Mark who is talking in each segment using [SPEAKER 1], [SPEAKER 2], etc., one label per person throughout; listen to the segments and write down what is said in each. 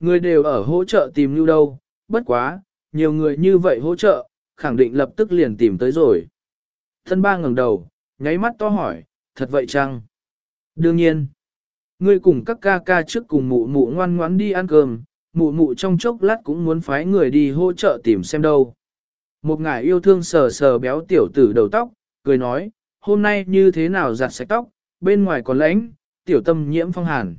[SPEAKER 1] Người đều ở hỗ trợ tìm như đâu, bất quá, nhiều người như vậy hỗ trợ, khẳng định lập tức liền tìm tới rồi. Thân ba ngẩng đầu, nháy mắt to hỏi, thật vậy chăng? Đương nhiên, ngươi cùng các ca ca trước cùng mụ mụ ngoan ngoãn đi ăn cơm, mụ mụ trong chốc lát cũng muốn phái người đi hỗ trợ tìm xem đâu. Một ngài yêu thương sờ sờ béo tiểu tử đầu tóc, cười nói, hôm nay như thế nào giặt sạch tóc, bên ngoài còn lạnh, tiểu tâm nhiễm phong hàn.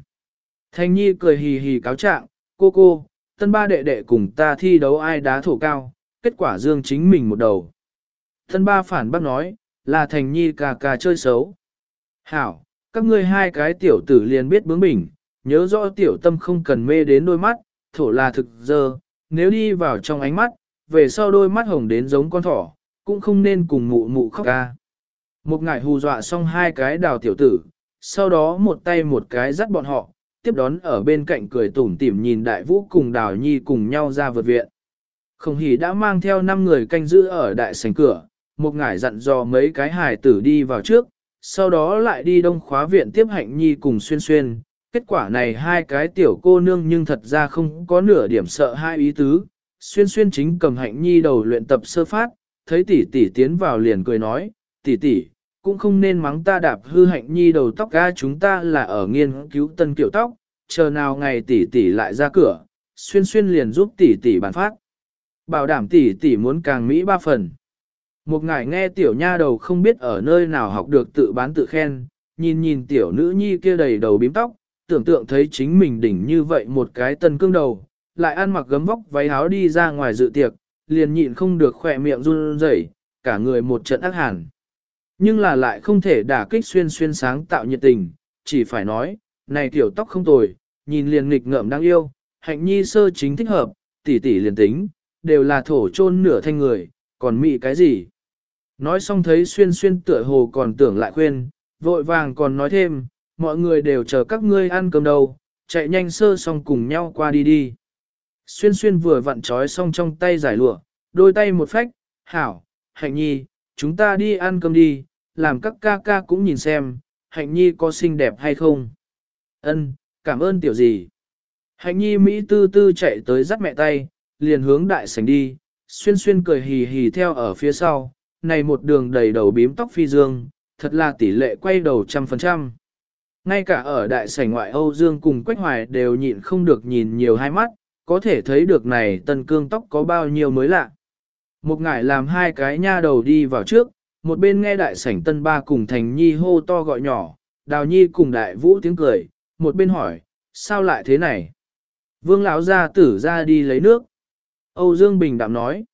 [SPEAKER 1] Thanh Nhi cười hì hì cáo trạng, cô cô, tân ba đệ đệ cùng ta thi đấu ai đá thổ cao, kết quả dương chính mình một đầu. Tân ba phản bác nói, là Thành Nhi cà cà chơi xấu. Hảo, các ngươi hai cái tiểu tử liền biết bướng bỉnh, nhớ rõ tiểu tâm không cần mê đến đôi mắt, thổ là thực dơ, nếu đi vào trong ánh mắt, về sau đôi mắt hồng đến giống con thỏ, cũng không nên cùng mụ mụ khóc ca. Một ngải hù dọa xong hai cái đào tiểu tử, sau đó một tay một cái dắt bọn họ, tiếp đón ở bên cạnh cười tủm tỉm nhìn đại vũ cùng đào nhi cùng nhau ra vượt viện. Không hỉ đã mang theo 5 người canh giữ ở đại sảnh cửa, một ngải dặn dò mấy cái hài tử đi vào trước, sau đó lại đi đông khóa viện tiếp hạnh nhi cùng xuyên xuyên. Kết quả này hai cái tiểu cô nương nhưng thật ra không có nửa điểm sợ hai ý tứ. Xuyên xuyên chính cầm hạnh nhi đầu luyện tập sơ phát, thấy tỷ tỷ tiến vào liền cười nói, tỷ tỷ, cũng không nên mắng ta đạp hư hạnh nhi đầu tóc ga chúng ta là ở nghiên cứu tân kiểu tóc, chờ nào ngày tỷ tỷ lại ra cửa, xuyên xuyên liền giúp tỷ tỷ bàn phát. Bảo đảm tỷ tỷ muốn càng mỹ ba phần. Một ngài nghe tiểu nha đầu không biết ở nơi nào học được tự bán tự khen, nhìn nhìn tiểu nữ nhi kia đầy đầu bím tóc, tưởng tượng thấy chính mình đỉnh như vậy một cái tân cương đầu, lại ăn mặc gấm vóc váy áo đi ra ngoài dự tiệc, liền nhịn không được khỏe miệng run rẩy, cả người một trận ác hàn. Nhưng là lại không thể đả kích xuyên xuyên sáng tạo nhiệt tình, chỉ phải nói, này tiểu tóc không tồi, nhìn liền nghịch ngợm đáng yêu, hạnh nhi sơ chính thích hợp, tỷ tỷ liền tính, đều là thổ chôn nửa thanh người, còn mị cái gì. Nói xong thấy xuyên xuyên tựa hồ còn tưởng lại khuyên, vội vàng còn nói thêm, mọi người đều chờ các ngươi ăn cơm đâu, chạy nhanh sơ xong cùng nhau qua đi đi. Xuyên xuyên vừa vặn trói xong trong tay giải lụa, đôi tay một phách, hảo, hạnh nhi, chúng ta đi ăn cơm đi, làm các ca ca cũng nhìn xem, hạnh nhi có xinh đẹp hay không. Ân, cảm ơn tiểu gì. Hạnh nhi Mỹ tư tư chạy tới dắt mẹ tay, liền hướng đại sảnh đi, xuyên xuyên cười hì hì theo ở phía sau, này một đường đầy đầu bím tóc phi dương, thật là tỷ lệ quay đầu trăm phần trăm. Ngay cả ở đại sảnh ngoại Âu Dương cùng Quách Hoài đều nhịn không được nhìn nhiều hai mắt, có thể thấy được này tân cương tóc có bao nhiêu mới lạ. Một ngải làm hai cái nha đầu đi vào trước, một bên nghe đại sảnh tân ba cùng thành nhi hô to gọi nhỏ, đào nhi cùng đại vũ tiếng cười, một bên hỏi, sao lại thế này? Vương lão gia tử ra đi lấy nước. Âu Dương Bình đạm nói.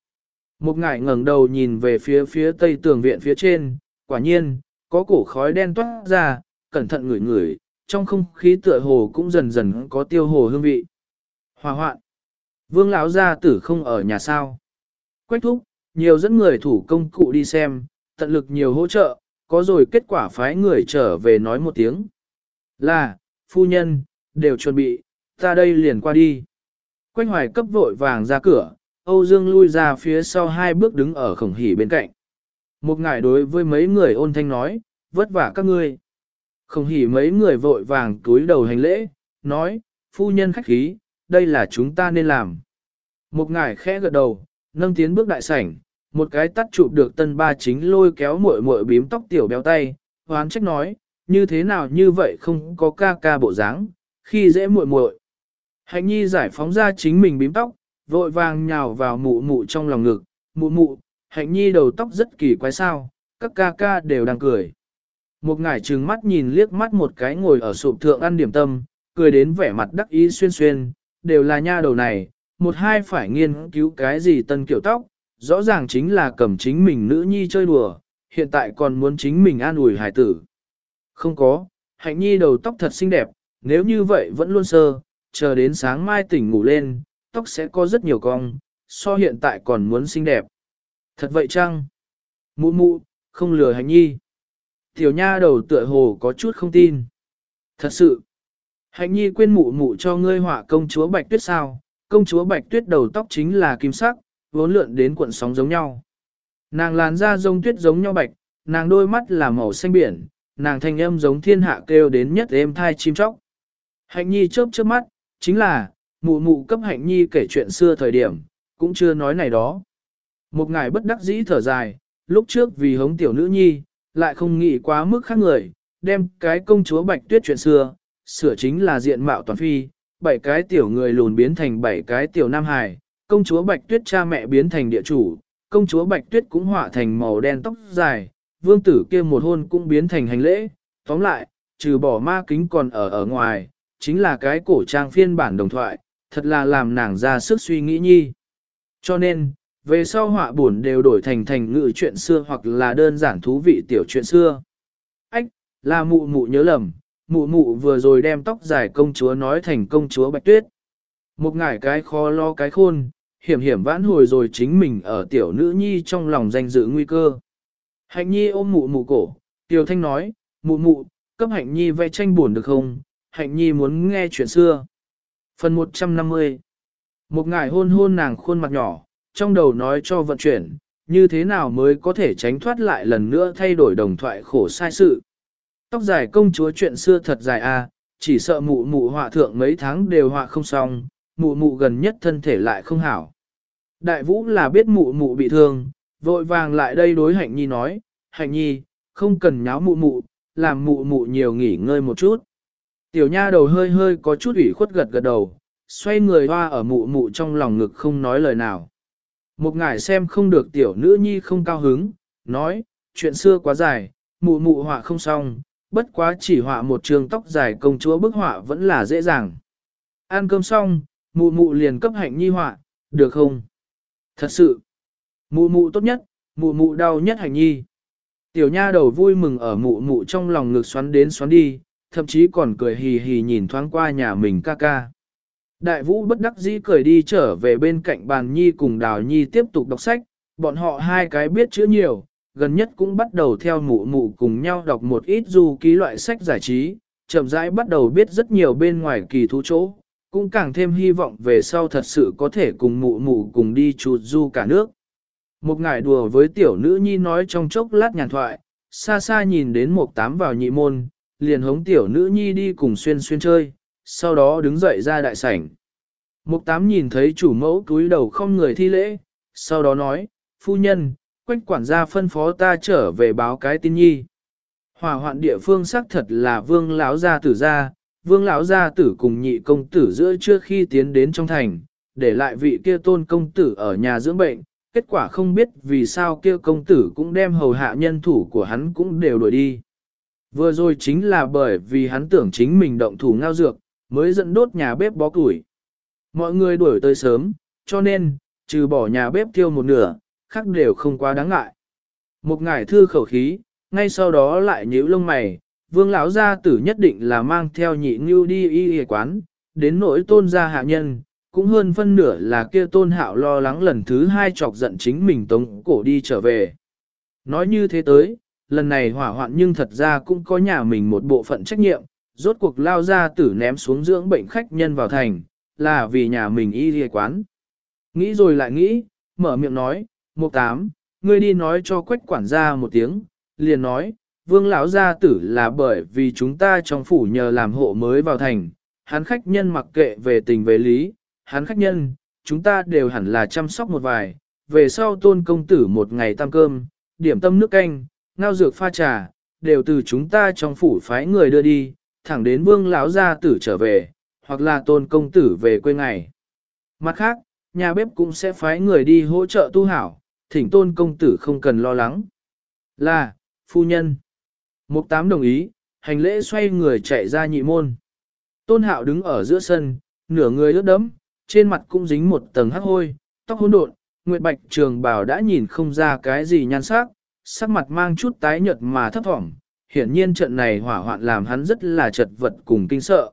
[SPEAKER 1] Một ngải ngẩng đầu nhìn về phía phía tây tường viện phía trên, quả nhiên, có cổ khói đen toát ra, cẩn thận ngửi ngửi, trong không khí tựa hồ cũng dần dần có tiêu hồ hương vị. Hòa hoạn. Vương lão gia tử không ở nhà sao. Quách thúc, nhiều dẫn người thủ công cụ đi xem, tận lực nhiều hỗ trợ, có rồi kết quả phái người trở về nói một tiếng. Là, phu nhân, đều chuẩn bị, ta đây liền qua đi. Quách hoài cấp vội vàng ra cửa, Âu Dương lui ra phía sau hai bước đứng ở khổng hỉ bên cạnh. Một ngài đối với mấy người ôn thanh nói, vất vả các ngươi. Khổng hỉ mấy người vội vàng túi đầu hành lễ, nói, phu nhân khách khí, đây là chúng ta nên làm. Một ngài khẽ gật đầu, nâng tiến bước đại sảnh, một cái tắt chụp được tân ba chính lôi kéo muội muội bím tóc tiểu béo tay, hoán trách nói, như thế nào như vậy không có ca ca bộ dáng, khi dễ muội muội. Hạnh nhi giải phóng ra chính mình bím tóc, vội vàng nhào vào mụ mụ trong lòng ngực, mụ mụ, hạnh nhi đầu tóc rất kỳ quái sao, các ca ca đều đang cười. Một ngải trừng mắt nhìn liếc mắt một cái ngồi ở sụp thượng ăn điểm tâm, cười đến vẻ mặt đắc ý xuyên xuyên, đều là nha đầu này, một hai phải nghiên cứu cái gì tân kiểu tóc, rõ ràng chính là cầm chính mình nữ nhi chơi đùa, hiện tại còn muốn chính mình an ủi hải tử. Không có, hạnh nhi đầu tóc thật xinh đẹp, nếu như vậy vẫn luôn sơ, chờ đến sáng mai tỉnh ngủ lên, tóc sẽ có rất nhiều cong, so hiện tại còn muốn xinh đẹp. Thật vậy chăng? Mụ mụ, không lừa hạnh nhi. Tiểu nha đầu tựa hồ có chút không tin. Thật sự, hạnh nhi quên mụ mụ cho ngươi họa công chúa Bạch Tuyết sao, công chúa Bạch Tuyết đầu tóc chính là kim sắc, vốn lượn đến cuộn sóng giống nhau. Nàng làn da giống tuyết giống nhau bạch, nàng đôi mắt là màu xanh biển, nàng thanh âm giống thiên hạ kêu đến nhất êm thai chim chóc. Hạnh nhi chớp chớp mắt, chính là, mụ mụ cấp hạnh nhi kể chuyện xưa thời điểm, cũng chưa nói này đó. Một ngày bất đắc dĩ thở dài, lúc trước vì hống tiểu nữ nhi, lại không nghĩ quá mức khác người, đem cái công chúa bạch tuyết chuyện xưa, sửa chính là diện mạo toàn phi, bảy cái tiểu người lùn biến thành bảy cái tiểu nam hài, công chúa bạch tuyết cha mẹ biến thành địa chủ, công chúa bạch tuyết cũng hỏa thành màu đen tóc dài, vương tử kia một hôn cũng biến thành hành lễ, tóm lại, trừ bỏ ma kính còn ở ở ngoài, chính là cái cổ trang phiên bản đồng thoại, thật là làm nàng ra sức suy nghĩ nhi. Cho nên, về sau họa buồn đều đổi thành thành ngữ chuyện xưa hoặc là đơn giản thú vị tiểu chuyện xưa. Ách, là mụ mụ nhớ lầm, mụ mụ vừa rồi đem tóc dài công chúa nói thành công chúa Bạch Tuyết. Một ngải cái khó lo cái khôn, hiểm hiểm vãn hồi rồi chính mình ở tiểu nữ nhi trong lòng danh dự nguy cơ. Hạnh nhi ôm mụ mụ cổ, tiểu thanh nói, mụ mụ, cấp hạnh nhi vẽ tranh buồn được không, hạnh nhi muốn nghe chuyện xưa. Phần 150 Một ngải hôn hôn nàng khuôn mặt nhỏ, trong đầu nói cho vận chuyển, như thế nào mới có thể tránh thoát lại lần nữa thay đổi đồng thoại khổ sai sự. Tóc dài công chúa chuyện xưa thật dài à, chỉ sợ mụ mụ họa thượng mấy tháng đều họa không xong, mụ mụ gần nhất thân thể lại không hảo. Đại vũ là biết mụ mụ bị thương, vội vàng lại đây đối hạnh nhi nói, hạnh nhi, không cần nháo mụ mụ, làm mụ mụ nhiều nghỉ ngơi một chút. Tiểu nha đầu hơi hơi có chút ủy khuất gật gật đầu, xoay người hoa ở mụ mụ trong lòng ngực không nói lời nào. Một ngài xem không được tiểu nữ nhi không cao hứng, nói, chuyện xưa quá dài, mụ mụ họa không xong, bất quá chỉ họa một trường tóc dài công chúa bức họa vẫn là dễ dàng. Ăn cơm xong, mụ mụ liền cấp hạnh nhi họa, được không? Thật sự, mụ mụ tốt nhất, mụ mụ đau nhất hạnh nhi. Tiểu nha đầu vui mừng ở mụ mụ trong lòng ngực xoắn đến xoắn đi, thậm chí còn cười hì hì nhìn thoáng qua nhà mình ca ca. Đại vũ bất đắc dĩ cười đi trở về bên cạnh bàn nhi cùng đào nhi tiếp tục đọc sách, bọn họ hai cái biết chữ nhiều, gần nhất cũng bắt đầu theo mụ mụ cùng nhau đọc một ít du ký loại sách giải trí, chậm rãi bắt đầu biết rất nhiều bên ngoài kỳ thú chỗ, cũng càng thêm hy vọng về sau thật sự có thể cùng mụ mụ cùng đi chuột du cả nước. Một ngải đùa với tiểu nữ nhi nói trong chốc lát nhàn thoại, xa xa nhìn đến một tám vào nhị môn, liền hống tiểu nữ nhi đi cùng xuyên xuyên chơi, sau đó đứng dậy ra đại sảnh. Mục tám nhìn thấy chủ mẫu túi đầu không người thi lễ, sau đó nói, phu nhân, quách quản gia phân phó ta trở về báo cái tin nhi. Hỏa hoạn địa phương xác thật là vương lão gia tử gia, vương lão gia tử cùng nhị công tử giữa trước khi tiến đến trong thành, để lại vị kia tôn công tử ở nhà dưỡng bệnh, kết quả không biết vì sao kia công tử cũng đem hầu hạ nhân thủ của hắn cũng đều đuổi đi. Vừa rồi chính là bởi vì hắn tưởng chính mình động thủ ngao dược, mới dẫn đốt nhà bếp bó củi. Mọi người đuổi tới sớm, cho nên, trừ bỏ nhà bếp thiêu một nửa, khác đều không quá đáng ngại. Một ngải thư khẩu khí, ngay sau đó lại nhíu lông mày, vương lão gia tử nhất định là mang theo nhị ngưu đi y y quán, đến nỗi tôn gia hạ nhân, cũng hơn phân nửa là kia tôn hạo lo lắng lần thứ hai chọc giận chính mình tống cổ đi trở về. Nói như thế tới, lần này hỏa hoạn nhưng thật ra cũng có nhà mình một bộ phận trách nhiệm, rốt cuộc lao gia tử ném xuống dưỡng bệnh khách nhân vào thành, là vì nhà mình y y quán. Nghĩ rồi lại nghĩ, mở miệng nói, Mục tám, ngươi đi nói cho quách quản gia một tiếng, liền nói, vương lão gia tử là bởi vì chúng ta trong phủ nhờ làm hộ mới vào thành, hắn khách nhân mặc kệ về tình về lý, hắn khách nhân, chúng ta đều hẳn là chăm sóc một vài, về sau tôn công tử một ngày tam cơm, điểm tâm nước canh, ngao dược pha trà, đều từ chúng ta trong phủ phái người đưa đi, thẳng đến vương lão gia tử trở về, hoặc là tôn công tử về quê ngày. Mặt khác, nhà bếp cũng sẽ phái người đi hỗ trợ tu hảo, thỉnh tôn công tử không cần lo lắng. Là, phu nhân. Mục tám đồng ý, hành lễ xoay người chạy ra nhị môn. Tôn hạo đứng ở giữa sân, nửa người ướt đẫm, trên mặt cũng dính một tầng hắc hôi, tóc hỗn độn, Nguyệt Bạch Trường Bảo đã nhìn không ra cái gì nhan sắc, sắc mặt mang chút tái nhợt mà thấp thỏm, hiển nhiên trận này hỏa hoạn làm hắn rất là chật vật cùng kinh sợ.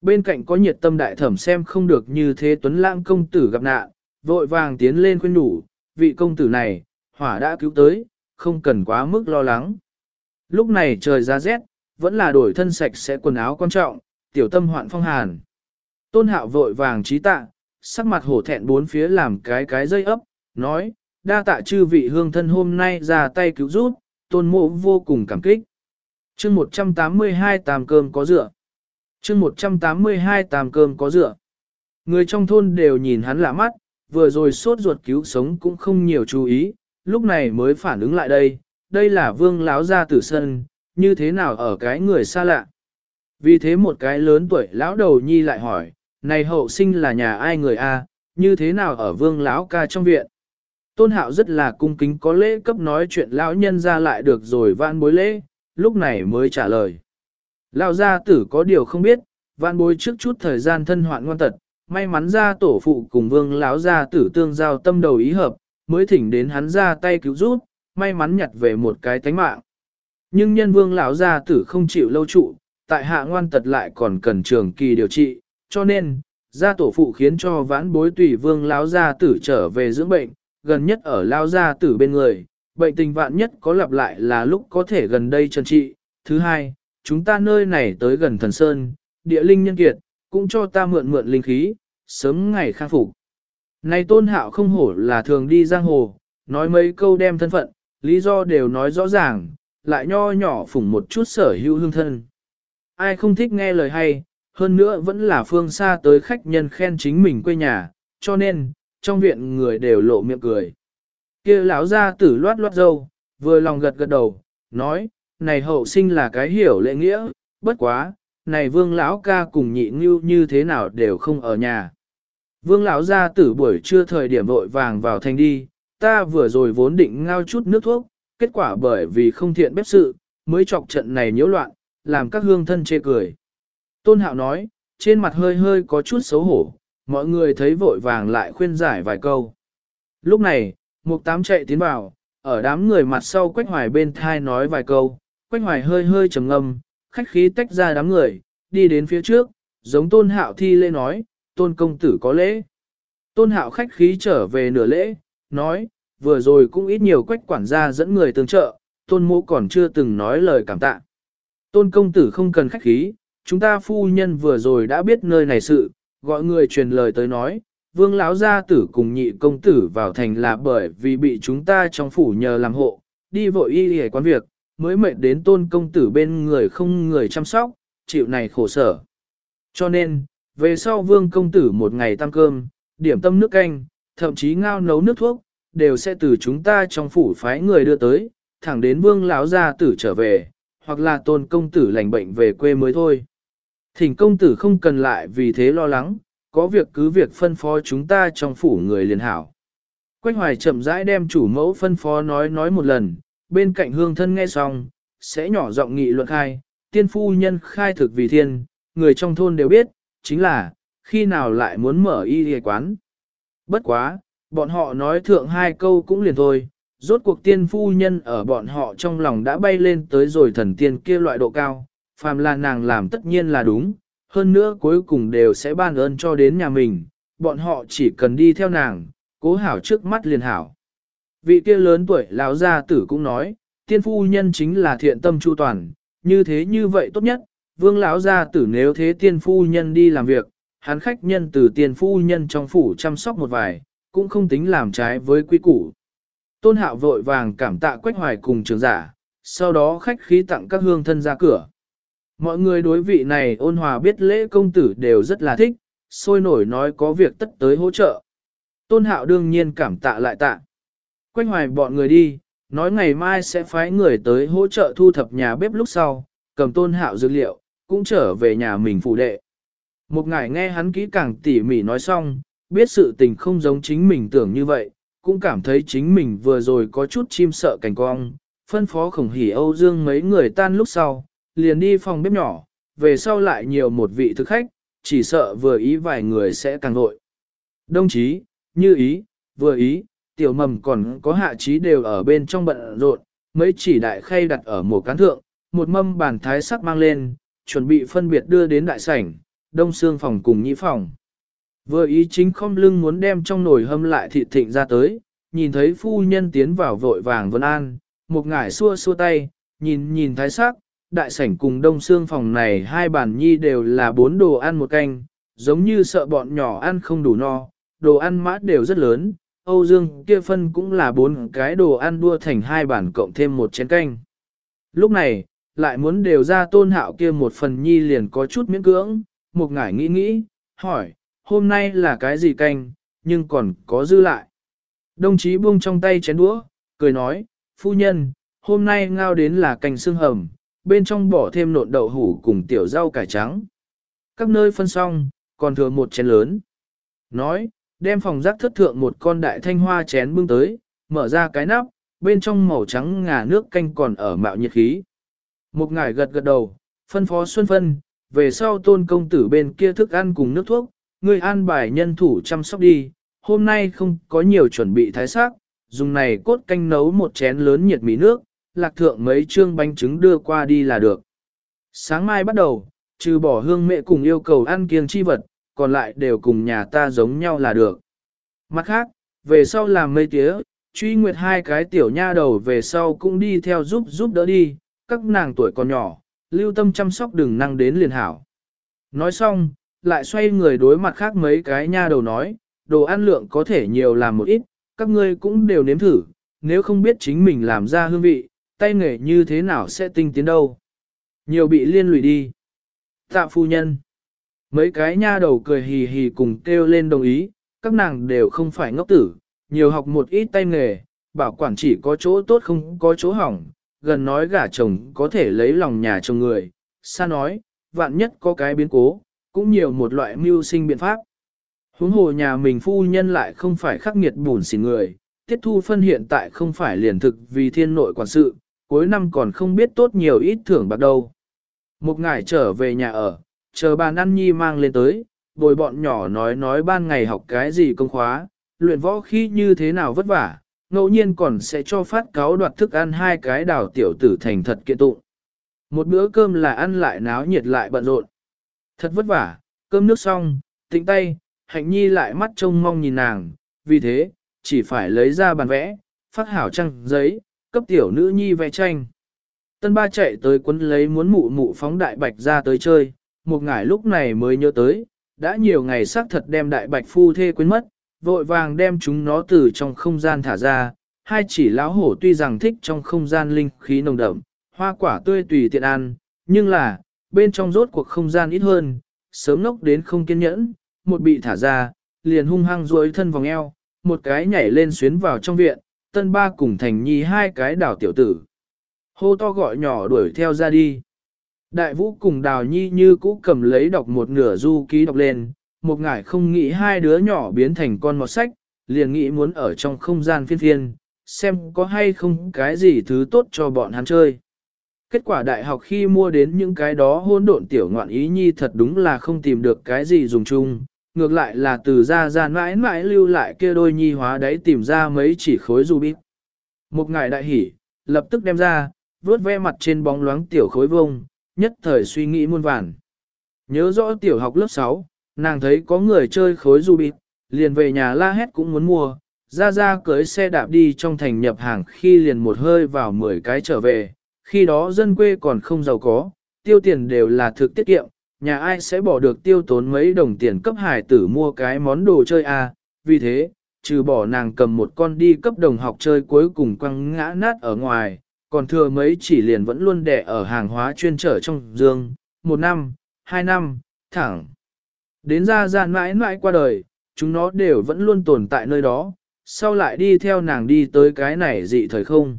[SPEAKER 1] Bên cạnh có nhiệt tâm đại thẩm xem không được như thế tuấn lãng công tử gặp nạn, vội vàng tiến lên khuyên nhủ, vị công tử này, hỏa đã cứu tới, không cần quá mức lo lắng. Lúc này trời ra rét, vẫn là đổi thân sạch sẽ quần áo quan trọng, tiểu tâm hoạn phong hàn. Tôn hạo vội vàng trí tạ, sắc mặt hổ thẹn bốn phía làm cái cái dây ấp, nói, đa tạ chư vị hương thân hôm nay ra tay cứu giúp, tôn mộ vô cùng cảm kích. chương 182 tàm cơm có rửa. chương 182 tàm cơm có rửa. Người trong thôn đều nhìn hắn lạ mắt, vừa rồi sốt ruột cứu sống cũng không nhiều chú ý, lúc này mới phản ứng lại đây, đây là vương láo gia tử sân, như thế nào ở cái người xa lạ. Vì thế một cái lớn tuổi lão đầu nhi lại hỏi, này hậu sinh là nhà ai người a? như thế nào ở vương lão ca trong viện? Tôn hạo rất là cung kính có lễ cấp nói chuyện lão nhân ra lại được rồi vãn bối lễ, lúc này mới trả lời. Lão gia tử có điều không biết, vãn bối trước chút thời gian thân hoạn ngoan tật, may mắn ra tổ phụ cùng vương lão gia tử tương giao tâm đầu ý hợp, mới thỉnh đến hắn ra tay cứu giúp, may mắn nhặt về một cái tánh mạng. Nhưng nhân vương lão gia tử không chịu lâu trụ, tại hạ ngoan tật lại còn cần trường kỳ điều trị, cho nên, gia tổ phụ khiến cho vãn bối tùy vương lão gia tử trở về dưỡng bệnh, gần nhất ở lão gia tử bên người, bệnh tình vạn nhất có lặp lại là lúc có thể gần đây chân trị. Thứ hai, chúng ta nơi này tới gần thần sơn, địa linh nhân kiệt, cũng cho ta mượn mượn linh khí, sớm ngày khang phục. Này tôn hạo không hổ là thường đi giang hồ, nói mấy câu đem thân phận, lý do đều nói rõ ràng, lại nho nhỏ phủng một chút sở hữu hương thân. Ai không thích nghe lời hay, hơn nữa vẫn là phương xa tới khách nhân khen chính mình quê nhà, cho nên, trong viện người đều lộ miệng cười. kia lão ra tử loát loát dâu, vừa lòng gật gật đầu, nói, này hậu sinh là cái hiểu lệ nghĩa, bất quá, này vương lão ca cùng nhị ngưu như thế nào đều không ở nhà. Vương lão ra tử buổi trưa thời điểm vội vàng vào thành đi, ta vừa rồi vốn định ngao chút nước thuốc, kết quả bởi vì không thiện bếp sự, mới chọc trận này nhiễu loạn, làm các hương thân chê cười. Tôn Hạo nói, trên mặt hơi hơi có chút xấu hổ, mọi người thấy vội vàng lại khuyên giải vài câu. Lúc này, Mục Tám chạy tiến vào, ở đám người mặt sau Quách Hoài bên thai nói vài câu, Quách Hoài hơi hơi trầm ngâm, khách khí tách ra đám người, đi đến phía trước, giống Tôn Hạo thi lễ nói, Tôn công tử có lễ. Tôn Hạo khách khí trở về nửa lễ, nói, vừa rồi cũng ít nhiều Quách quản gia dẫn người tương trợ, Tôn mô còn chưa từng nói lời cảm tạ. Tôn công tử không cần khách khí, chúng ta phu nhân vừa rồi đã biết nơi này sự, gọi người truyền lời tới nói, vương lão gia tử cùng nhị công tử vào thành là bởi vì bị chúng ta trong phủ nhờ làm hộ, đi vội y hề quán việc, mới mệt đến tôn công tử bên người không người chăm sóc, chịu này khổ sở. Cho nên, về sau vương công tử một ngày tăng cơm, điểm tâm nước canh, thậm chí ngao nấu nước thuốc, đều sẽ từ chúng ta trong phủ phái người đưa tới, thẳng đến vương lão gia tử trở về, hoặc là tôn công tử lành bệnh về quê mới thôi. Thỉnh công tử không cần lại vì thế lo lắng, có việc cứ việc phân phó chúng ta trong phủ người liền hảo. Quách hoài chậm rãi đem chủ mẫu phân phó nói nói một lần, bên cạnh hương thân nghe xong, sẽ nhỏ giọng nghị luận khai, tiên phu nhân khai thực vì thiên, người trong thôn đều biết, chính là, khi nào lại muốn mở y y quán. Bất quá, bọn họ nói thượng hai câu cũng liền thôi, rốt cuộc tiên phu nhân ở bọn họ trong lòng đã bay lên tới rồi thần tiên kia loại độ cao, phàm là nàng làm tất nhiên là đúng, hơn nữa cuối cùng đều sẽ ban ơn cho đến nhà mình, bọn họ chỉ cần đi theo nàng, cố hảo trước mắt liền hảo. Vị kia lớn tuổi lão gia tử cũng nói, tiên phu nhân chính là thiện tâm chu toàn, như thế như vậy tốt nhất, vương lão gia tử nếu thế tiên phu nhân đi làm việc, hắn khách nhân từ tiền phu nhân trong phủ chăm sóc một vài, cũng không tính làm trái với quy củ. Tôn hạo vội vàng cảm tạ quách hoài cùng trường giả, sau đó khách khí tặng các hương thân ra cửa. Mọi người đối vị này ôn hòa biết lễ công tử đều rất là thích, sôi nổi nói có việc tất tới hỗ trợ. Tôn hạo đương nhiên cảm tạ lại tạ. quách hoài bọn người đi, nói ngày mai sẽ phái người tới hỗ trợ thu thập nhà bếp lúc sau, cầm tôn hạo dữ liệu, cũng trở về nhà mình phụ đệ. Một ngài nghe hắn kỹ càng tỉ mỉ nói xong, biết sự tình không giống chính mình tưởng như vậy, cũng cảm thấy chính mình vừa rồi có chút chim sợ cảnh cong, phân phó khổng hỉ Âu Dương mấy người tan lúc sau, liền đi phòng bếp nhỏ, về sau lại nhiều một vị thực khách, chỉ sợ vừa ý vài người sẽ càng vội. Đồng chí, như ý, vừa ý, tiểu mầm còn có hạ trí đều ở bên trong bận rộn, mấy chỉ đại khay đặt ở một cán thượng, một mâm bàn thái sắc mang lên, chuẩn bị phân biệt đưa đến đại sảnh, đông xương phòng cùng nhĩ phòng. Vừa ý chính không lưng muốn đem trong nồi hâm lại thịt thịnh ra tới, nhìn thấy phu nhân tiến vào vội vàng vân an, một ngải xua xua tay, nhìn nhìn thái sắc, đại sảnh cùng đông xương phòng này hai bản nhi đều là bốn đồ ăn một canh, giống như sợ bọn nhỏ ăn không đủ no, đồ ăn mát đều rất lớn, Âu Dương kia phân cũng là bốn cái đồ ăn đua thành hai bản cộng thêm một chén canh. Lúc này, lại muốn đều ra tôn hạo kia một phần nhi liền có chút miễn cưỡng, một ngải nghĩ nghĩ, hỏi, hôm nay là cái gì canh, nhưng còn có dư lại. Đồng chí buông trong tay chén đũa, cười nói, phu nhân, hôm nay ngao đến là canh xương hầm, bên trong bỏ thêm nộn đậu hủ cùng tiểu rau cải trắng. Các nơi phân xong, còn thừa một chén lớn. Nói, đem phòng rác thất thượng một con đại thanh hoa chén bưng tới, mở ra cái nắp, bên trong màu trắng ngà nước canh còn ở mạo nhiệt khí. Một ngải gật gật đầu, phân phó Xuân Phân, về sau tôn công tử bên kia thức ăn cùng nước thuốc, người an bài nhân thủ chăm sóc đi, hôm nay không có nhiều chuẩn bị thái sắc, dùng này cốt canh nấu một chén lớn nhiệt mì nước, lạc thượng mấy trương bánh trứng đưa qua đi là được. Sáng mai bắt đầu, trừ bỏ hương mẹ cùng yêu cầu ăn kiêng chi vật, còn lại đều cùng nhà ta giống nhau là được. Mặt khác, về sau làm mây tía, truy nguyệt hai cái tiểu nha đầu về sau cũng đi theo giúp giúp đỡ đi, các nàng tuổi còn nhỏ, lưu tâm chăm sóc đừng năng đến liền hảo. Nói xong, lại xoay người đối mặt khác mấy cái nha đầu nói, đồ ăn lượng có thể nhiều làm một ít, các ngươi cũng đều nếm thử, nếu không biết chính mình làm ra hương vị, tay nghề như thế nào sẽ tinh tiến đâu. Nhiều bị liên lụy đi. Tạ phu nhân. Mấy cái nha đầu cười hì hì cùng kêu lên đồng ý, các nàng đều không phải ngốc tử, nhiều học một ít tay nghề, bảo quản chỉ có chỗ tốt không có chỗ hỏng, gần nói gả chồng có thể lấy lòng nhà chồng người, xa nói, vạn nhất có cái biến cố, cũng nhiều một loại mưu sinh biện pháp. Huống hồ nhà mình phu nhân lại không phải khắc nghiệt bùn xỉn người, tiết thu phân hiện tại không phải liền thực vì thiên nội quản sự, cuối năm còn không biết tốt nhiều ít thưởng bạc đâu. Một ngày trở về nhà ở, chờ bà Năn Nhi mang lên tới, bồi bọn nhỏ nói nói ban ngày học cái gì công khóa, luyện võ khi như thế nào vất vả, ngẫu nhiên còn sẽ cho phát cáo đoạt thức ăn hai cái đào tiểu tử thành thật kiện tụng. Một bữa cơm là ăn lại náo nhiệt lại bận rộn. Thật vất vả, cơm nước xong, tĩnh tay, hạnh nhi lại mắt trông mong nhìn nàng, vì thế, chỉ phải lấy ra bàn vẽ, phát hảo trăng giấy, cấp tiểu nữ nhi vẽ tranh. Tân ba chạy tới quấn lấy muốn mụ mụ phóng đại bạch ra tới chơi, một ngải lúc này mới nhớ tới, đã nhiều ngày xác thật đem đại bạch phu thê quên mất, vội vàng đem chúng nó từ trong không gian thả ra, hai chỉ lão hổ tuy rằng thích trong không gian linh khí nồng đậm, hoa quả tươi tùy tiện ăn, nhưng là, bên trong rốt cuộc không gian ít hơn, sớm nốc đến không kiên nhẫn, một bị thả ra, liền hung hăng duỗi thân vòng eo, một cái nhảy lên xuyến vào trong viện, tân ba cùng thành nhi hai cái đảo tiểu tử. Hô to gọi nhỏ đuổi theo ra đi. Đại vũ cùng đào nhi như cũ cầm lấy đọc một nửa du ký đọc lên, một ngải không nghĩ hai đứa nhỏ biến thành con mọt sách, liền nghĩ muốn ở trong không gian phiên phiên, xem có hay không cái gì thứ tốt cho bọn hắn chơi. Kết quả đại học khi mua đến những cái đó hôn độn tiểu ngoạn ý nhi thật đúng là không tìm được cái gì dùng chung, ngược lại là từ ra ra mãi mãi lưu lại kia đôi nhi hóa đấy tìm ra mấy chỉ khối du bít. Một ngài đại hỉ, lập tức đem ra, vớt ve mặt trên bóng loáng tiểu khối vông, nhất thời suy nghĩ muôn vàn. Nhớ rõ tiểu học lớp 6, nàng thấy có người chơi khối du bịt, liền về nhà la hét cũng muốn mua, ra ra cưới xe đạp đi trong thành nhập hàng khi liền một hơi vào 10 cái trở về, khi đó dân quê còn không giàu có, tiêu tiền đều là thực tiết kiệm, nhà ai sẽ bỏ được tiêu tốn mấy đồng tiền cấp hải tử mua cái món đồ chơi à? vì thế, trừ bỏ nàng cầm một con đi cấp đồng học chơi cuối cùng quăng ngã nát ở ngoài, còn thừa mấy chỉ liền vẫn luôn đẻ ở hàng hóa chuyên trở trong dương, một năm, hai năm, thẳng. Đến ra ra mãi mãi qua đời, chúng nó đều vẫn luôn tồn tại nơi đó, sau lại đi theo nàng đi tới cái này dị thời không.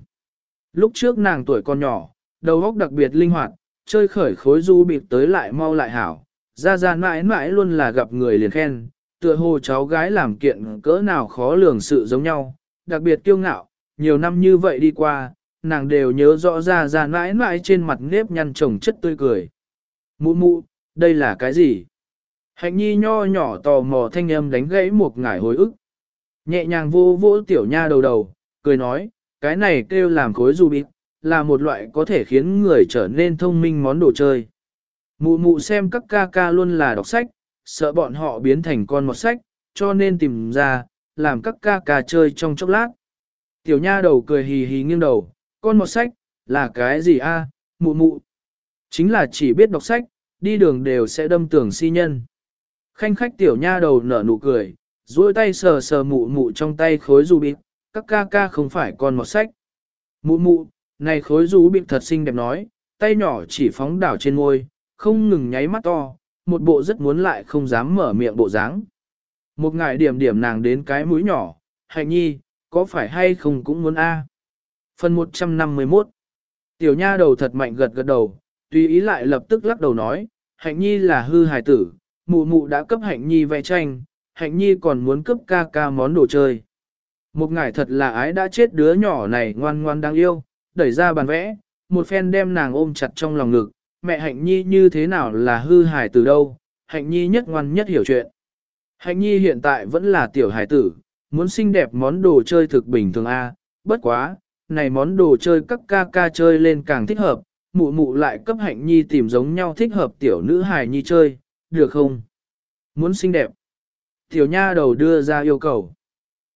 [SPEAKER 1] Lúc trước nàng tuổi còn nhỏ, đầu óc đặc biệt linh hoạt, chơi khởi khối du bịp tới lại mau lại hảo, ra ra mãi mãi luôn là gặp người liền khen, tựa hồ cháu gái làm kiện cỡ nào khó lường sự giống nhau, đặc biệt kiêu ngạo, nhiều năm như vậy đi qua, nàng đều nhớ rõ ra ra mãi mãi trên mặt nếp nhăn trồng chất tươi cười. Mụ mụ, đây là cái gì? Hạnh nhi nho nhỏ tò mò thanh âm đánh gãy một ngải hồi ức. Nhẹ nhàng vô vỗ tiểu nha đầu đầu, cười nói, cái này kêu làm khối du bịt, là một loại có thể khiến người trở nên thông minh món đồ chơi. Mụ mụ xem các ca ca luôn là đọc sách, sợ bọn họ biến thành con một sách, cho nên tìm ra, làm các ca ca chơi trong chốc lát. Tiểu nha đầu cười hì hì nghiêng đầu, con một sách, là cái gì a? mụ mụ. Chính là chỉ biết đọc sách, đi đường đều sẽ đâm tưởng si nhân. Khanh khách tiểu nha đầu nở nụ cười, duỗi tay sờ sờ mụ mụ trong tay khối du bịt, các ca ca không phải con một sách. Mụ mụ, này khối du bịt thật xinh đẹp nói, tay nhỏ chỉ phóng đảo trên ngôi, không ngừng nháy mắt to, một bộ rất muốn lại không dám mở miệng bộ dáng. Một ngải điểm điểm nàng đến cái mũi nhỏ, hạnh nhi, có phải hay không cũng muốn a Phần 151 Tiểu nha đầu thật mạnh gật gật đầu, tùy ý lại lập tức lắc đầu nói, hạnh nhi là hư hài tử, mụ mụ đã cấp hạnh nhi vẽ tranh, hạnh nhi còn muốn cấp ca ca món đồ chơi. Một ngải thật là ái đã chết đứa nhỏ này ngoan ngoan đáng yêu, đẩy ra bàn vẽ, một phen đem nàng ôm chặt trong lòng ngực, mẹ hạnh nhi như thế nào là hư hài từ đâu, hạnh nhi nhất ngoan nhất hiểu chuyện. Hạnh nhi hiện tại vẫn là tiểu hài tử, muốn xinh đẹp món đồ chơi thực bình thường A, bất quá, này món đồ chơi các ca ca chơi lên càng thích hợp, mụ mụ lại cấp hạnh nhi tìm giống nhau thích hợp tiểu nữ hài nhi chơi, được không? Muốn xinh đẹp. Tiểu nha đầu đưa ra yêu cầu.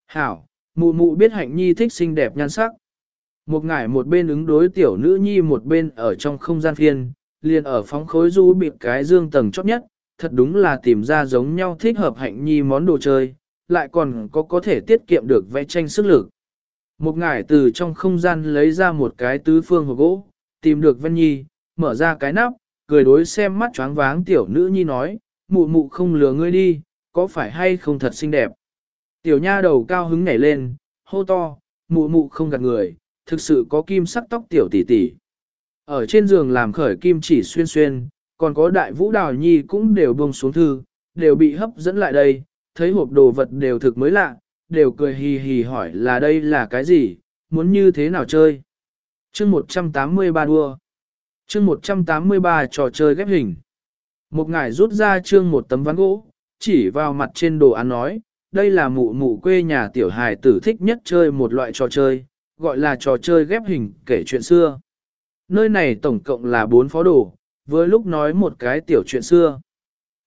[SPEAKER 1] Hảo, mụ mụ biết hạnh nhi thích xinh đẹp nhan sắc. Một ngải một bên ứng đối tiểu nữ nhi một bên ở trong không gian phiên, liền ở phóng khối du bị cái dương tầng chót nhất, thật đúng là tìm ra giống nhau thích hợp hạnh nhi món đồ chơi, lại còn có có thể tiết kiệm được vẽ tranh sức lực. Một ngải từ trong không gian lấy ra một cái tứ phương hộp gỗ, tìm được Vân Nhi, mở ra cái nắp, cười đối xem mắt choáng váng tiểu nữ nhi nói, mụ mụ không lừa ngươi đi, có phải hay không thật xinh đẹp. Tiểu nha đầu cao hứng nhảy lên, hô to, mụ mụ không gạt người, thực sự có kim sắc tóc tiểu tỷ tỷ. Ở trên giường làm khởi kim chỉ xuyên xuyên, còn có đại vũ đào nhi cũng đều buông xuống thư, đều bị hấp dẫn lại đây, thấy hộp đồ vật đều thực mới lạ, đều cười hì hì hỏi là đây là cái gì, muốn như thế nào chơi. chương 183 đua chương 183 trò chơi ghép hình. Một ngải rút ra chương một tấm ván gỗ, chỉ vào mặt trên đồ ăn nói, đây là mụ mụ quê nhà tiểu hài tử thích nhất chơi một loại trò chơi, gọi là trò chơi ghép hình kể chuyện xưa. Nơi này tổng cộng là bốn phó đồ, với lúc nói một cái tiểu chuyện xưa.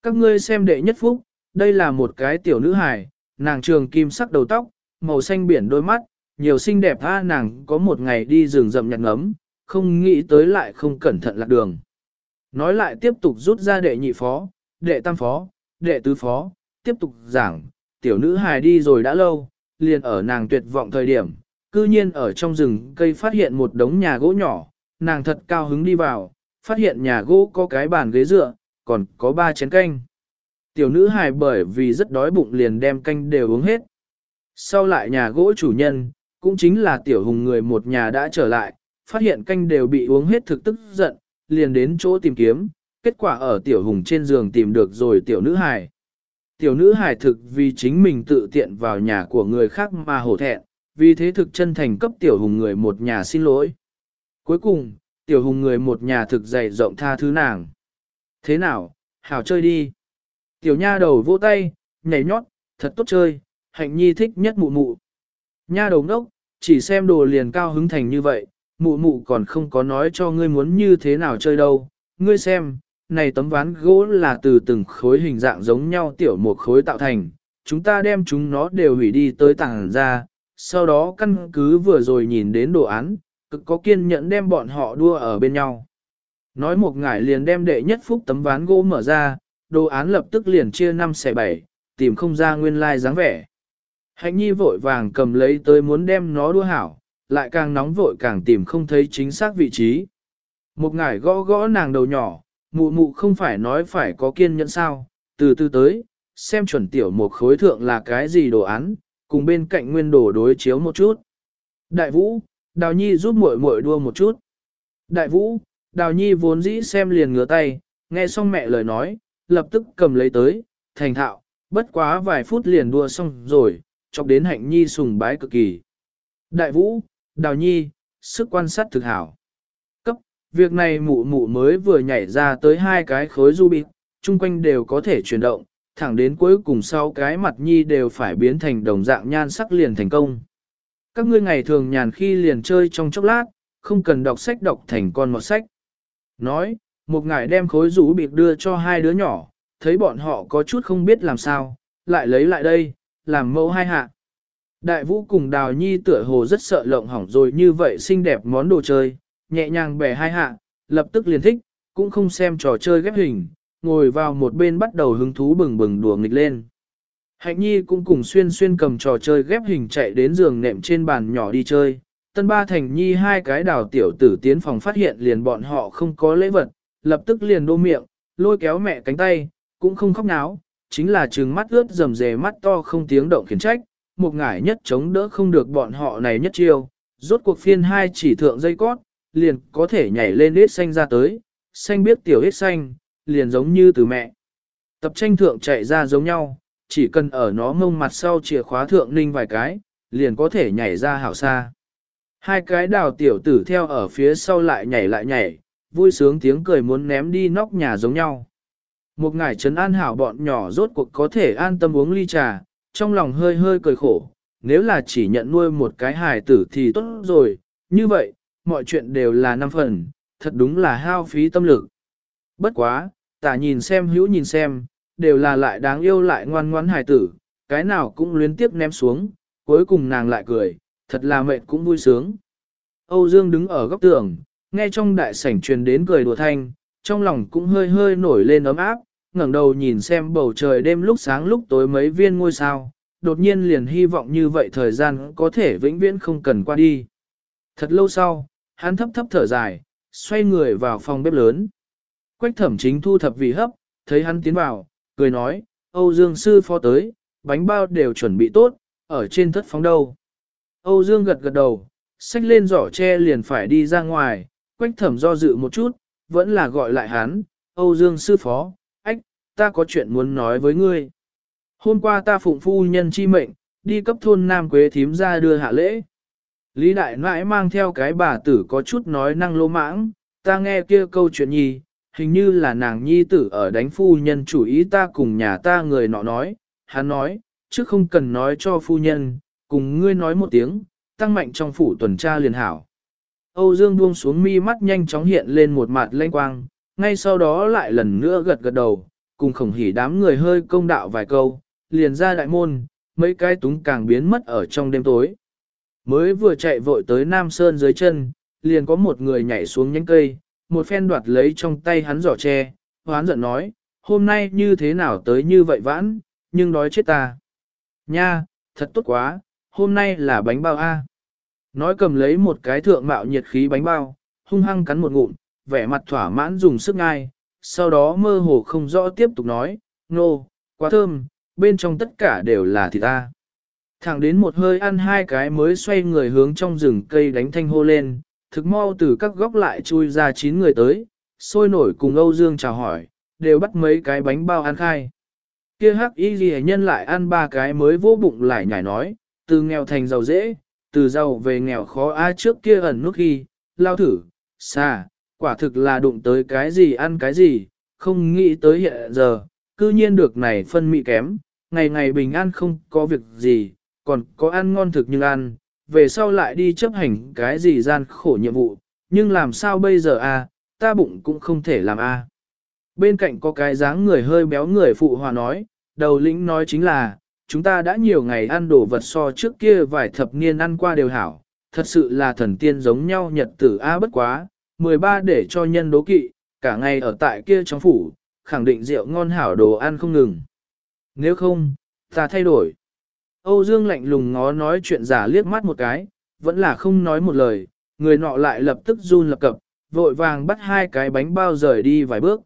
[SPEAKER 1] Các ngươi xem đệ nhất phúc, đây là một cái tiểu nữ hài, nàng trường kim sắc đầu tóc, màu xanh biển đôi mắt, nhiều xinh đẹp tha nàng có một ngày đi rừng rậm nhặt ngấm, không nghĩ tới lại không cẩn thận lạc đường. Nói lại tiếp tục rút ra đệ nhị phó, đệ tam phó, đệ tứ phó, tiếp tục giảng, tiểu nữ hài đi rồi đã lâu, liền ở nàng tuyệt vọng thời điểm, cư nhiên ở trong rừng cây phát hiện một đống nhà gỗ nhỏ, nàng thật cao hứng đi vào, phát hiện nhà gỗ có cái bàn ghế dựa, còn có ba chén canh. Tiểu nữ hài bởi vì rất đói bụng liền đem canh đều uống hết. Sau lại nhà gỗ chủ nhân, cũng chính là tiểu hùng người một nhà đã trở lại, phát hiện canh đều bị uống hết thực tức giận, liền đến chỗ tìm kiếm, kết quả ở tiểu hùng trên giường tìm được rồi tiểu nữ hài. Tiểu nữ hài thực vì chính mình tự tiện vào nhà của người khác mà hổ thẹn, vì thế thực chân thành cấp tiểu hùng người một nhà xin lỗi. Cuối cùng, tiểu hùng người một nhà thực dày rộng tha thứ nàng. Thế nào, hảo chơi đi. Tiểu nha đầu vỗ tay, nhảy nhót, thật tốt chơi, hạnh nhi thích nhất mụ mụ. Nha đầu ngốc, chỉ xem đồ liền cao hứng thành như vậy, mụ mụ còn không có nói cho ngươi muốn như thế nào chơi đâu. Ngươi xem, này tấm ván gỗ là từ từng khối hình dạng giống nhau tiểu một khối tạo thành, chúng ta đem chúng nó đều hủy đi tới tảng ra, sau đó căn cứ vừa rồi nhìn đến đồ án, cực có kiên nhẫn đem bọn họ đua ở bên nhau. Nói một ngải liền đem đệ nhất phúc tấm ván gỗ mở ra, đồ án lập tức liền chia năm xẻ bảy, tìm không ra nguyên lai like dáng vẻ. Hạnh nhi vội vàng cầm lấy tới muốn đem nó đua hảo, lại càng nóng vội càng tìm không thấy chính xác vị trí. Một ngải gõ gõ nàng đầu nhỏ, mụ mụ không phải nói phải có kiên nhẫn sao, từ từ tới, xem chuẩn tiểu một khối thượng là cái gì đồ án, cùng bên cạnh nguyên đồ đối chiếu một chút. Đại vũ, đào nhi giúp muội muội đua một chút. Đại vũ, đào nhi vốn dĩ xem liền ngửa tay, nghe xong mẹ lời nói, lập tức cầm lấy tới, thành thạo, bất quá vài phút liền đua xong rồi, chọc đến hạnh nhi sùng bái cực kỳ. Đại vũ, đào nhi, sức quan sát thực hảo. Cấp, việc này mụ mụ mới vừa nhảy ra tới hai cái khối du bịt, chung quanh đều có thể chuyển động, thẳng đến cuối cùng sau cái mặt nhi đều phải biến thành đồng dạng nhan sắc liền thành công. Các ngươi ngày thường nhàn khi liền chơi trong chốc lát, không cần đọc sách đọc thành con một sách. Nói, một ngài đem khối rũ bịt đưa cho hai đứa nhỏ, thấy bọn họ có chút không biết làm sao, lại lấy lại đây, làm mẫu hai hạ. Đại vũ cùng đào nhi tựa hồ rất sợ lộng hỏng rồi như vậy xinh đẹp món đồ chơi, nhẹ nhàng bẻ hai hạ, lập tức liền thích, cũng không xem trò chơi ghép hình, ngồi vào một bên bắt đầu hứng thú bừng bừng đùa nghịch lên. Hạnh nhi cũng cùng xuyên xuyên cầm trò chơi ghép hình chạy đến giường nệm trên bàn nhỏ đi chơi. Tân ba thành nhi hai cái đào tiểu tử tiến phòng phát hiện liền bọn họ không có lễ vật, lập tức liền đô miệng, lôi kéo mẹ cánh tay, cũng không khóc náo, chính là trừng mắt ướt rầm rề mắt to không tiếng động khiển trách, một ngải nhất chống đỡ không được bọn họ này nhất chiêu, rốt cuộc phiên hai chỉ thượng dây cót, liền có thể nhảy lên hết xanh ra tới, xanh biết tiểu hết xanh, liền giống như từ mẹ. Tập tranh thượng chạy ra giống nhau, chỉ cần ở nó mông mặt sau chìa khóa thượng ninh vài cái, liền có thể nhảy ra hảo xa. Hai cái đào tiểu tử theo ở phía sau lại nhảy lại nhảy, vui sướng tiếng cười muốn ném đi nóc nhà giống nhau. Một ngày trấn an hảo bọn nhỏ rốt cuộc có thể an tâm uống ly trà, trong lòng hơi hơi cười khổ, nếu là chỉ nhận nuôi một cái hài tử thì tốt rồi, như vậy, mọi chuyện đều là năm phần, thật đúng là hao phí tâm lực. Bất quá, tả nhìn xem hữu nhìn xem, đều là lại đáng yêu lại ngoan ngoãn hài tử, cái nào cũng luyến tiếp ném xuống, cuối cùng nàng lại cười, thật là mệt cũng vui sướng. Âu Dương đứng ở góc tường, nghe trong đại sảnh truyền đến cười đùa thanh, trong lòng cũng hơi hơi nổi lên ấm áp, ngẩng đầu nhìn xem bầu trời đêm lúc sáng lúc tối mấy viên ngôi sao, đột nhiên liền hy vọng như vậy thời gian có thể vĩnh viễn không cần qua đi. Thật lâu sau, hắn thấp thấp thở dài, xoay người vào phòng bếp lớn. Quách thẩm chính thu thập vị hấp, thấy hắn tiến vào, cười nói, Âu Dương sư phó tới, bánh bao đều chuẩn bị tốt, ở trên thất phóng đâu. Âu Dương gật gật đầu, xách lên giỏ tre liền phải đi ra ngoài, quách thẩm do dự một chút, vẫn là gọi lại hắn, Âu Dương sư phó, ta có chuyện muốn nói với ngươi. Hôm qua ta phụng phu nhân chi mệnh, đi cấp thôn Nam Quế thím ra đưa hạ lễ. Lý Đại Nãi mang theo cái bà tử có chút nói năng lô mãng, ta nghe kia câu chuyện nhi, hình như là nàng nhi tử ở đánh phu nhân chủ ý ta cùng nhà ta người nọ nói, hắn nói, chứ không cần nói cho phu nhân, cùng ngươi nói một tiếng, tăng mạnh trong phủ tuần tra liền hảo. Âu Dương buông xuống mi mắt nhanh chóng hiện lên một mặt lanh quang, ngay sau đó lại lần nữa gật gật đầu, cùng khổng hỉ đám người hơi công đạo vài câu, liền ra đại môn, mấy cái túng càng biến mất ở trong đêm tối. Mới vừa chạy vội tới Nam Sơn dưới chân, liền có một người nhảy xuống nhánh cây, một phen đoạt lấy trong tay hắn giỏ tre, hoán giận nói, hôm nay như thế nào tới như vậy vãn, nhưng đói chết ta. Nha, thật tốt quá, hôm nay là bánh bao A. Nói cầm lấy một cái thượng mạo nhiệt khí bánh bao, hung hăng cắn một ngụm, vẻ mặt thỏa mãn dùng sức ngai, sau đó mơ hồ không rõ tiếp tục nói, nô, quá thơm, bên trong tất cả đều là thịt ta. Thẳng đến một hơi ăn hai cái mới xoay người hướng trong rừng cây đánh thanh hô lên, thực mau từ các góc lại chui ra chín người tới, sôi nổi cùng Âu Dương chào hỏi, đều bắt mấy cái bánh bao ăn khai. Kia hắc y ghi nhân lại ăn ba cái mới vô bụng lại nhảy nói, từ nghèo thành giàu dễ, từ giàu về nghèo khó ai trước kia ẩn nút ghi, lao thử, xa, quả thực là đụng tới cái gì ăn cái gì, không nghĩ tới hiện giờ, cư nhiên được này phân mị kém, ngày ngày bình an không có việc gì, còn có ăn ngon thực nhưng ăn, về sau lại đi chấp hành cái gì gian khổ nhiệm vụ, nhưng làm sao bây giờ a? ta bụng cũng không thể làm a. Bên cạnh có cái dáng người hơi béo người phụ hòa nói, đầu lĩnh nói chính là, chúng ta đã nhiều ngày ăn đồ vật so trước kia vài thập niên ăn qua đều hảo, thật sự là thần tiên giống nhau nhật tử a bất quá, 13 để cho nhân đố kỵ, cả ngày ở tại kia trong phủ, khẳng định rượu ngon hảo đồ ăn không ngừng. Nếu không, ta thay đổi. Âu Dương lạnh lùng ngó nói chuyện giả liếc mắt một cái, vẫn là không nói một lời, người nọ lại lập tức run lập cập, vội vàng bắt hai cái bánh bao rời đi vài bước.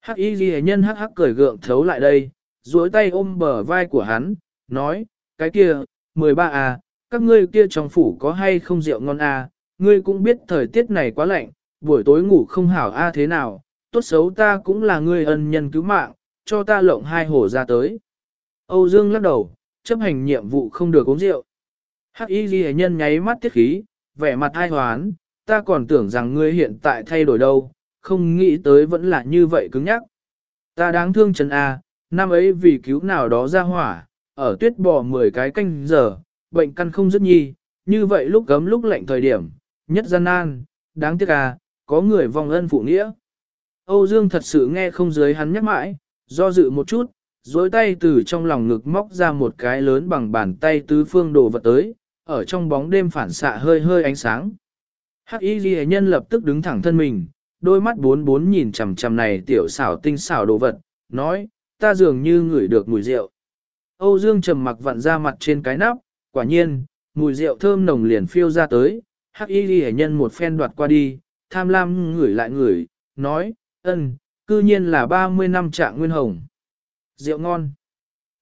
[SPEAKER 1] Hắc y ghi nhân hắc hắc cười gượng thấu lại đây, duỗi tay ôm bờ vai của hắn, nói, cái kia, 13 à, các ngươi kia trong phủ có hay không rượu ngon à, ngươi cũng biết thời tiết này quá lạnh, buổi tối ngủ không hảo a à thế nào, tốt xấu ta cũng là ngươi ân nhân cứu mạng, cho ta lộng hai hổ ra tới. Âu Dương lắc đầu, chấp hành nhiệm vụ không được uống rượu. Hắc y ghi nhân nháy mắt tiết khí, vẻ mặt ai hoán, ta còn tưởng rằng ngươi hiện tại thay đổi đâu, không nghĩ tới vẫn là như vậy cứng nhắc. Ta đáng thương Trần A, năm ấy vì cứu nào đó ra hỏa, ở tuyết bò 10 cái canh giờ, bệnh căn không dứt nhi, như vậy lúc gấm lúc lạnh thời điểm, nhất gian nan, đáng tiếc à, có người vong ân phụ nghĩa. Âu Dương thật sự nghe không dưới hắn nhắc mãi, do dự một chút, dối tay từ trong lòng ngực móc ra một cái lớn bằng bàn tay tứ phương đồ vật tới, ở trong bóng đêm phản xạ hơi hơi ánh sáng. Hắc y ghi nhân lập tức đứng thẳng thân mình, đôi mắt bốn bốn nhìn chằm chằm này tiểu xảo tinh xảo đồ vật, nói, ta dường như ngửi được mùi rượu. Âu Dương trầm mặc vặn ra mặt trên cái nắp, quả nhiên, mùi rượu thơm nồng liền phiêu ra tới, hắc y ghi nhân một phen đoạt qua đi, tham lam ngửi lại ngửi, nói, ân, cư nhiên là 30 năm trạng nguyên hồng. rượu ngon.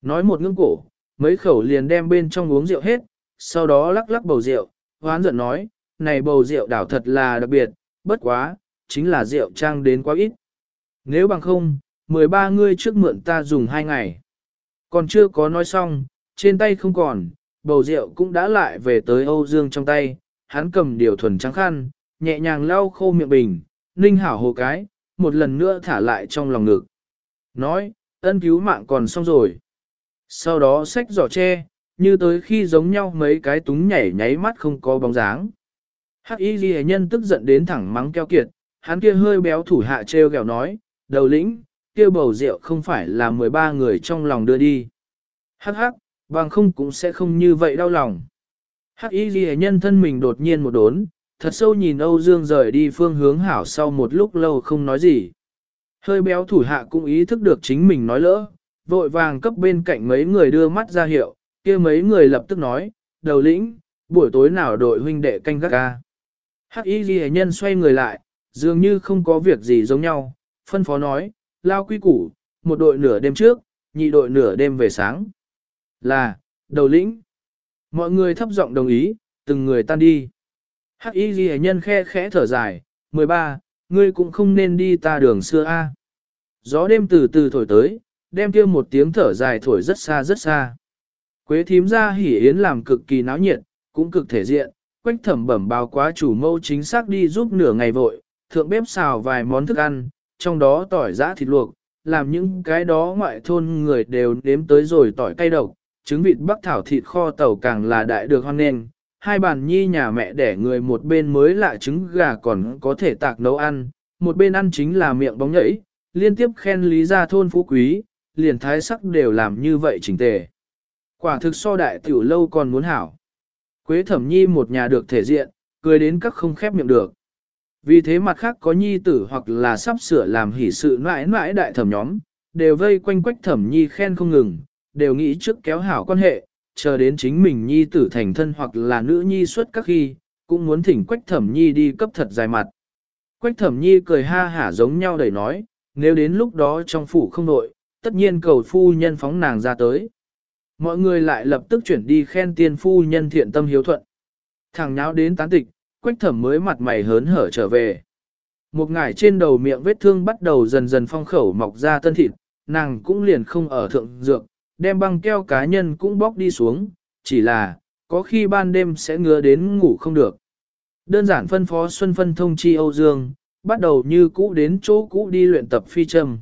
[SPEAKER 1] Nói một ngưỡng cổ, mấy khẩu liền đem bên trong uống rượu hết, sau đó lắc lắc bầu rượu, hoán giận nói, này bầu rượu đảo thật là đặc biệt, bất quá, chính là rượu trang đến quá ít. Nếu bằng không, 13 ngươi trước mượn ta dùng hai ngày. Còn chưa có nói xong, trên tay không còn, bầu rượu cũng đã lại về tới Âu Dương trong tay, hắn cầm điều thuần trắng khăn, nhẹ nhàng lau khô miệng bình, ninh hảo hồ cái, một lần nữa thả lại trong lòng ngực. Nói, ân cứu mạng còn xong rồi. Sau đó xách giỏ tre, như tới khi giống nhau mấy cái túng nhảy nháy mắt không có bóng dáng. Hắc y ghi nhân tức giận đến thẳng mắng keo kiệt, hắn kia hơi béo thủ hạ treo gẹo nói, đầu lĩnh, kia bầu rượu không phải là 13 người trong lòng đưa đi. Hắc hắc, bằng không cũng sẽ không như vậy đau lòng. Hắc y ghi nhân thân mình đột nhiên một đốn, thật sâu nhìn Âu Dương rời đi phương hướng hảo sau một lúc lâu không nói gì. Hơi béo thủ hạ cũng ý thức được chính mình nói lỡ, vội vàng cấp bên cạnh mấy người đưa mắt ra hiệu, kia mấy người lập tức nói, đầu lĩnh, buổi tối nào đội huynh đệ canh gác ca. Hắc y ghi nhân xoay người lại, dường như không có việc gì giống nhau, phân phó nói, lao quy củ, một đội nửa đêm trước, nhị đội nửa đêm về sáng. Là, đầu lĩnh. Mọi người thấp giọng đồng ý, từng người tan đi. Hắc y ghi nhân khe khẽ thở dài, 13, ngươi cũng không nên đi ta đường xưa a. Gió đêm từ từ thổi tới, đem kia một tiếng thở dài thổi rất xa rất xa. Quế thím ra hỉ yến làm cực kỳ náo nhiệt, cũng cực thể diện, quách thẩm bẩm báo quá chủ mâu chính xác đi giúp nửa ngày vội, thượng bếp xào vài món thức ăn, trong đó tỏi giã thịt luộc, làm những cái đó ngoại thôn người đều nếm tới rồi tỏi cay độc, trứng vịt bắc thảo thịt kho tàu càng là đại được hoan nghênh. Hai bàn nhi nhà mẹ đẻ người một bên mới lạ trứng gà còn có thể tạc nấu ăn, một bên ăn chính là miệng bóng nhảy, liên tiếp khen lý gia thôn phú quý, liền thái sắc đều làm như vậy chỉnh tề. Quả thực so đại tiểu lâu còn muốn hảo. Quế thẩm nhi một nhà được thể diện, cười đến các không khép miệng được. Vì thế mặt khác có nhi tử hoặc là sắp sửa làm hỷ sự mãi mãi đại thẩm nhóm, đều vây quanh quách thẩm nhi khen không ngừng, đều nghĩ trước kéo hảo quan hệ, chờ đến chính mình nhi tử thành thân hoặc là nữ nhi xuất các khi, cũng muốn thỉnh quách thẩm nhi đi cấp thật dài mặt. Quách thẩm nhi cười ha hả giống nhau đầy nói, nếu đến lúc đó trong phủ không nội, tất nhiên cầu phu nhân phóng nàng ra tới. Mọi người lại lập tức chuyển đi khen tiên phu nhân thiện tâm hiếu thuận. Thằng nháo đến tán tịch, quách thẩm mới mặt mày hớn hở trở về. Một ngải trên đầu miệng vết thương bắt đầu dần dần phong khẩu mọc ra tân thịt, nàng cũng liền không ở thượng dược, đem băng keo cá nhân cũng bóc đi xuống, chỉ là, có khi ban đêm sẽ ngứa đến ngủ không được. Đơn giản phân phó Xuân Phân thông chi Âu Dương, bắt đầu như cũ đến chỗ cũ đi luyện tập phi châm.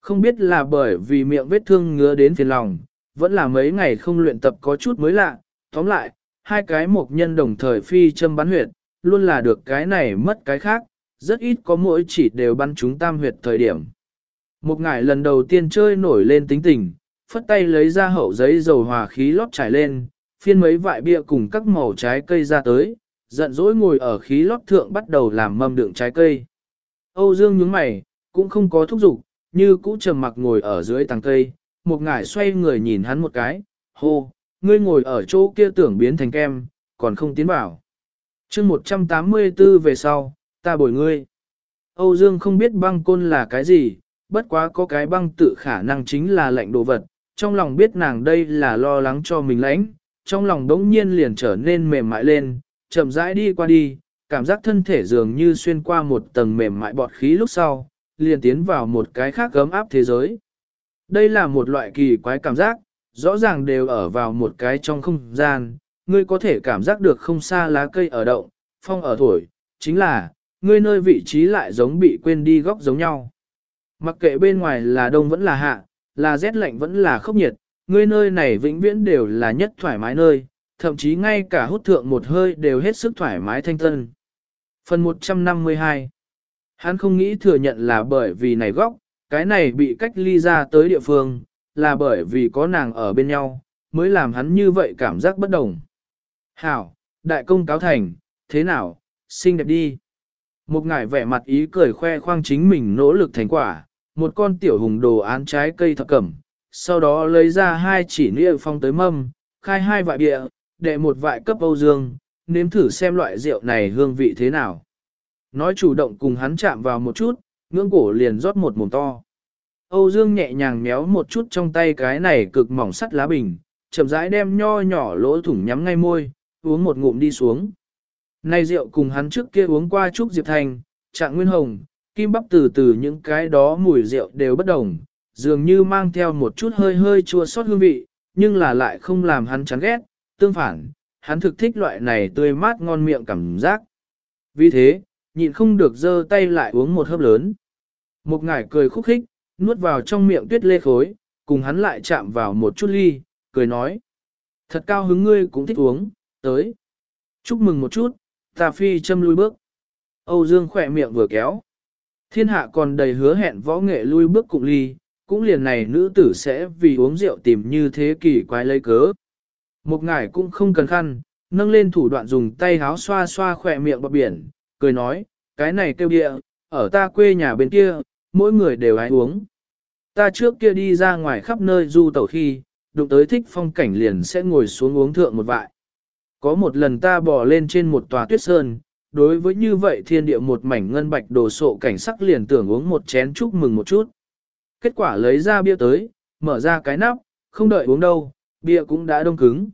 [SPEAKER 1] Không biết là bởi vì miệng vết thương ngứa đến phiền lòng, vẫn là mấy ngày không luyện tập có chút mới lạ, tóm lại, hai cái mộc nhân đồng thời phi châm bắn huyệt, luôn là được cái này mất cái khác, rất ít có mỗi chỉ đều bắn chúng tam huyệt thời điểm. Một ngày lần đầu tiên chơi nổi lên tính tình, phất tay lấy ra hậu giấy dầu hòa khí lót trải lên, phiên mấy vại bia cùng các màu trái cây ra tới, giận dỗi ngồi ở khí lót thượng bắt đầu làm mâm đựng trái cây. Âu Dương nhướng mày, cũng không có thúc giục, như cũ trầm mặc ngồi ở dưới tàng cây, một ngải xoay người nhìn hắn một cái, hô, ngươi ngồi ở chỗ kia tưởng biến thành kem, còn không tiến vào. chương 184 về sau, ta bồi ngươi. Âu Dương không biết băng côn là cái gì, bất quá có cái băng tự khả năng chính là lạnh đồ vật, trong lòng biết nàng đây là lo lắng cho mình lãnh, trong lòng đống nhiên liền trở nên mềm mại lên, chậm rãi đi qua đi, cảm giác thân thể dường như xuyên qua một tầng mềm mại bọt khí lúc sau, liền tiến vào một cái khác gấm áp thế giới. Đây là một loại kỳ quái cảm giác, rõ ràng đều ở vào một cái trong không gian, ngươi có thể cảm giác được không xa lá cây ở động, phong ở thổi, chính là, ngươi nơi vị trí lại giống bị quên đi góc giống nhau. Mặc kệ bên ngoài là đông vẫn là hạ, là rét lạnh vẫn là khốc nhiệt, ngươi nơi này vĩnh viễn đều là nhất thoải mái nơi, thậm chí ngay cả hút thượng một hơi đều hết sức thoải mái thanh tân. Phần 152 Hắn không nghĩ thừa nhận là bởi vì này góc, cái này bị cách ly ra tới địa phương, là bởi vì có nàng ở bên nhau, mới làm hắn như vậy cảm giác bất đồng. Hảo, đại công cáo thành, thế nào, xinh đẹp đi. Một ngải vẻ mặt ý cười khoe khoang chính mình nỗ lực thành quả, một con tiểu hùng đồ án trái cây thập cẩm, sau đó lấy ra hai chỉ nĩa phong tới mâm, khai hai vại bia, đệ một vại cấp Âu Dương, nếm thử xem loại rượu này hương vị thế nào. Nói chủ động cùng hắn chạm vào một chút, ngưỡng cổ liền rót một mồm to. Âu Dương nhẹ nhàng méo một chút trong tay cái này cực mỏng sắt lá bình, chậm rãi đem nho nhỏ lỗ thủng nhắm ngay môi, uống một ngụm đi xuống. Nay rượu cùng hắn trước kia uống qua chút Diệp Thành, Trạng Nguyên Hồng, Kim Bắp từ từ những cái đó mùi rượu đều bất đồng, dường như mang theo một chút hơi hơi chua sót hương vị, nhưng là lại không làm hắn chán ghét, tương phản, hắn thực thích loại này tươi mát ngon miệng cảm giác. Vì thế, nhịn không được giơ tay lại uống một hớp lớn. Một ngải cười khúc khích, nuốt vào trong miệng tuyết lê khối, cùng hắn lại chạm vào một chút ly, cười nói. Thật cao hứng ngươi cũng thích uống, tới. Chúc mừng một chút, ta phi châm lui bước. Âu Dương khỏe miệng vừa kéo. Thiên hạ còn đầy hứa hẹn võ nghệ lui bước cụng ly, cũng liền này nữ tử sẽ vì uống rượu tìm như thế kỷ quái lấy cớ. Một ngải cũng không cần khăn, nâng lên thủ đoạn dùng tay háo xoa xoa khỏe miệng bọc biển, cười nói, cái này kêu địa, ở ta quê nhà bên kia, mỗi người đều ái uống. Ta trước kia đi ra ngoài khắp nơi du tẩu khi, đụng tới thích phong cảnh liền sẽ ngồi xuống uống thượng một vại. Có một lần ta bò lên trên một tòa tuyết sơn, đối với như vậy thiên địa một mảnh ngân bạch đồ sộ cảnh sắc liền tưởng uống một chén chúc mừng một chút. Kết quả lấy ra bia tới, mở ra cái nắp, không đợi uống đâu, bia cũng đã đông cứng.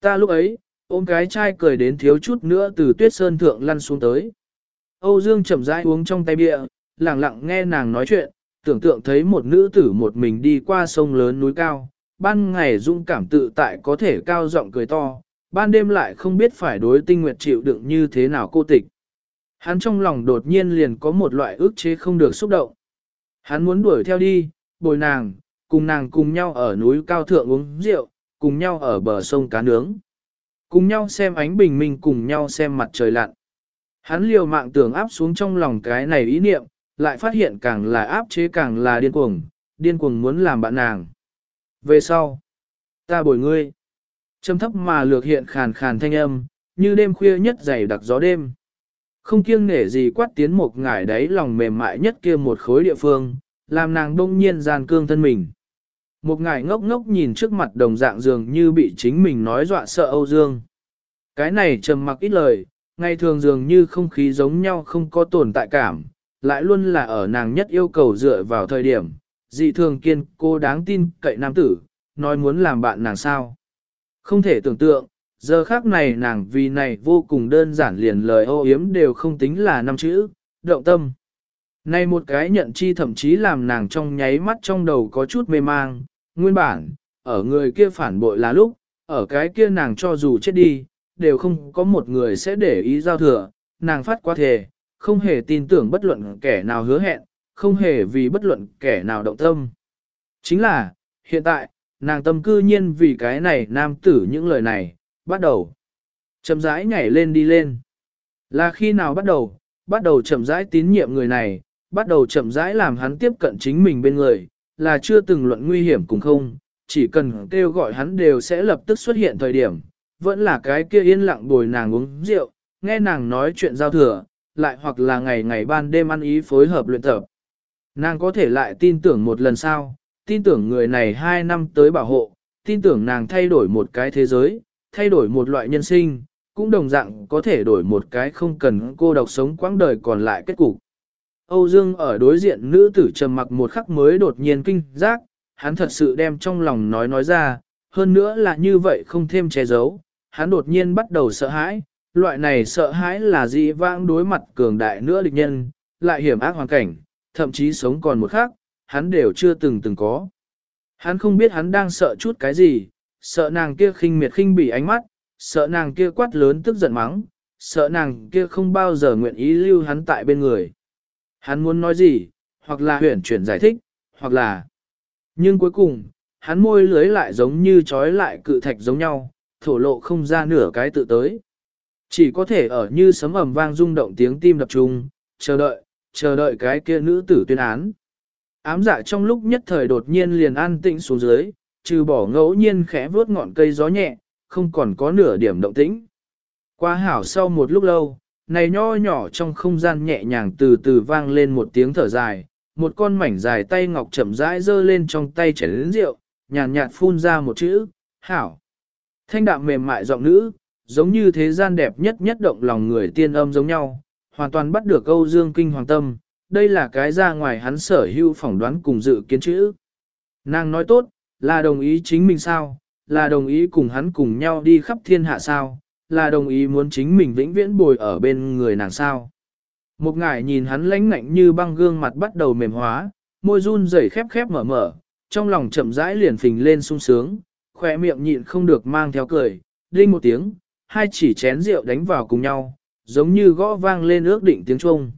[SPEAKER 1] Ta lúc ấy, ôm cái chai cười đến thiếu chút nữa từ tuyết sơn thượng lăn xuống tới. Âu Dương chậm rãi uống trong tay bia, lặng lặng nghe nàng nói chuyện, tưởng tượng thấy một nữ tử một mình đi qua sông lớn núi cao, ban ngày dung cảm tự tại có thể cao giọng cười to, ban đêm lại không biết phải đối tinh nguyệt chịu đựng như thế nào cô tịch. Hắn trong lòng đột nhiên liền có một loại ước chế không được xúc động. Hắn muốn đuổi theo đi, bồi nàng, cùng nàng cùng nhau ở núi cao thượng uống rượu, cùng nhau ở bờ sông cá nướng. Cùng nhau xem ánh bình minh cùng nhau xem mặt trời lặn. Hắn liều mạng tưởng áp xuống trong lòng cái này ý niệm, lại phát hiện càng là áp chế càng là điên cuồng, điên cuồng muốn làm bạn nàng. Về sau, ta bồi ngươi. Trầm thấp mà lược hiện khàn khàn thanh âm, như đêm khuya nhất dày đặc gió đêm. Không kiêng nể gì quát tiến một ngải đáy lòng mềm mại nhất kia một khối địa phương, làm nàng đông nhiên gian cương thân mình. Một ngải ngốc ngốc nhìn trước mặt đồng dạng dường như bị chính mình nói dọa sợ Âu Dương. Cái này trầm mặc ít lời, ngày thường dường như không khí giống nhau không có tồn tại cảm, lại luôn là ở nàng nhất yêu cầu dựa vào thời điểm, dị thường kiên cô đáng tin cậy nam tử, nói muốn làm bạn nàng sao. Không thể tưởng tượng, giờ khác này nàng vì này vô cùng đơn giản liền lời ô yếm đều không tính là năm chữ, động tâm. Này một cái nhận chi thậm chí làm nàng trong nháy mắt trong đầu có chút mê mang, nguyên bản, ở người kia phản bội là lúc, ở cái kia nàng cho dù chết đi, đều không có một người sẽ để ý giao thừa, nàng phát quá thề, không hề tin tưởng bất luận kẻ nào hứa hẹn, không hề vì bất luận kẻ nào động tâm. Chính là, hiện tại, nàng tâm cư nhiên vì cái này nam tử những lời này, bắt đầu. Chậm rãi nhảy lên đi lên. Là khi nào bắt đầu, bắt đầu chậm rãi tín nhiệm người này, bắt đầu chậm rãi làm hắn tiếp cận chính mình bên người, là chưa từng luận nguy hiểm cùng không, chỉ cần kêu gọi hắn đều sẽ lập tức xuất hiện thời điểm, vẫn là cái kia yên lặng bồi nàng uống rượu, nghe nàng nói chuyện giao thừa, lại hoặc là ngày ngày ban đêm ăn ý phối hợp luyện tập. Nàng có thể lại tin tưởng một lần sau, tin tưởng người này hai năm tới bảo hộ, tin tưởng nàng thay đổi một cái thế giới, thay đổi một loại nhân sinh, cũng đồng dạng có thể đổi một cái không cần cô độc sống quãng đời còn lại kết cục. Âu Dương ở đối diện nữ tử trầm mặc một khắc mới đột nhiên kinh giác, hắn thật sự đem trong lòng nói nói ra, hơn nữa là như vậy không thêm che giấu, hắn đột nhiên bắt đầu sợ hãi, loại này sợ hãi là dị vãng đối mặt cường đại nữa địch nhân, lại hiểm ác hoàn cảnh, thậm chí sống còn một khắc, hắn đều chưa từng từng có. Hắn không biết hắn đang sợ chút cái gì, sợ nàng kia khinh miệt khinh bỉ ánh mắt, sợ nàng kia quát lớn tức giận mắng, sợ nàng kia không bao giờ nguyện ý lưu hắn tại bên người. Hắn muốn nói gì, hoặc là huyển chuyển giải thích, hoặc là... Nhưng cuối cùng, hắn môi lưới lại giống như trói lại cự thạch giống nhau, thổ lộ không ra nửa cái tự tới. Chỉ có thể ở như sấm ầm vang rung động tiếng tim đập trung, chờ đợi, chờ đợi cái kia nữ tử tuyên án. Ám dạ trong lúc nhất thời đột nhiên liền an tĩnh xuống dưới, trừ bỏ ngẫu nhiên khẽ vuốt ngọn cây gió nhẹ, không còn có nửa điểm động tĩnh. Qua hảo sau một lúc lâu, này nho nhỏ trong không gian nhẹ nhàng từ từ vang lên một tiếng thở dài, một con mảnh dài tay ngọc chậm rãi giơ lên trong tay chảy lớn rượu, nhàn nhạt, nhạt phun ra một chữ, hảo. Thanh đạm mềm mại giọng nữ, giống như thế gian đẹp nhất nhất động lòng người tiên âm giống nhau, hoàn toàn bắt được câu dương kinh hoàng tâm, đây là cái ra ngoài hắn sở hữu phỏng đoán cùng dự kiến chữ. Nàng nói tốt, là đồng ý chính mình sao, là đồng ý cùng hắn cùng nhau đi khắp thiên hạ sao, là đồng ý muốn chính mình vĩnh viễn bồi ở bên người nàng sao. Một ngải nhìn hắn lãnh ngạnh như băng gương mặt bắt đầu mềm hóa, môi run rẩy khép khép mở mở, trong lòng chậm rãi liền phình lên sung sướng, khỏe miệng nhịn không được mang theo cười, đinh một tiếng, hai chỉ chén rượu đánh vào cùng nhau, giống như gõ vang lên ước định tiếng Trung.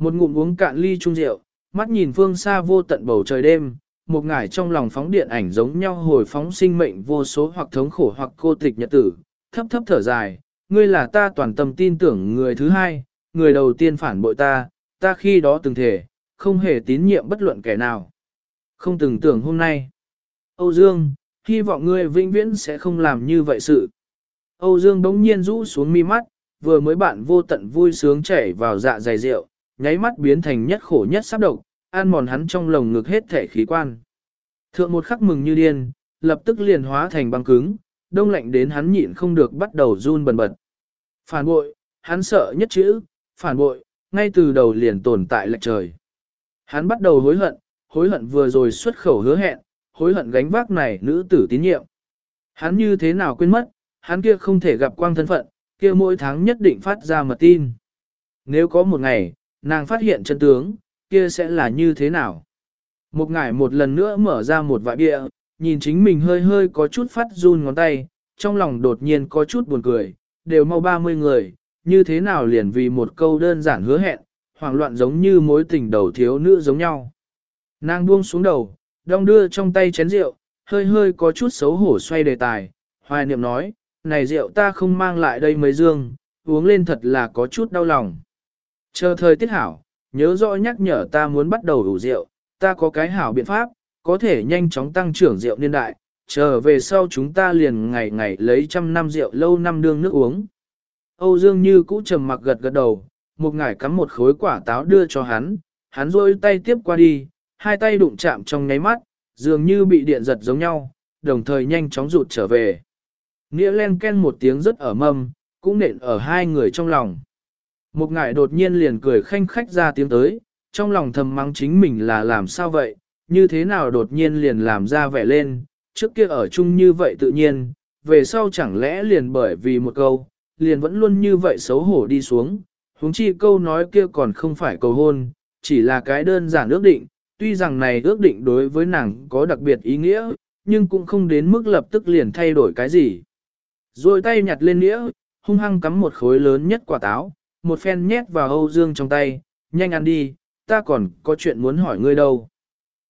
[SPEAKER 1] Một ngụm uống cạn ly chung rượu, mắt nhìn phương xa vô tận bầu trời đêm, một ngải trong lòng phóng điện ảnh giống nhau hồi phóng sinh mệnh vô số hoặc thống khổ hoặc cô tịch nhật tử, thấp thấp thở dài, ngươi là ta toàn tâm tin tưởng người thứ hai, người đầu tiên phản bội ta, ta khi đó từng thể, không hề tín nhiệm bất luận kẻ nào. Không từng tưởng hôm nay. Âu Dương, hy vọng ngươi vĩnh viễn sẽ không làm như vậy sự. Âu Dương đống nhiên rũ xuống mi mắt, vừa mới bạn vô tận vui sướng chảy vào dạ dày rượu, nháy mắt biến thành nhất khổ nhất sắp độc, an mòn hắn trong lồng ngực hết thể khí quan. Thượng một khắc mừng như điên, lập tức liền hóa thành băng cứng, đông lạnh đến hắn nhịn không được bắt đầu run bần bật. Phản bội, hắn sợ nhất chữ, phản bội, ngay từ đầu liền tồn tại lệch trời. Hắn bắt đầu hối hận, hối hận vừa rồi xuất khẩu hứa hẹn, hối hận gánh vác này nữ tử tín nhiệm. Hắn như thế nào quên mất, hắn kia không thể gặp quang thân phận, kia mỗi tháng nhất định phát ra mật tin. Nếu có một ngày, nàng phát hiện chân tướng, kia sẽ là như thế nào? Một ngải một lần nữa mở ra một vại bia, nhìn chính mình hơi hơi có chút phát run ngón tay, trong lòng đột nhiên có chút buồn cười, đều mau 30 người, như thế nào liền vì một câu đơn giản hứa hẹn, hoảng loạn giống như mối tình đầu thiếu nữ giống nhau. Nàng buông xuống đầu, đong đưa trong tay chén rượu, hơi hơi có chút xấu hổ xoay đề tài, hoài niệm nói, này rượu ta không mang lại đây mấy dương, uống lên thật là có chút đau lòng. Chờ thời tiết hảo, nhớ rõ nhắc nhở ta muốn bắt đầu đủ rượu, ta có cái hảo biện pháp, có thể nhanh chóng tăng trưởng rượu niên đại, chờ về sau chúng ta liền ngày ngày lấy trăm năm rượu lâu năm đương nước uống. Âu Dương như cũ trầm mặc gật gật đầu, một ngải cắm một khối quả táo đưa cho hắn, hắn rôi tay tiếp qua đi, hai tay đụng chạm trong nháy mắt, dường như bị điện giật giống nhau, đồng thời nhanh chóng rụt trở về. Nghĩa len ken một tiếng rất ở mâm, cũng nện ở hai người trong lòng. Một ngải đột nhiên liền cười khanh khách ra tiếng tới, trong lòng thầm mắng chính mình là làm sao vậy, như thế nào đột nhiên liền làm ra vẻ lên, trước kia ở chung như vậy tự nhiên, về sau chẳng lẽ liền bởi vì một câu, liền vẫn luôn như vậy xấu hổ đi xuống, huống chi câu nói kia còn không phải cầu hôn, chỉ là cái đơn giản ước định, tuy rằng này ước định đối với nàng có đặc biệt ý nghĩa, nhưng cũng không đến mức lập tức liền thay đổi cái gì. Rồi tay nhặt lên nĩa, hung hăng cắm một khối lớn nhất quả táo, một phen nhét vào Âu Dương trong tay, nhanh ăn đi, ta còn có chuyện muốn hỏi ngươi đâu.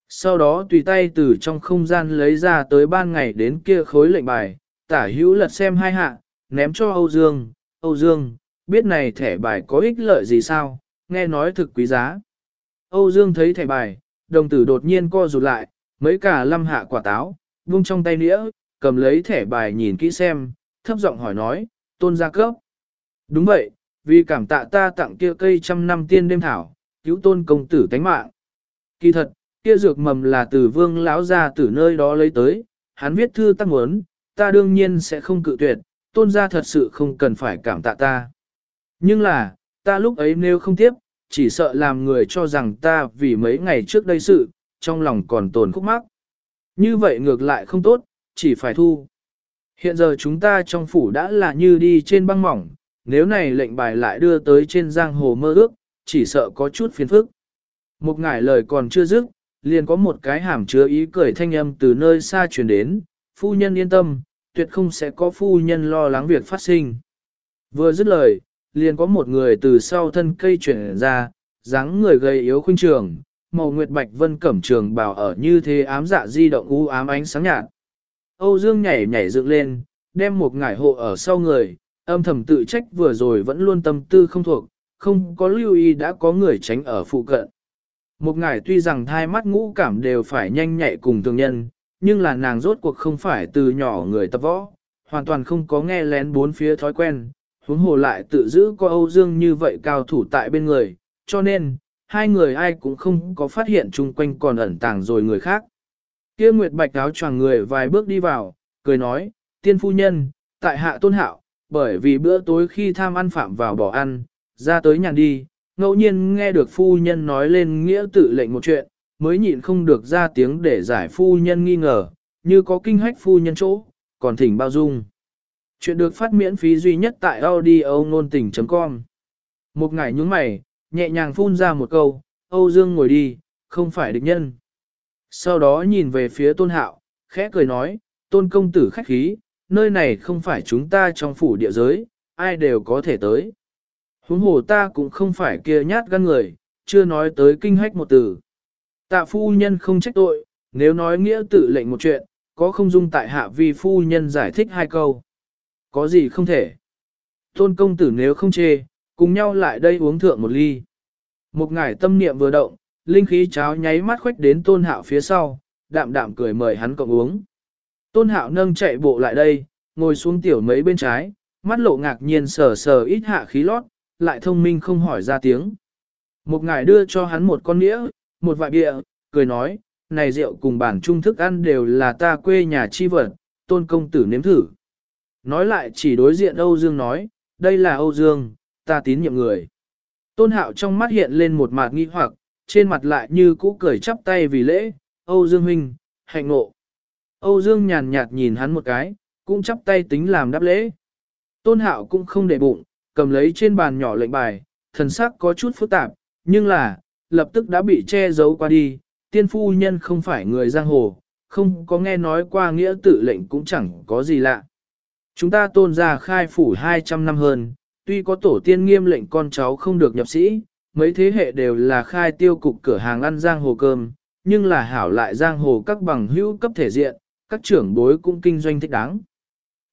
[SPEAKER 1] Sau đó tùy tay từ trong không gian lấy ra tới ban ngày đến kia khối lệnh bài, tả hữu lật xem hai hạ, ném cho Âu Dương, Âu Dương, biết này thẻ bài có ích lợi gì sao, nghe nói thực quý giá. Âu Dương thấy thẻ bài, đồng tử đột nhiên co rụt lại, mấy cả lâm hạ quả táo, vung trong tay nĩa, cầm lấy thẻ bài nhìn kỹ xem, thấp giọng hỏi nói, tôn gia cấp. Đúng vậy, vì cảm tạ ta tặng kia cây trăm năm tiên đêm thảo, cứu tôn công tử tánh mạng. Kỳ thật, kia dược mầm là từ vương lão gia từ nơi đó lấy tới, hắn viết thư tăng muốn, ta đương nhiên sẽ không cự tuyệt, tôn gia thật sự không cần phải cảm tạ ta. Nhưng là, ta lúc ấy nếu không tiếp, chỉ sợ làm người cho rằng ta vì mấy ngày trước đây sự, trong lòng còn tồn khúc mắc. Như vậy ngược lại không tốt, chỉ phải thu. Hiện giờ chúng ta trong phủ đã là như đi trên băng mỏng, nếu này lệnh bài lại đưa tới trên giang hồ mơ ước, chỉ sợ có chút phiền phức. Một ngải lời còn chưa dứt, liền có một cái hàm chứa ý cười thanh âm từ nơi xa truyền đến, phu nhân yên tâm, tuyệt không sẽ có phu nhân lo lắng việc phát sinh. Vừa dứt lời, liền có một người từ sau thân cây chuyển ra, dáng người gầy yếu khuynh trường, màu nguyệt bạch vân cẩm trường bào ở như thế ám dạ di động u ám ánh sáng nhạt. Âu Dương nhảy nhảy dựng lên, đem một ngải hộ ở sau người, âm thầm tự trách vừa rồi vẫn luôn tâm tư không thuộc, không có lưu ý đã có người tránh ở phụ cận. Một ngải tuy rằng thai mắt ngũ cảm đều phải nhanh nhạy cùng thường nhân, nhưng là nàng rốt cuộc không phải từ nhỏ người tập võ, hoàn toàn không có nghe lén bốn phía thói quen, huống hồ lại tự giữ có Âu Dương như vậy cao thủ tại bên người, cho nên, hai người ai cũng không có phát hiện chung quanh còn ẩn tàng rồi người khác. Kia Nguyệt Bạch áo choàng người vài bước đi vào, cười nói, tiên phu nhân, tại hạ tôn hạo, bởi vì bữa tối khi tham ăn phạm vào bỏ ăn, ra tới nhàn đi, ngẫu nhiên nghe được phu nhân nói lên nghĩa tự lệnh một chuyện, mới nhịn không được ra tiếng để giải phu nhân nghi ngờ, như có kinh hách phu nhân chỗ, còn thỉnh bao dung. Chuyện được phát miễn phí duy nhất tại audio ngôn tình.com Một ngày nhúng mày, nhẹ nhàng phun ra một câu, Âu Dương ngồi đi, không phải địch nhân. Sau đó nhìn về phía tôn hạo, khẽ cười nói, tôn công tử khách khí, nơi này không phải chúng ta trong phủ địa giới, ai đều có thể tới. Huống hồ ta cũng không phải kia nhát gan người, chưa nói tới kinh hách một từ. Tạ phu nhân không trách tội, nếu nói nghĩa tự lệnh một chuyện, có không dung tại hạ vì phu nhân giải thích hai câu. Có gì không thể. Tôn công tử nếu không chê, cùng nhau lại đây uống thượng một ly. Một ngải tâm niệm vừa động, linh khí cháo nháy mắt khuếch đến tôn hạo phía sau, đạm đạm cười mời hắn cộng uống. Tôn hạo nâng chạy bộ lại đây, ngồi xuống tiểu mấy bên trái, mắt lộ ngạc nhiên sờ sờ ít hạ khí lót, lại thông minh không hỏi ra tiếng. Một ngài đưa cho hắn một con nĩa, một vại bia, cười nói, này rượu cùng bản trung thức ăn đều là ta quê nhà chi vật, tôn công tử nếm thử. Nói lại chỉ đối diện Âu Dương nói, đây là Âu Dương, ta tín nhiệm người. Tôn hạo trong mắt hiện lên một mặt nghi hoặc, trên mặt lại như cũ cười chắp tay vì lễ, Âu Dương huynh, hạnh ngộ. Âu Dương nhàn nhạt nhìn hắn một cái, cũng chắp tay tính làm đáp lễ. Tôn hạo cũng không để bụng, cầm lấy trên bàn nhỏ lệnh bài, thần sắc có chút phức tạp, nhưng là, lập tức đã bị che giấu qua đi, tiên phu nhân không phải người giang hồ, không có nghe nói qua nghĩa tự lệnh cũng chẳng có gì lạ. Chúng ta tôn ra khai phủ 200 năm hơn, tuy có tổ tiên nghiêm lệnh con cháu không được nhập sĩ, mấy thế hệ đều là khai tiêu cục cửa hàng ăn giang hồ cơm, nhưng là hảo lại giang hồ các bằng hữu cấp thể diện, các trưởng bối cũng kinh doanh thích đáng.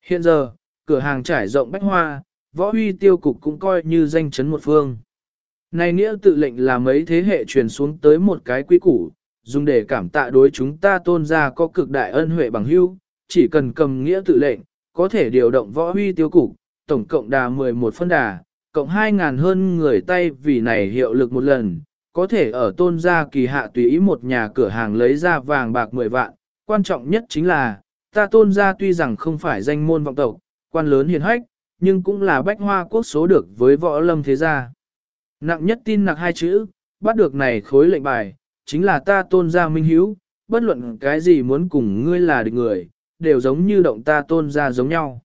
[SPEAKER 1] Hiện giờ, cửa hàng trải rộng bách hoa, võ huy tiêu cục cũng coi như danh chấn một phương. Này nghĩa tự lệnh là mấy thế hệ truyền xuống tới một cái quý củ, dùng để cảm tạ đối chúng ta tôn ra có cực đại ân huệ bằng hưu, chỉ cần cầm nghĩa tự lệnh, có thể điều động võ huy tiêu cục, tổng cộng đà 11 phân đà, cộng 2.000 hơn người tay vì này hiệu lực một lần, có thể ở tôn gia kỳ hạ tùy ý một nhà cửa hàng lấy ra vàng bạc 10 vạn, quan trọng nhất chính là, ta tôn gia tuy rằng không phải danh môn vọng tộc, quan lớn hiền hách, nhưng cũng là bách hoa quốc số được với võ lâm thế gia. Nặng nhất tin nặng hai chữ, bắt được này khối lệnh bài, chính là ta tôn gia minh hiếu, bất luận cái gì muốn cùng ngươi là địch người, đều giống như động ta tôn gia giống nhau.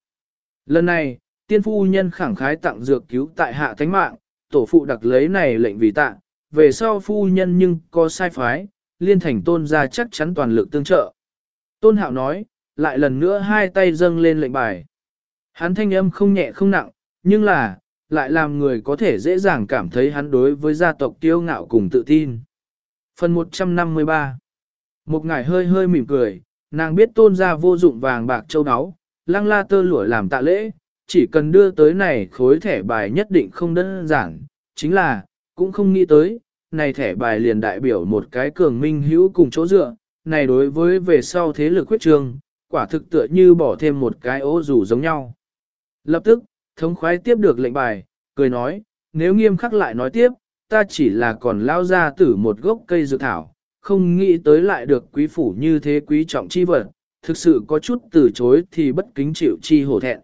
[SPEAKER 1] Lần này, tiên phu nhân khẳng khái tặng dược cứu tại hạ thánh mạng, tổ phụ đặc lấy này lệnh vì tạ, về sau phu nhân nhưng có sai phái, liên thành tôn gia chắc chắn toàn lực tương trợ. Tôn hạo nói, lại lần nữa hai tay dâng lên lệnh bài. Hắn thanh âm không nhẹ không nặng, nhưng là, lại làm người có thể dễ dàng cảm thấy hắn đối với gia tộc kiêu ngạo cùng tự tin. Phần 153 Một ngải hơi hơi mỉm cười, nàng biết tôn gia vô dụng vàng bạc châu áo, lăng la tơ lụa làm tạ lễ, chỉ cần đưa tới này khối thẻ bài nhất định không đơn giản, chính là, cũng không nghĩ tới, này thẻ bài liền đại biểu một cái cường minh hữu cùng chỗ dựa, này đối với về sau thế lực huyết trường, quả thực tựa như bỏ thêm một cái ố rủ giống nhau. Lập tức, thống khoái tiếp được lệnh bài, cười nói, nếu nghiêm khắc lại nói tiếp, ta chỉ là còn lao ra tử một gốc cây dược thảo, không nghĩ tới lại được quý phủ như thế quý trọng chi vật, thực sự có chút từ chối thì bất kính chịu chi hổ thẹn.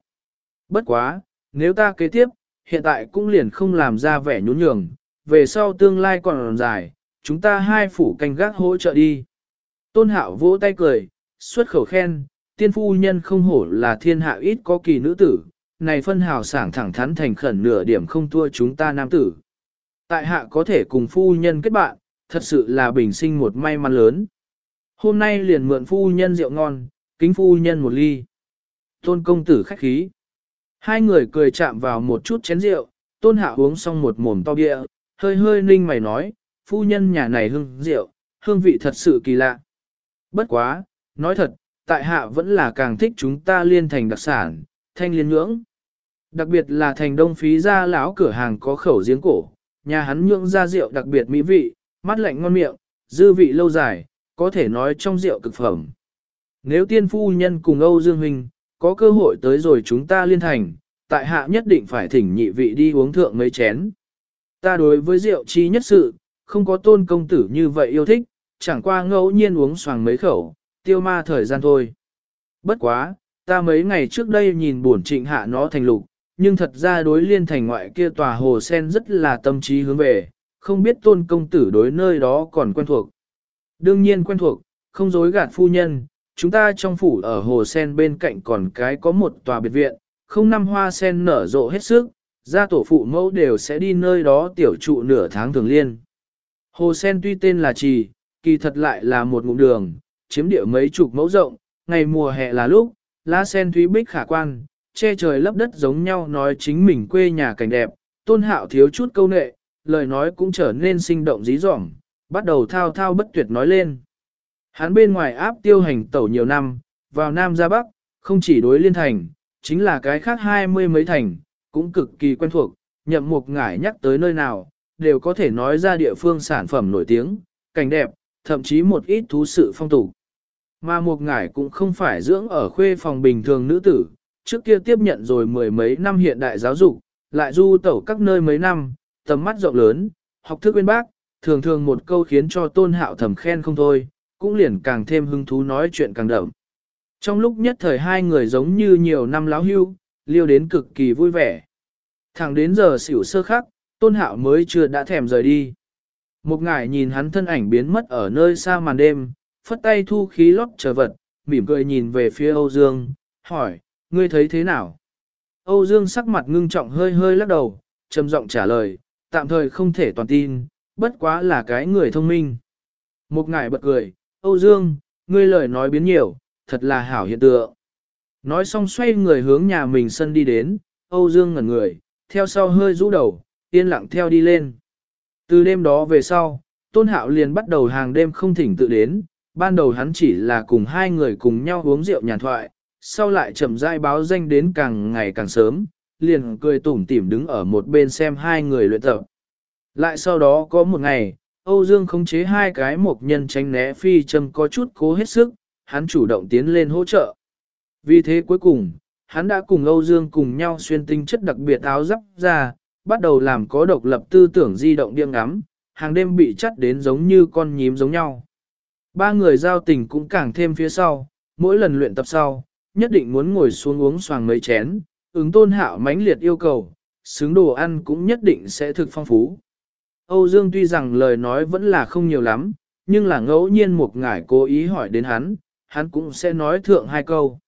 [SPEAKER 1] Bất quá, nếu ta kế tiếp, hiện tại cũng liền không làm ra vẻ nhún nhường, về sau tương lai còn dài, chúng ta hai phủ canh gác hỗ trợ đi. Tôn hạo vỗ tay cười, xuất khẩu khen, tiên phu nhân không hổ là thiên hạ ít có kỳ nữ tử, này phân hào sảng thẳng thắn thành khẩn nửa điểm không thua chúng ta nam tử. Tại hạ có thể cùng phu nhân kết bạn, thật sự là bình sinh một may mắn lớn. Hôm nay liền mượn phu nhân rượu ngon, kính phu nhân một ly. Tôn công tử khách khí. Hai người cười chạm vào một chút chén rượu, tôn hạ uống xong một mồm to bia, hơi hơi ninh mày nói, phu nhân nhà này hương rượu, hương vị thật sự kỳ lạ. Bất quá, nói thật, tại hạ vẫn là càng thích chúng ta liên thành đặc sản, thanh liên nhưỡng. Đặc biệt là thành đông phí ra lão cửa hàng có khẩu giếng cổ, nhà hắn nhưỡng ra rượu đặc biệt mỹ vị, mát lạnh ngon miệng, dư vị lâu dài, có thể nói trong rượu cực phẩm. Nếu tiên phu nhân cùng Âu Dương Huynh, có cơ hội tới rồi chúng ta liên thành, tại hạ nhất định phải thỉnh nhị vị đi uống thượng mấy chén. Ta đối với rượu chi nhất sự, không có tôn công tử như vậy yêu thích, chẳng qua ngẫu nhiên uống xoàng mấy khẩu, tiêu ma thời gian thôi. Bất quá, ta mấy ngày trước đây nhìn buồn trịnh hạ nó thành lục, nhưng thật ra đối liên thành ngoại kia tòa hồ sen rất là tâm trí hướng về, không biết tôn công tử đối nơi đó còn quen thuộc. Đương nhiên quen thuộc, không dối gạt phu nhân, chúng ta trong phủ ở hồ sen bên cạnh còn cái có một tòa biệt viện, không năm hoa sen nở rộ hết sức, gia tổ phụ mẫu đều sẽ đi nơi đó tiểu trụ nửa tháng thường liên. Hồ sen tuy tên là trì, kỳ thật lại là một ngụm đường, chiếm địa mấy chục mẫu rộng, ngày mùa hè là lúc, lá sen thúy bích khả quan, che trời lấp đất giống nhau nói chính mình quê nhà cảnh đẹp, tôn hạo thiếu chút câu nệ, lời nói cũng trở nên sinh động dí dỏm, bắt đầu thao thao bất tuyệt nói lên. Hắn bên ngoài áp tiêu hành tẩu nhiều năm, vào Nam ra Bắc, không chỉ đối liên thành, chính là cái khác hai mươi mấy thành, cũng cực kỳ quen thuộc, nhậm mục ngải nhắc tới nơi nào, đều có thể nói ra địa phương sản phẩm nổi tiếng, cảnh đẹp, thậm chí một ít thú sự phong tục. Mà một ngải cũng không phải dưỡng ở khuê phòng bình thường nữ tử, trước kia tiếp nhận rồi mười mấy năm hiện đại giáo dục, lại du tẩu các nơi mấy năm, tầm mắt rộng lớn, học thức uyên bác, thường thường một câu khiến cho tôn hạo thầm khen không thôi, cũng liền càng thêm hứng thú nói chuyện càng đậm. Trong lúc nhất thời hai người giống như nhiều năm láo hưu, liêu đến cực kỳ vui vẻ. Thẳng đến giờ xỉu sơ khắc, tôn hạo mới chưa đã thèm rời đi. Một ngải nhìn hắn thân ảnh biến mất ở nơi xa màn đêm, phất tay thu khí lót trở vật, mỉm cười nhìn về phía Âu Dương, hỏi, ngươi thấy thế nào? Âu Dương sắc mặt ngưng trọng hơi hơi lắc đầu, trầm giọng trả lời, tạm thời không thể toàn tin, bất quá là cái người thông minh. Một ngải bật cười, Âu Dương, ngươi lời nói biến nhiều, thật là hảo hiện tượng. Nói xong xoay người hướng nhà mình sân đi đến, Âu Dương ngẩn người, theo sau hơi rũ đầu, yên lặng theo đi lên. Từ đêm đó về sau, Tôn Hạo liền bắt đầu hàng đêm không thỉnh tự đến, ban đầu hắn chỉ là cùng hai người cùng nhau uống rượu nhàn thoại, sau lại chậm rãi báo danh đến càng ngày càng sớm, liền cười tủm tỉm đứng ở một bên xem hai người luyện tập. Lại sau đó có một ngày, Âu Dương khống chế hai cái một nhân tránh né phi châm có chút cố hết sức, hắn chủ động tiến lên hỗ trợ. Vì thế cuối cùng, hắn đã cùng Âu Dương cùng nhau xuyên tinh chất đặc biệt áo giáp ra, bắt đầu làm có độc lập tư tưởng di động điên ngắm, hàng đêm bị chắt đến giống như con nhím giống nhau. Ba người giao tình cũng càng thêm phía sau, mỗi lần luyện tập sau, nhất định muốn ngồi xuống uống xoàng mấy chén, ứng tôn hạo mãnh liệt yêu cầu, xứng đồ ăn cũng nhất định sẽ thực phong phú. Âu Dương tuy rằng lời nói vẫn là không nhiều lắm, nhưng là ngẫu nhiên một ngải cố ý hỏi đến hắn, hắn cũng sẽ nói thượng hai câu.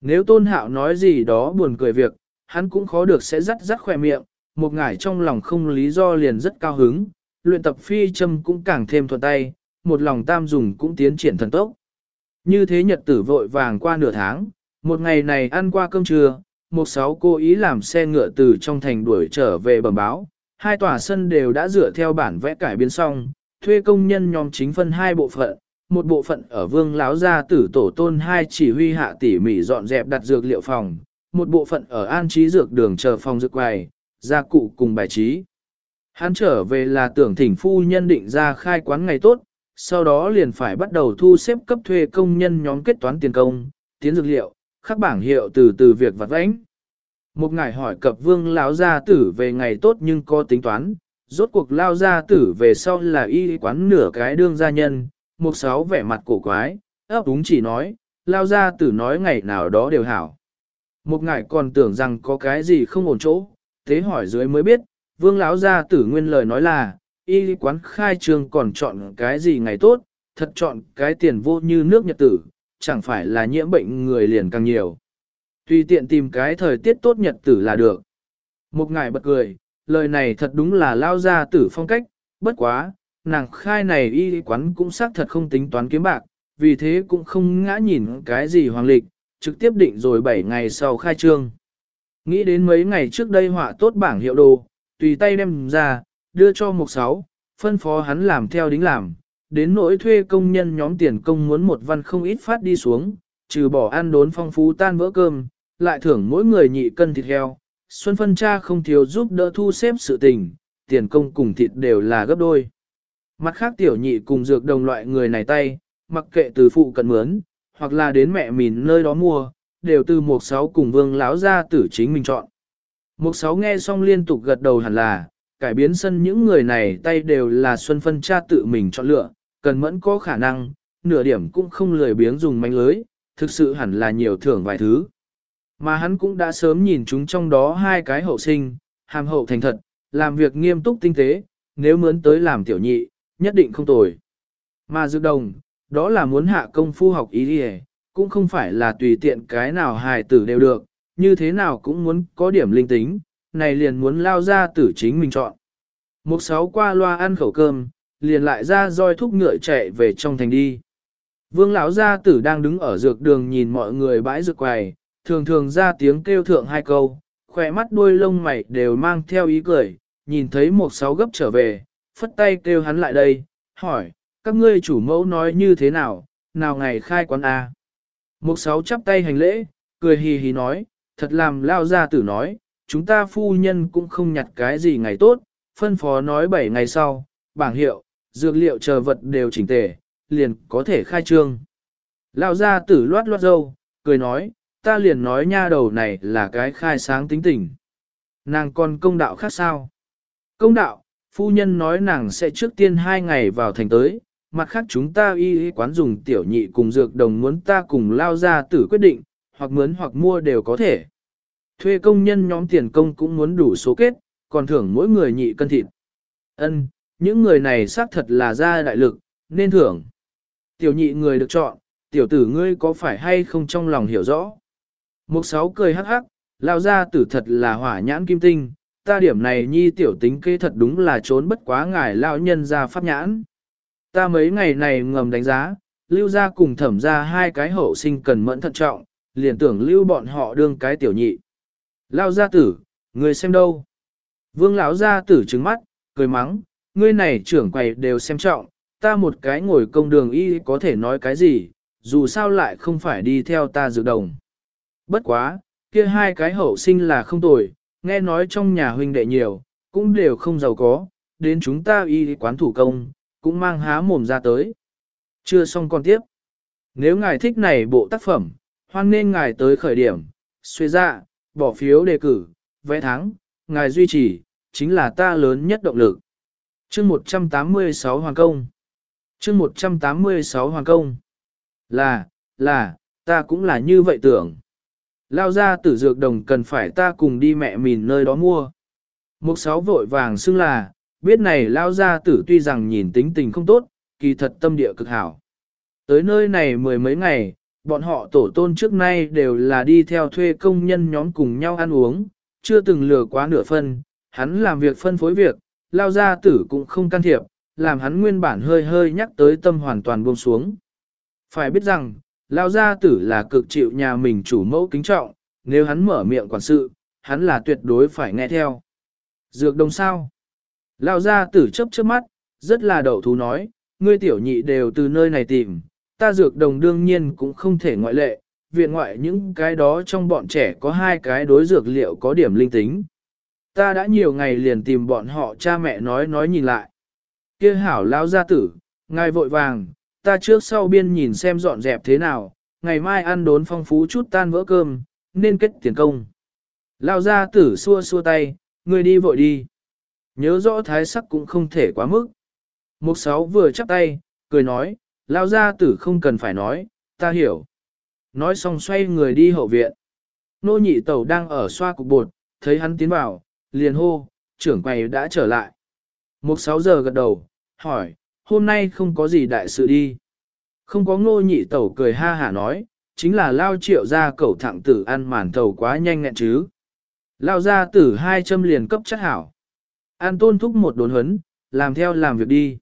[SPEAKER 1] Nếu tôn hạo nói gì đó buồn cười việc, hắn cũng khó được sẽ rắt rắt khỏe miệng, một ngải trong lòng không lý do liền rất cao hứng, luyện tập phi châm cũng càng thêm thuận tay, một lòng tam dùng cũng tiến triển thần tốc. Như thế nhật tử vội vàng qua nửa tháng, một ngày này ăn qua cơm trưa, một sáu cô ý làm xe ngựa từ trong thành đuổi trở về bẩm báo, hai tòa sân đều đã dựa theo bản vẽ cải biến xong, thuê công nhân nhóm chính phân hai bộ phận, một bộ phận ở vương láo gia tử tổ tôn hai chỉ huy hạ tỉ mỉ dọn dẹp đặt dược liệu phòng, một bộ phận ở an trí dược đường chờ phòng dược quầy, gia cụ cùng bài trí. Hắn trở về là tưởng thỉnh phu nhân định ra khai quán ngày tốt, sau đó liền phải bắt đầu thu xếp cấp thuê công nhân nhóm kết toán tiền công, tiến dược liệu, khắc bảng hiệu từ từ việc vặt vãnh. Một ngài hỏi cập vương lão gia tử về ngày tốt nhưng có tính toán, rốt cuộc lao gia tử về sau là y quán nửa cái đương gia nhân, một sáu vẻ mặt cổ quái, ấp đúng chỉ nói, lao gia tử nói ngày nào đó đều hảo. Một ngài còn tưởng rằng có cái gì không ổn chỗ, thế hỏi dưới mới biết, vương lão gia tử nguyên lời nói là, y quán khai trương còn chọn cái gì ngày tốt, thật chọn cái tiền vô như nước nhật tử, chẳng phải là nhiễm bệnh người liền càng nhiều. Tùy tiện tìm cái thời tiết tốt nhật tử là được. Một ngài bật cười, lời này thật đúng là lao gia tử phong cách, bất quá, nàng khai này y quán cũng xác thật không tính toán kiếm bạc, vì thế cũng không ngã nhìn cái gì hoàng lịch, trực tiếp định rồi 7 ngày sau khai trương. Nghĩ đến mấy ngày trước đây họa tốt bảng hiệu đồ, tùy tay đem ra, đưa cho mục sáu, phân phó hắn làm theo đính làm, đến nỗi thuê công nhân nhóm tiền công muốn một văn không ít phát đi xuống, trừ bỏ ăn đốn phong phú tan vỡ cơm, lại thưởng mỗi người nhị cân thịt heo. Xuân phân cha không thiếu giúp đỡ thu xếp sự tình, tiền công cùng thịt đều là gấp đôi. Mặt khác tiểu nhị cùng dược đồng loại người này tay, mặc kệ từ phụ cận mướn, hoặc là đến mẹ mình nơi đó mua, đều từ một sáu cùng vương láo ra tử chính mình chọn. Một sáu nghe xong liên tục gật đầu hẳn là, cải biến sân những người này tay đều là Xuân Phân cha tự mình chọn lựa, cần mẫn có khả năng, nửa điểm cũng không lười biếng dùng manh lưới, thực sự hẳn là nhiều thưởng vài thứ. Mà hắn cũng đã sớm nhìn chúng trong đó hai cái hậu sinh, hàm hậu thành thật, làm việc nghiêm túc tinh tế, nếu mướn tới làm tiểu nhị, nhất định không tồi. Mà dược đồng, đó là muốn hạ công phu học ý đi cũng không phải là tùy tiện cái nào hài tử đều được, như thế nào cũng muốn có điểm linh tính, này liền muốn lao ra tử chính mình chọn. Mục sáu qua loa ăn khẩu cơm, liền lại ra roi thúc ngựa chạy về trong thành đi. Vương lão gia tử đang đứng ở dược đường nhìn mọi người bãi dược quầy, thường thường ra tiếng kêu thượng hai câu, khỏe mắt đuôi lông mày đều mang theo ý cười, nhìn thấy một sáu gấp trở về, phất tay kêu hắn lại đây, hỏi, các ngươi chủ mẫu nói như thế nào, nào ngày khai quán A. Một sáu chắp tay hành lễ, cười hì hì nói, thật làm lao gia tử nói, chúng ta phu nhân cũng không nhặt cái gì ngày tốt, phân phó nói bảy ngày sau, bảng hiệu, dược liệu chờ vật đều chỉnh tề, liền có thể khai trương. Lao gia tử loát loát dâu, cười nói, ta liền nói nha đầu này là cái khai sáng tính tình. Nàng còn công đạo khác sao? Công đạo, phu nhân nói nàng sẽ trước tiên hai ngày vào thành tới, mặt khác chúng ta y quán dùng tiểu nhị cùng dược đồng muốn ta cùng lao ra tử quyết định, hoặc mướn hoặc mua đều có thể. Thuê công nhân nhóm tiền công cũng muốn đủ số kết, còn thưởng mỗi người nhị cân thịt. Ân, những người này xác thật là ra đại lực, nên thưởng. Tiểu nhị người được chọn, tiểu tử ngươi có phải hay không trong lòng hiểu rõ. Mục sáu cười hắc hắc, lao ra tử thật là hỏa nhãn kim tinh, ta điểm này nhi tiểu tính kê thật đúng là trốn bất quá ngài lão nhân ra pháp nhãn. Ta mấy ngày này ngầm đánh giá, lưu ra cùng thẩm ra hai cái hậu sinh cần mẫn thận trọng, liền tưởng lưu bọn họ đương cái tiểu nhị. Lao gia tử, người xem đâu? Vương lão gia tử trứng mắt, cười mắng, ngươi này trưởng quầy đều xem trọng, ta một cái ngồi công đường y có thể nói cái gì, dù sao lại không phải đi theo ta dự đồng. Bất quá, kia hai cái hậu sinh là không tồi, nghe nói trong nhà huynh đệ nhiều, cũng đều không giàu có, đến chúng ta y quán thủ công, cũng mang há mồm ra tới. Chưa xong con tiếp. Nếu ngài thích này bộ tác phẩm, hoan nên ngài tới khởi điểm, xuê ra, bỏ phiếu đề cử, vẽ thắng, ngài duy trì, chính là ta lớn nhất động lực. chương 186 Hoàng Công chương 186 Hoàng Công Là, là, ta cũng là như vậy tưởng. Lao ra tử dược đồng cần phải ta cùng đi mẹ mìn nơi đó mua. Mục sáu vội vàng xưng là, biết này lao ra tử tuy rằng nhìn tính tình không tốt, kỳ thật tâm địa cực hảo. Tới nơi này mười mấy ngày, bọn họ tổ tôn trước nay đều là đi theo thuê công nhân nhóm cùng nhau ăn uống, chưa từng lừa quá nửa phân, hắn làm việc phân phối việc, lao ra tử cũng không can thiệp, làm hắn nguyên bản hơi hơi nhắc tới tâm hoàn toàn buông xuống. Phải biết rằng, lao gia tử là cực chịu nhà mình chủ mẫu kính trọng, nếu hắn mở miệng quản sự, hắn là tuyệt đối phải nghe theo. Dược đồng sao? Lao gia tử chấp chớp mắt, rất là đậu thú nói, ngươi tiểu nhị đều từ nơi này tìm, ta dược đồng đương nhiên cũng không thể ngoại lệ, viện ngoại những cái đó trong bọn trẻ có hai cái đối dược liệu có điểm linh tính. Ta đã nhiều ngày liền tìm bọn họ cha mẹ nói nói nhìn lại. kia hảo lao gia tử, ngài vội vàng, ta trước sau biên nhìn xem dọn dẹp thế nào, ngày mai ăn đốn phong phú chút tan vỡ cơm, nên kết tiền công. Lao gia tử xua xua tay, người đi vội đi. Nhớ rõ thái sắc cũng không thể quá mức. Mục sáu vừa chắp tay, cười nói, lao gia tử không cần phải nói, ta hiểu. Nói xong xoay người đi hậu viện. Nô nhị tẩu đang ở xoa cục bột, thấy hắn tiến vào, liền hô, trưởng quầy đã trở lại. Mục sáu giờ gật đầu, hỏi, hôm nay không có gì đại sự đi. Không có ngô nhị tẩu cười ha hả nói, chính là lao triệu ra cẩu thẳng tử ăn màn thầu quá nhanh ngẹn chứ. Lao ra tử hai châm liền cấp chất hảo. An tôn thúc một đốn huấn, làm theo làm việc đi.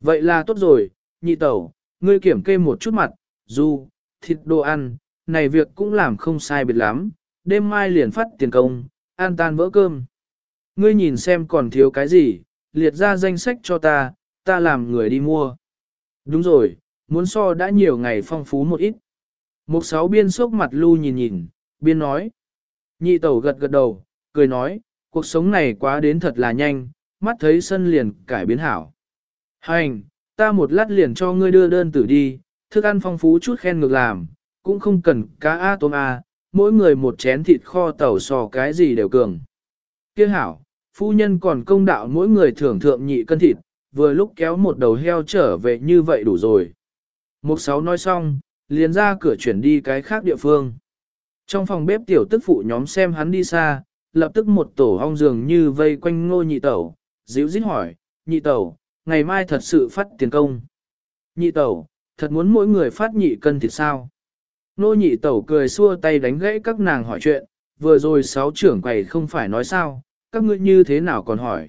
[SPEAKER 1] Vậy là tốt rồi, nhị tẩu, ngươi kiểm kê một chút mặt, Dù, thịt đồ ăn, này việc cũng làm không sai biệt lắm, đêm mai liền phát tiền công, an tan vỡ cơm. Ngươi nhìn xem còn thiếu cái gì, liệt ra danh sách cho ta, ta làm người đi mua. Đúng rồi, muốn so đã nhiều ngày phong phú một ít. Mục sáu biên sốc mặt lưu nhìn nhìn, biên nói. Nhị tẩu gật gật đầu, cười nói, cuộc sống này quá đến thật là nhanh, mắt thấy sân liền cải biến hảo. Hành, ta một lát liền cho ngươi đưa đơn tử đi, thức ăn phong phú chút khen ngược làm, cũng không cần cá A tôm A, mỗi người một chén thịt kho tàu sò cái gì đều cường. Kia hảo, phu nhân còn công đạo mỗi người thưởng thượng nhị cân thịt, vừa lúc kéo một đầu heo trở về như vậy đủ rồi. Mục sáu nói xong, liền ra cửa chuyển đi cái khác địa phương. Trong phòng bếp tiểu tức phụ nhóm xem hắn đi xa, lập tức một tổ ong dường như vây quanh ngô nhị tẩu, dịu dít hỏi, nhị tẩu, ngày mai thật sự phát tiền công. Nhị tẩu, thật muốn mỗi người phát nhị cân thịt sao? Nô nhị tẩu cười xua tay đánh gãy các nàng hỏi chuyện, vừa rồi sáu trưởng quầy không phải nói sao, các ngươi như thế nào còn hỏi.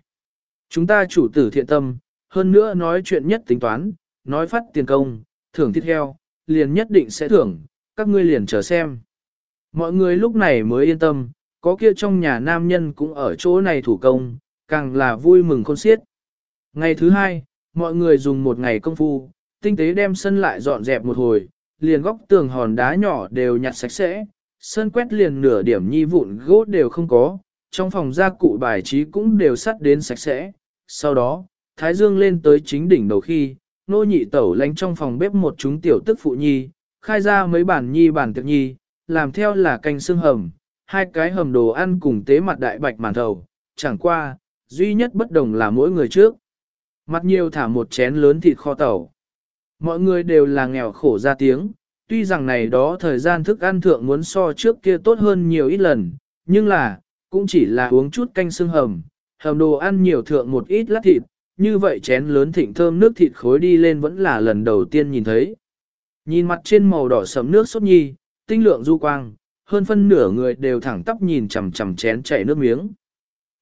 [SPEAKER 1] Chúng ta chủ tử thiện tâm, hơn nữa nói chuyện nhất tính toán, nói phát tiền công, thưởng thịt heo, liền nhất định sẽ thưởng, các ngươi liền chờ xem. Mọi người lúc này mới yên tâm, có kia trong nhà nam nhân cũng ở chỗ này thủ công, càng là vui mừng khôn xiết. Ngày thứ hai, mọi người dùng một ngày công phu, tinh tế đem sân lại dọn dẹp một hồi, liền góc tường hòn đá nhỏ đều nhặt sạch sẽ, sân quét liền nửa điểm nhi vụn gỗ đều không có, trong phòng gia cụ bài trí cũng đều sắt đến sạch sẽ. Sau đó, Thái Dương lên tới chính đỉnh đầu khi, nô nhị tẩu lánh trong phòng bếp một chúng tiểu tức phụ nhi, khai ra mấy bản nhi bản tiệc nhi, làm theo là canh xương hầm, hai cái hầm đồ ăn cùng tế mặt đại bạch màn thầu, chẳng qua, duy nhất bất đồng là mỗi người trước. Mặt nhiều thả một chén lớn thịt kho tàu. Mọi người đều là nghèo khổ ra tiếng, tuy rằng này đó thời gian thức ăn thượng muốn so trước kia tốt hơn nhiều ít lần, nhưng là, cũng chỉ là uống chút canh xương hầm, hầm đồ ăn nhiều thượng một ít lát thịt, như vậy chén lớn thịnh thơm nước thịt khối đi lên vẫn là lần đầu tiên nhìn thấy. Nhìn mặt trên màu đỏ sẫm nước sốt nhi, tinh lượng du quang, hơn phân nửa người đều thẳng tóc nhìn chằm chằm chén chảy nước miếng.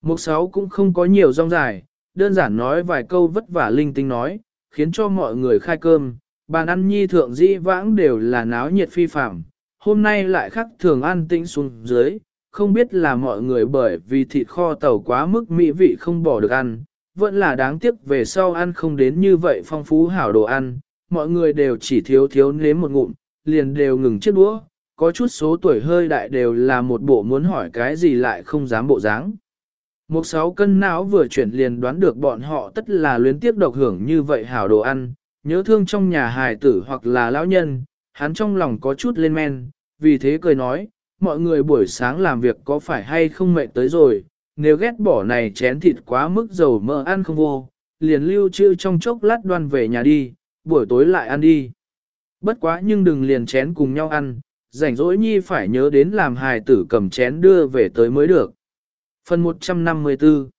[SPEAKER 1] Mục sáu cũng không có nhiều rong dài, đơn giản nói vài câu vất vả linh tinh nói, khiến cho mọi người khai cơm, bàn ăn nhi thượng dĩ vãng đều là náo nhiệt phi phạm, hôm nay lại khắc thường ăn tĩnh xuống dưới, không biết là mọi người bởi vì thịt kho tàu quá mức mỹ vị không bỏ được ăn, vẫn là đáng tiếc về sau ăn không đến như vậy phong phú hảo đồ ăn, mọi người đều chỉ thiếu thiếu nếm một ngụm, liền đều ngừng chiếc đũa, có chút số tuổi hơi đại đều là một bộ muốn hỏi cái gì lại không dám bộ dáng. Một sáu cân não vừa chuyển liền đoán được bọn họ tất là luyến tiếp độc hưởng như vậy hảo đồ ăn, nhớ thương trong nhà hài tử hoặc là lão nhân, hắn trong lòng có chút lên men, vì thế cười nói, mọi người buổi sáng làm việc có phải hay không mệt tới rồi, nếu ghét bỏ này chén thịt quá mức dầu mỡ ăn không vô, liền lưu trữ trong chốc lát đoan về nhà đi, buổi tối lại ăn đi. Bất quá nhưng đừng liền chén cùng nhau ăn, rảnh rỗi nhi phải nhớ đến làm hài tử cầm chén đưa về tới mới được. Phần 154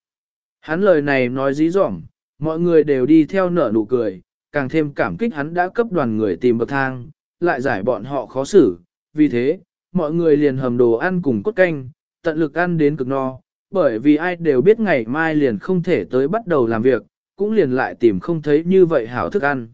[SPEAKER 1] Hắn lời này nói dí dỏm, mọi người đều đi theo nở nụ cười, càng thêm cảm kích hắn đã cấp đoàn người tìm bậc thang, lại giải bọn họ khó xử. Vì thế, mọi người liền hầm đồ ăn cùng cốt canh, tận lực ăn đến cực no, bởi vì ai đều biết ngày mai liền không thể tới bắt đầu làm việc, cũng liền lại tìm không thấy như vậy hảo thức ăn.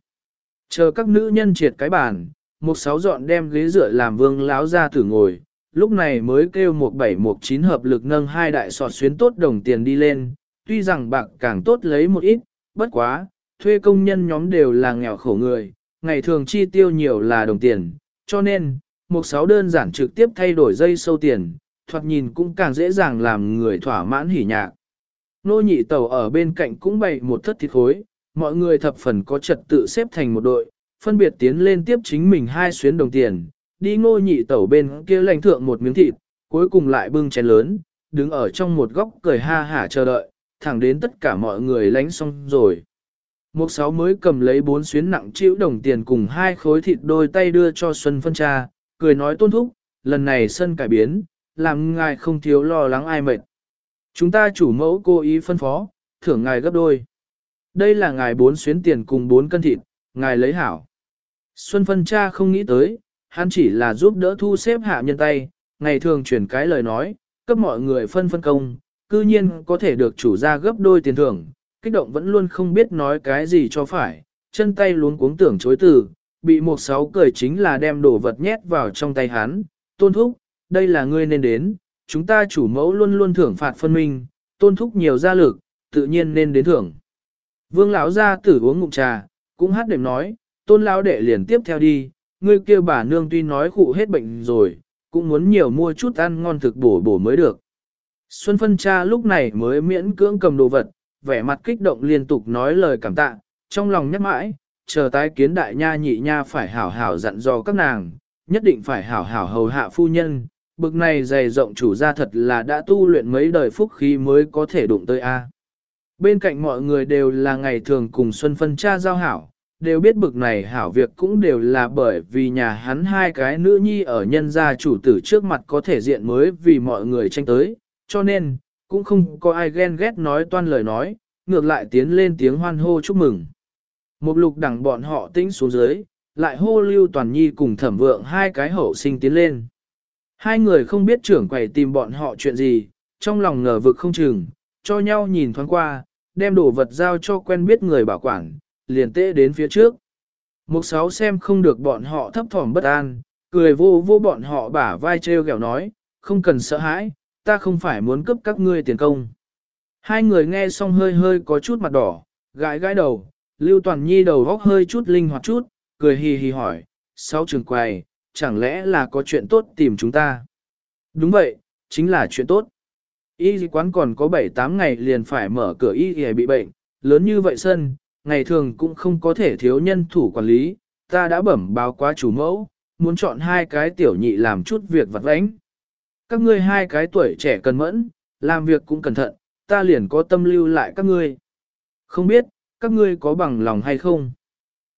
[SPEAKER 1] Chờ các nữ nhân triệt cái bàn, một sáu dọn đem ghế dựa làm vương láo ra thử ngồi, lúc này mới kêu một bảy một chín hợp lực nâng hai đại sọt xuyến tốt đồng tiền đi lên, tuy rằng bạc càng tốt lấy một ít, bất quá, thuê công nhân nhóm đều là nghèo khổ người, ngày thường chi tiêu nhiều là đồng tiền, cho nên, một sáu đơn giản trực tiếp thay đổi dây sâu tiền, thoạt nhìn cũng càng dễ dàng làm người thỏa mãn hỉ nhạc. Nô nhị tàu ở bên cạnh cũng bày một thất thịt khối, mọi người thập phần có trật tự xếp thành một đội, phân biệt tiến lên tiếp chính mình hai xuyến đồng tiền, đi ngô nhị tẩu bên kia lãnh thượng một miếng thịt, cuối cùng lại bưng chén lớn, đứng ở trong một góc cười ha hả chờ đợi, thẳng đến tất cả mọi người lánh xong rồi. Một sáu mới cầm lấy bốn xuyến nặng chịu đồng tiền cùng hai khối thịt đôi tay đưa cho Xuân phân cha, cười nói tôn thúc, lần này sân cải biến, làm ngài không thiếu lo lắng ai mệt. Chúng ta chủ mẫu cố ý phân phó, thưởng ngài gấp đôi. Đây là ngài bốn xuyến tiền cùng bốn cân thịt, ngài lấy hảo. Xuân phân cha không nghĩ tới, hắn chỉ là giúp đỡ thu xếp hạ nhân tay, ngày thường chuyển cái lời nói, cấp mọi người phân phân công, cư nhiên có thể được chủ gia gấp đôi tiền thưởng, kích động vẫn luôn không biết nói cái gì cho phải, chân tay luống cuống tưởng chối từ, bị một sáu cười chính là đem đồ vật nhét vào trong tay hắn, tôn thúc, đây là ngươi nên đến, chúng ta chủ mẫu luôn luôn thưởng phạt phân minh, tôn thúc nhiều gia lực, tự nhiên nên đến thưởng. Vương lão ra tử uống ngụm trà, cũng hát đệm nói, tôn lão đệ liền tiếp theo đi, ngươi kia bà nương tuy nói khụ hết bệnh rồi, cũng muốn nhiều mua chút ăn ngon thực bổ bổ mới được. Xuân phân cha lúc này mới miễn cưỡng cầm đồ vật, vẻ mặt kích động liên tục nói lời cảm tạ, trong lòng nhắc mãi, chờ tái kiến đại nha nhị nha phải hảo hảo dặn dò các nàng, nhất định phải hảo hảo hầu hạ phu nhân, bực này dày rộng chủ gia thật là đã tu luyện mấy đời phúc khí mới có thể đụng tới A. Bên cạnh mọi người đều là ngày thường cùng Xuân phân cha giao hảo, đều biết bực này hảo việc cũng đều là bởi vì nhà hắn hai cái nữ nhi ở nhân gia chủ tử trước mặt có thể diện mới vì mọi người tranh tới, cho nên, cũng không có ai ghen ghét nói toan lời nói, ngược lại tiến lên tiếng hoan hô chúc mừng. Một lục đẳng bọn họ tĩnh xuống dưới, lại hô lưu toàn nhi cùng thẩm vượng hai cái hậu sinh tiến lên. Hai người không biết trưởng quầy tìm bọn họ chuyện gì, trong lòng ngờ vực không chừng, cho nhau nhìn thoáng qua, đem đồ vật giao cho quen biết người bảo quản, liền tê đến phía trước. Mục sáu xem không được bọn họ thấp thỏm bất an, cười vô vô bọn họ bả vai treo gẹo nói, không cần sợ hãi, ta không phải muốn cướp các ngươi tiền công. Hai người nghe xong hơi hơi có chút mặt đỏ, gãi gãi đầu, Lưu Toàn Nhi đầu góc hơi chút linh hoạt chút, cười hì hì hỏi, sáu trường quầy, chẳng lẽ là có chuyện tốt tìm chúng ta? Đúng vậy, chính là chuyện tốt. Y quán còn có 7-8 ngày liền phải mở cửa y y bị bệnh, lớn như vậy sân, ngày thường cũng không có thể thiếu nhân thủ quản lý, ta đã bẩm báo quá chủ mẫu, muốn chọn hai cái tiểu nhị làm chút việc vặt vãnh. Các ngươi hai cái tuổi trẻ cần mẫn, làm việc cũng cẩn thận, ta liền có tâm lưu lại các ngươi. Không biết, các ngươi có bằng lòng hay không?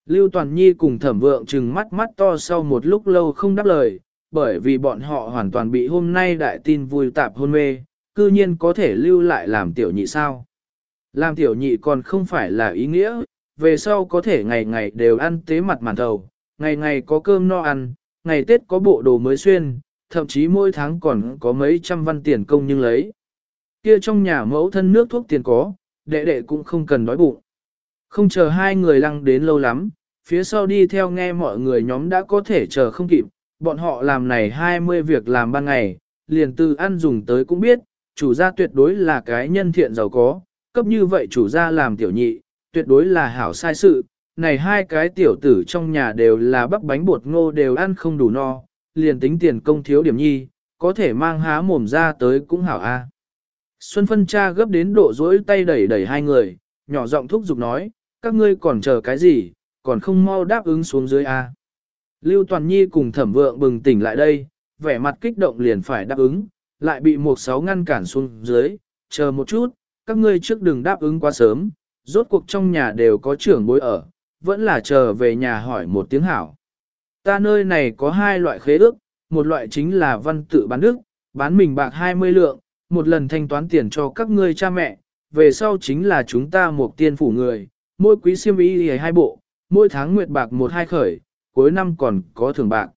[SPEAKER 1] Lưu Toàn Nhi cùng thẩm vượng trừng mắt mắt to sau một lúc lâu không đáp lời, bởi vì bọn họ hoàn toàn bị hôm nay đại tin vui tạp hôn mê, cư nhiên có thể lưu lại làm tiểu nhị sao. Làm tiểu nhị còn không phải là ý nghĩa, về sau có thể ngày ngày đều ăn tế mặt màn thầu, ngày ngày có cơm no ăn, ngày Tết có bộ đồ mới xuyên, thậm chí mỗi tháng còn có mấy trăm văn tiền công nhưng lấy. Kia trong nhà mẫu thân nước thuốc tiền có, đệ đệ cũng không cần đói bụng. Không chờ hai người lăng đến lâu lắm, phía sau đi theo nghe mọi người nhóm đã có thể chờ không kịp, bọn họ làm này 20 việc làm ban ngày, liền từ ăn dùng tới cũng biết, chủ gia tuyệt đối là cái nhân thiện giàu có, cấp như vậy chủ gia làm tiểu nhị, tuyệt đối là hảo sai sự, này hai cái tiểu tử trong nhà đều là bắp bánh bột ngô đều ăn không đủ no, liền tính tiền công thiếu điểm nhi, có thể mang há mồm ra tới cũng hảo a. Xuân phân cha gấp đến độ rỗi tay đẩy đẩy hai người, nhỏ giọng thúc giục nói, các ngươi còn chờ cái gì, còn không mau đáp ứng xuống dưới a. Lưu Toàn Nhi cùng thẩm vượng bừng tỉnh lại đây, vẻ mặt kích động liền phải đáp ứng, lại bị một sáu ngăn cản xuống dưới, chờ một chút, các ngươi trước đừng đáp ứng quá sớm, rốt cuộc trong nhà đều có trưởng bối ở, vẫn là chờ về nhà hỏi một tiếng hảo. Ta nơi này có hai loại khế ước, một loại chính là văn tự bán đức, bán mình bạc 20 lượng, một lần thanh toán tiền cho các ngươi cha mẹ, về sau chính là chúng ta một tiên phủ người, mỗi quý siêm y hai bộ, mỗi tháng nguyệt bạc một hai khởi, cuối năm còn có thưởng bạc.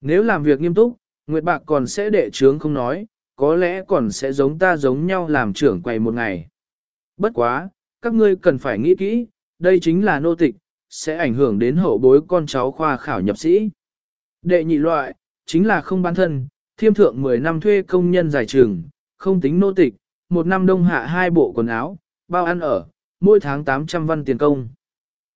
[SPEAKER 1] Nếu làm việc nghiêm túc, nguyệt bạc còn sẽ đệ trướng không nói, có lẽ còn sẽ giống ta giống nhau làm trưởng quầy một ngày. Bất quá, các ngươi cần phải nghĩ kỹ, đây chính là nô tịch, sẽ ảnh hưởng đến hậu bối con cháu khoa khảo nhập sĩ. Đệ nhị loại, chính là không bán thân, thiêm thượng 10 năm thuê công nhân giải trường, không tính nô tịch, một năm đông hạ hai bộ quần áo, bao ăn ở, mỗi tháng 800 văn tiền công.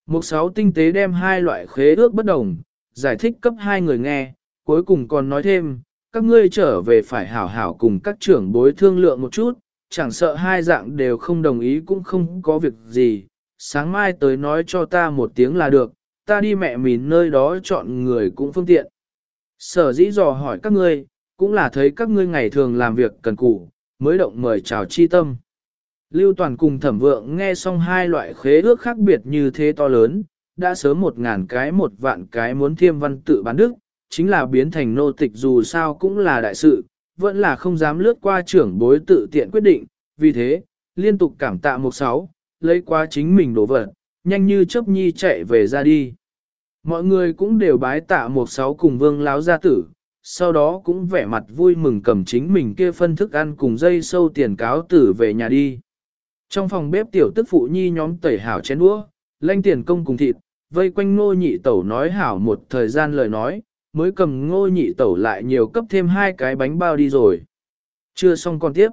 [SPEAKER 1] Một sáu tinh tế đem hai loại khế ước bất đồng, giải thích cấp hai người nghe, cuối cùng còn nói thêm, các ngươi trở về phải hảo hảo cùng các trưởng bối thương lượng một chút, chẳng sợ hai dạng đều không đồng ý cũng không có việc gì, sáng mai tới nói cho ta một tiếng là được, ta đi mẹ mình nơi đó chọn người cũng phương tiện. Sở dĩ dò hỏi các ngươi, cũng là thấy các ngươi ngày thường làm việc cần cù, mới động mời chào chi tâm. Lưu Toàn cùng thẩm vượng nghe xong hai loại khế ước khác biệt như thế to lớn, đã sớm một ngàn cái một vạn cái muốn thiêm văn tự bán đức, chính là biến thành nô tịch dù sao cũng là đại sự, vẫn là không dám lướt qua trưởng bối tự tiện quyết định, vì thế, liên tục cảm tạ một sáu, lấy qua chính mình đổ vật, nhanh như chớp nhi chạy về ra đi. Mọi người cũng đều bái tạ một sáu cùng vương láo gia tử, sau đó cũng vẻ mặt vui mừng cầm chính mình kia phân thức ăn cùng dây sâu tiền cáo tử về nhà đi. Trong phòng bếp tiểu tức phụ nhi nhóm tẩy hảo chén đũa, lanh tiền công cùng thịt, vây quanh ngô nhị tẩu nói hảo một thời gian lời nói, mới cầm ngô nhị tẩu lại nhiều cấp thêm hai cái bánh bao đi rồi. Chưa xong còn tiếp.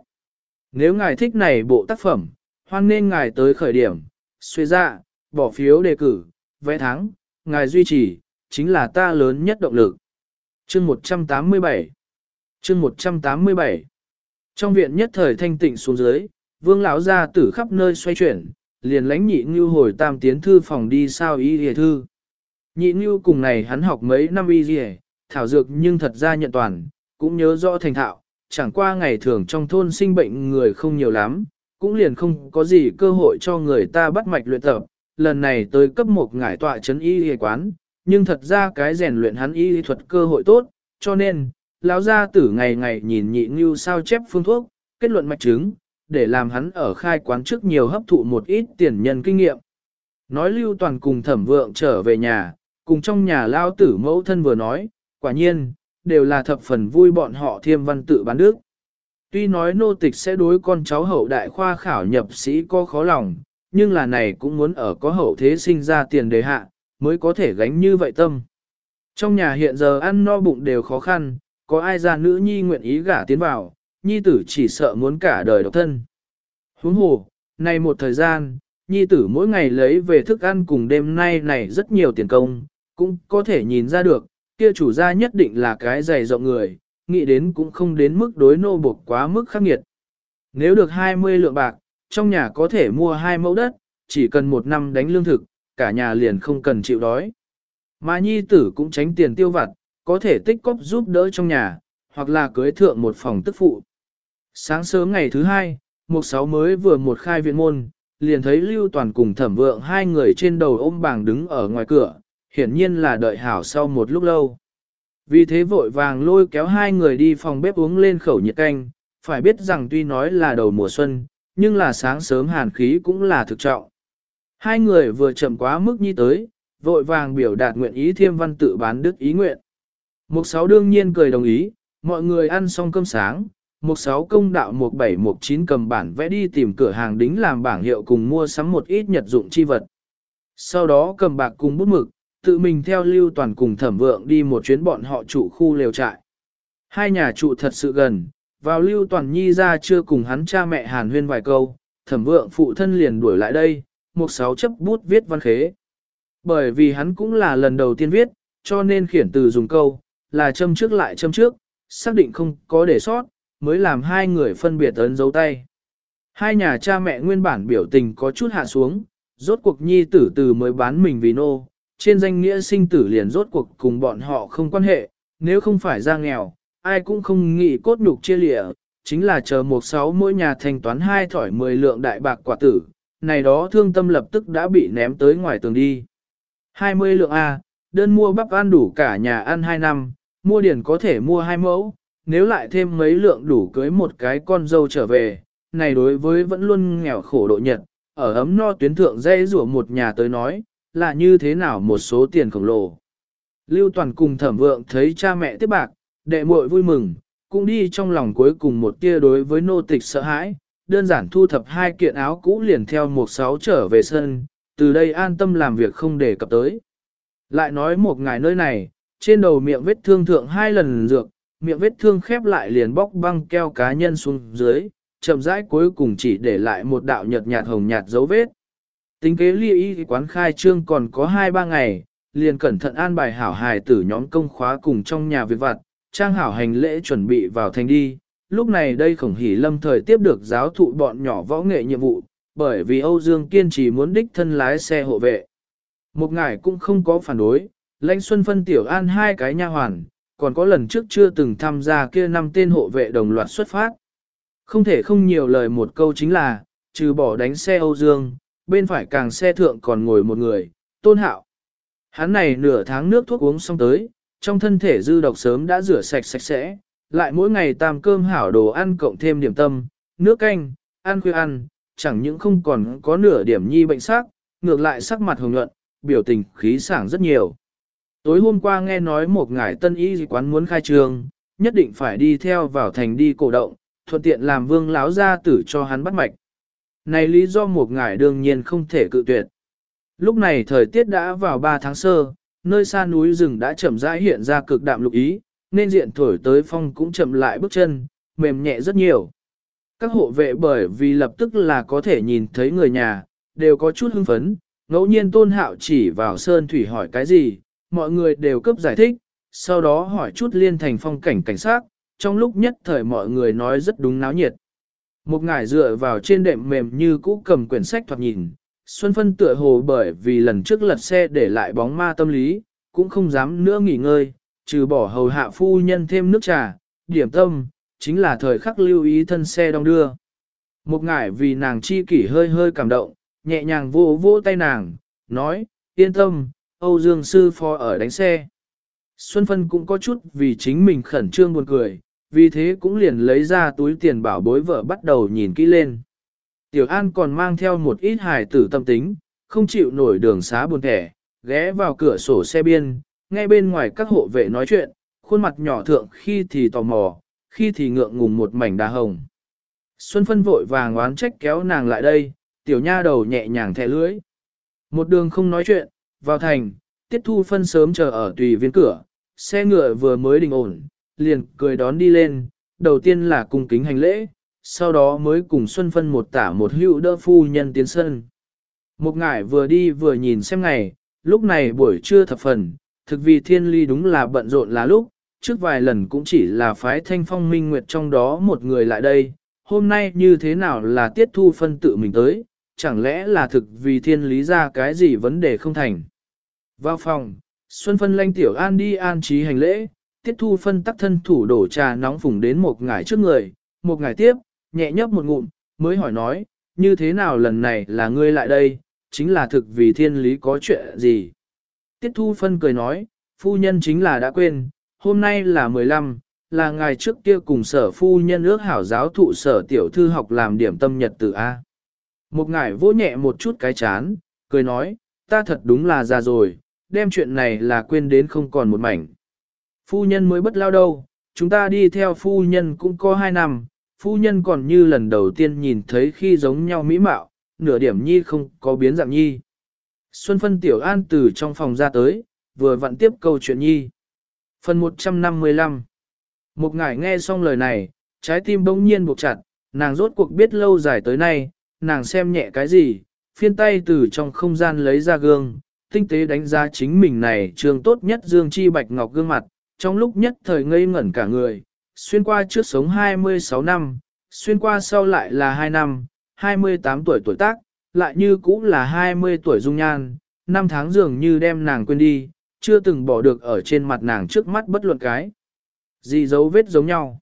[SPEAKER 1] Nếu ngài thích này bộ tác phẩm, hoan nên ngài tới khởi điểm, xuê ra, bỏ phiếu đề cử, vẽ thắng, ngài duy trì, chính là ta lớn nhất động lực. Chương 187 Chương 187 Trong viện nhất thời thanh tịnh xuống dưới, vương lão ra tử khắp nơi xoay chuyển, liền lánh nhị như hồi tam tiến thư phòng đi sao y hề thư. Nhị như cùng này hắn học mấy năm y gì thảo dược nhưng thật ra nhận toàn, cũng nhớ rõ thành thạo, chẳng qua ngày thường trong thôn sinh bệnh người không nhiều lắm, cũng liền không có gì cơ hội cho người ta bắt mạch luyện tập, lần này tới cấp một ngải tọa chấn y y quán, nhưng thật ra cái rèn luyện hắn y thuật cơ hội tốt, cho nên, lão gia tử ngày ngày nhìn nhị như sao chép phương thuốc, kết luận mạch chứng, để làm hắn ở khai quán trước nhiều hấp thụ một ít tiền nhân kinh nghiệm. Nói lưu toàn cùng thẩm vượng trở về nhà, cùng trong nhà lao tử mẫu thân vừa nói, quả nhiên, đều là thập phần vui bọn họ thiêm văn tự bán đức. Tuy nói nô tịch sẽ đối con cháu hậu đại khoa khảo nhập sĩ có khó lòng, nhưng là này cũng muốn ở có hậu thế sinh ra tiền đề hạ, mới có thể gánh như vậy tâm. Trong nhà hiện giờ ăn no bụng đều khó khăn, có ai ra nữ nhi nguyện ý gả tiến vào, nhi tử chỉ sợ muốn cả đời độc thân. Huống hồ, này một thời gian, nhi tử mỗi ngày lấy về thức ăn cùng đêm nay này rất nhiều tiền công, cũng có thể nhìn ra được, kia chủ gia nhất định là cái dày rộng người, nghĩ đến cũng không đến mức đối nô buộc quá mức khắc nghiệt. Nếu được 20 lượng bạc, trong nhà có thể mua hai mẫu đất, chỉ cần một năm đánh lương thực, cả nhà liền không cần chịu đói. Mà nhi tử cũng tránh tiền tiêu vặt, có thể tích cóp giúp đỡ trong nhà, hoặc là cưới thượng một phòng tức phụ. Sáng sớm ngày thứ hai, Mục Sáu mới vừa một khai viện môn, liền thấy Lưu Toàn cùng thẩm vượng hai người trên đầu ôm bảng đứng ở ngoài cửa, hiển nhiên là đợi hảo sau một lúc lâu. Vì thế vội vàng lôi kéo hai người đi phòng bếp uống lên khẩu nhiệt canh, phải biết rằng tuy nói là đầu mùa xuân, nhưng là sáng sớm hàn khí cũng là thực trọng. Hai người vừa chậm quá mức nhi tới, vội vàng biểu đạt nguyện ý thiêm văn tự bán đức ý nguyện. Mục sáu đương nhiên cười đồng ý, mọi người ăn xong cơm sáng, mục sáu công đạo mục bảy mục chín cầm bản vẽ đi tìm cửa hàng đính làm bảng hiệu cùng mua sắm một ít nhật dụng chi vật. Sau đó cầm bạc cùng bút mực, tự mình theo lưu toàn cùng thẩm vượng đi một chuyến bọn họ trụ khu lều trại. Hai nhà trụ thật sự gần, vào lưu toàn nhi ra chưa cùng hắn cha mẹ hàn huyên vài câu, thẩm vượng phụ thân liền đuổi lại đây, một sáu chấp bút viết văn khế. Bởi vì hắn cũng là lần đầu tiên viết, cho nên khiển từ dùng câu, là châm trước lại châm trước, xác định không có để sót, mới làm hai người phân biệt ấn dấu tay. Hai nhà cha mẹ nguyên bản biểu tình có chút hạ xuống, rốt cuộc nhi tử từ mới bán mình vì nô, trên danh nghĩa sinh tử liền rốt cuộc cùng bọn họ không quan hệ, nếu không phải ra nghèo, ai cũng không nghĩ cốt nhục chia lịa, chính là chờ một sáu mỗi nhà thanh toán hai thỏi mười lượng đại bạc quả tử, này đó thương tâm lập tức đã bị ném tới ngoài tường đi. 20 lượng A, đơn mua bắp ăn đủ cả nhà ăn 2 năm, mua điển có thể mua hai mẫu, nếu lại thêm mấy lượng đủ cưới một cái con dâu trở về, này đối với vẫn luôn nghèo khổ độ nhật, ở ấm no tuyến thượng dây rủa một nhà tới nói, là như thế nào một số tiền khổng lồ. Lưu Toàn cùng thẩm vượng thấy cha mẹ tiếp bạc, đệ muội vui mừng, cũng đi trong lòng cuối cùng một tia đối với nô tịch sợ hãi, đơn giản thu thập hai kiện áo cũ liền theo một sáu trở về sân, từ đây an tâm làm việc không để cập tới. Lại nói một ngày nơi này, trên đầu miệng vết thương thượng hai lần dược, miệng vết thương khép lại liền bóc băng keo cá nhân xuống dưới, chậm rãi cuối cùng chỉ để lại một đạo nhợt nhạt hồng nhạt dấu vết. Tính kế ly y quán khai trương còn có 2-3 ngày, liền cẩn thận an bài hảo hài tử nhóm công khóa cùng trong nhà việc vặt, trang hảo hành lễ chuẩn bị vào thành đi. Lúc này đây khổng hỉ lâm thời tiếp được giáo thụ bọn nhỏ võ nghệ nhiệm vụ, bởi vì Âu Dương kiên trì muốn đích thân lái xe hộ vệ. Một ngài cũng không có phản đối, lãnh xuân phân tiểu an hai cái nha hoàn, còn có lần trước chưa từng tham gia kia năm tên hộ vệ đồng loạt xuất phát. Không thể không nhiều lời một câu chính là, trừ bỏ đánh xe Âu Dương, bên phải càng xe thượng còn ngồi một người, tôn hạo. Hắn này nửa tháng nước thuốc uống xong tới, trong thân thể dư độc sớm đã rửa sạch sạch sẽ, lại mỗi ngày tam cơm hảo đồ ăn cộng thêm điểm tâm, nước canh, ăn khuya ăn, chẳng những không còn có nửa điểm nhi bệnh sắc, ngược lại sắc mặt hồng nhuận, biểu tình khí sảng rất nhiều. Tối hôm qua nghe nói một ngải tân y quán muốn khai trương, nhất định phải đi theo vào thành đi cổ động, thuận tiện làm vương láo gia tử cho hắn bắt mạch. Này lý do một ngải đương nhiên không thể cự tuyệt. Lúc này thời tiết đã vào 3 tháng sơ, nơi xa núi rừng đã chậm rãi hiện ra cực đạm lục ý, nên diện thổi tới phong cũng chậm lại bước chân, mềm nhẹ rất nhiều. Các hộ vệ bởi vì lập tức là có thể nhìn thấy người nhà, đều có chút hưng phấn, ngẫu nhiên tôn hạo chỉ vào sơn thủy hỏi cái gì, mọi người đều cấp giải thích, sau đó hỏi chút liên thành phong cảnh cảnh sát, trong lúc nhất thời mọi người nói rất đúng náo nhiệt. Một ngải dựa vào trên đệm mềm như cũ cầm quyển sách thoạt nhìn, Xuân Phân tựa hồ bởi vì lần trước lật xe để lại bóng ma tâm lý, cũng không dám nữa nghỉ ngơi, trừ bỏ hầu hạ phu nhân thêm nước trà, điểm tâm, chính là thời khắc lưu ý thân xe đong đưa. Một ngải vì nàng chi kỷ hơi hơi cảm động, nhẹ nhàng vô vô tay nàng, nói, yên tâm, Âu Dương sư phó ở đánh xe. Xuân Phân cũng có chút vì chính mình khẩn trương buồn cười, vì thế cũng liền lấy ra túi tiền bảo bối vợ bắt đầu nhìn kỹ lên. Tiểu An còn mang theo một ít hài tử tâm tính, không chịu nổi đường xá buồn thẻ, ghé vào cửa sổ xe biên, ngay bên ngoài các hộ vệ nói chuyện, khuôn mặt nhỏ thượng khi thì tò mò, khi thì ngượng ngùng một mảnh đà hồng. Xuân phân vội vàng oán trách kéo nàng lại đây, tiểu nha đầu nhẹ nhàng thẻ lưỡi. Một đường không nói chuyện, vào thành, tiết thu phân sớm chờ ở tùy viên cửa, xe ngựa vừa mới đình ổn, liền cười đón đi lên, đầu tiên là cung kính hành lễ, sau đó mới cùng Xuân phân một tả một hữu đỡ phu nhân tiến sân. Một ngải vừa đi vừa nhìn xem ngày, lúc này buổi trưa thập phần, thực vì thiên ly đúng là bận rộn là lúc, trước vài lần cũng chỉ là phái thanh phong minh nguyệt trong đó một người lại đây, hôm nay như thế nào là tiết thu phân tự mình tới, chẳng lẽ là thực vì thiên lý ra cái gì vấn đề không thành. Vào phòng, Xuân phân lanh tiểu an đi an trí hành lễ, tiết thu phân tắc thân thủ đổ trà nóng phùng đến một ngải trước người, một ngải tiếp, nhẹ nhấp một ngụm, mới hỏi nói, như thế nào lần này là ngươi lại đây, chính là thực vì thiên lý có chuyện gì. Tiết thu phân cười nói, phu nhân chính là đã quên, hôm nay là 15, là ngày trước kia cùng sở phu nhân ước hảo giáo thụ sở tiểu thư học làm điểm tâm nhật tự A. Một ngải vỗ nhẹ một chút cái chán, cười nói, ta thật đúng là già rồi, đem chuyện này là quên đến không còn một mảnh. Phu nhân mới bất lao đâu, chúng ta đi theo phu nhân cũng có hai năm, phu nhân còn như lần đầu tiên nhìn thấy khi giống nhau mỹ mạo, nửa điểm nhi không có biến dạng nhi. Xuân phân tiểu an từ trong phòng ra tới, vừa vặn tiếp câu chuyện nhi. Phần 155 Một ngải nghe xong lời này, trái tim bỗng nhiên buộc chặt, nàng rốt cuộc biết lâu dài tới nay, nàng xem nhẹ cái gì, phiên tay từ trong không gian lấy ra gương, tinh tế đánh giá chính mình này trường tốt nhất dương chi bạch ngọc gương mặt, trong lúc nhất thời ngây ngẩn cả người, xuyên qua trước sống 26 năm, xuyên qua sau lại là 2 năm, 28 tuổi tuổi tác, lại như cũng là 20 tuổi dung nhan, năm tháng dường như đem nàng quên đi, chưa từng bỏ được ở trên mặt nàng trước mắt bất luận cái. Gì dấu vết giống nhau.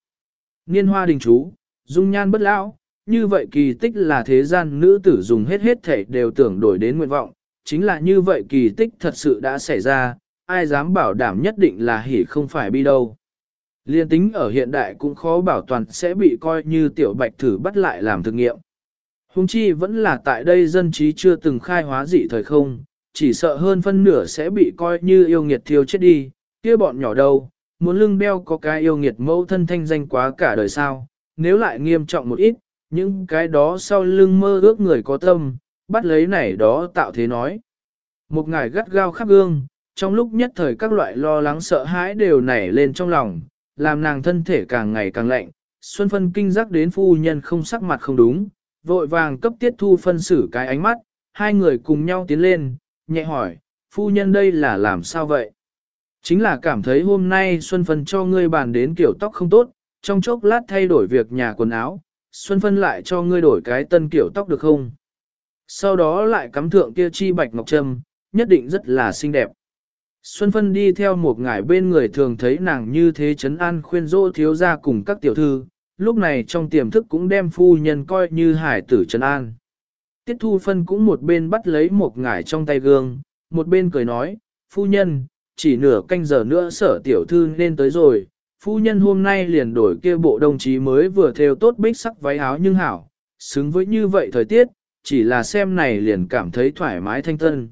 [SPEAKER 1] Niên hoa đình chú, dung nhan bất lão, như vậy kỳ tích là thế gian nữ tử dùng hết hết thể đều tưởng đổi đến nguyện vọng, chính là như vậy kỳ tích thật sự đã xảy ra, ai dám bảo đảm nhất định là hỉ không phải bi đâu. Liên tính ở hiện đại cũng khó bảo toàn sẽ bị coi như tiểu bạch thử bắt lại làm thực nghiệm. Hùng chi vẫn là tại đây dân trí chưa từng khai hóa dị thời không, chỉ sợ hơn phân nửa sẽ bị coi như yêu nghiệt thiêu chết đi, kia bọn nhỏ đâu, muốn lưng đeo có cái yêu nghiệt mẫu thân thanh danh quá cả đời sao, nếu lại nghiêm trọng một ít, những cái đó sau lưng mơ ước người có tâm, bắt lấy này đó tạo thế nói. Một ngài gắt gao khắp gương, trong lúc nhất thời các loại lo lắng sợ hãi đều nảy lên trong lòng, làm nàng thân thể càng ngày càng lạnh. Xuân phân kinh giác đến phu nhân không sắc mặt không đúng, vội vàng cấp tiết thu phân xử cái ánh mắt, hai người cùng nhau tiến lên, nhẹ hỏi, phu nhân đây là làm sao vậy? Chính là cảm thấy hôm nay Xuân Phân cho ngươi bàn đến kiểu tóc không tốt, trong chốc lát thay đổi việc nhà quần áo, Xuân Phân lại cho ngươi đổi cái tân kiểu tóc được không? Sau đó lại cắm thượng kia chi bạch ngọc trâm, nhất định rất là xinh đẹp. Xuân Phân đi theo một ngải bên người thường thấy nàng như thế chấn an khuyên dỗ thiếu gia cùng các tiểu thư, lúc này trong tiềm thức cũng đem phu nhân coi như hải tử chấn an. Tiết Thu Phân cũng một bên bắt lấy một ngải trong tay gương, một bên cười nói, phu nhân, chỉ nửa canh giờ nữa sở tiểu thư nên tới rồi, phu nhân hôm nay liền đổi kia bộ đồng chí mới vừa theo tốt bích sắc váy áo nhưng hảo, xứng với như vậy thời tiết, chỉ là xem này liền cảm thấy thoải mái thanh tân.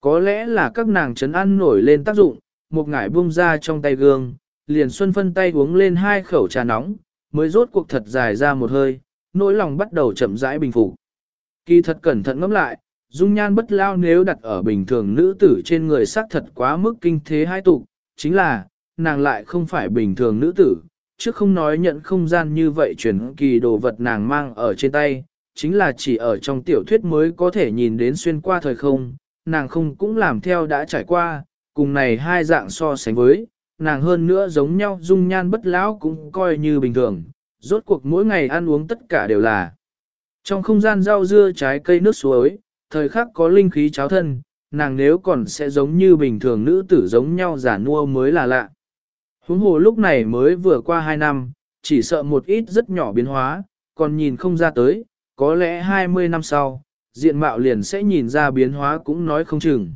[SPEAKER 1] Có lẽ là các nàng chấn ăn nổi lên tác dụng, một ngải buông ra trong tay gương, liền xuân phân tay uống lên hai khẩu trà nóng, mới rốt cuộc thật dài ra một hơi, nỗi lòng bắt đầu chậm rãi bình phục. Kỳ thật cẩn thận ngẫm lại, dung nhan bất lao nếu đặt ở bình thường nữ tử trên người xác thật quá mức kinh thế hai tục, chính là, nàng lại không phải bình thường nữ tử, chứ không nói nhận không gian như vậy chuyển kỳ đồ vật nàng mang ở trên tay, chính là chỉ ở trong tiểu thuyết mới có thể nhìn đến xuyên qua thời không, nàng không cũng làm theo đã trải qua, cùng này hai dạng so sánh với, nàng hơn nữa giống nhau dung nhan bất lão cũng coi như bình thường, rốt cuộc mỗi ngày ăn uống tất cả đều là. Trong không gian rau dưa trái cây nước suối, thời khắc có linh khí cháo thân, nàng nếu còn sẽ giống như bình thường nữ tử giống nhau giả nua mới là lạ. Huống hồ lúc này mới vừa qua 2 năm, chỉ sợ một ít rất nhỏ biến hóa, còn nhìn không ra tới, có lẽ 20 năm sau, diện mạo liền sẽ nhìn ra biến hóa cũng nói không chừng.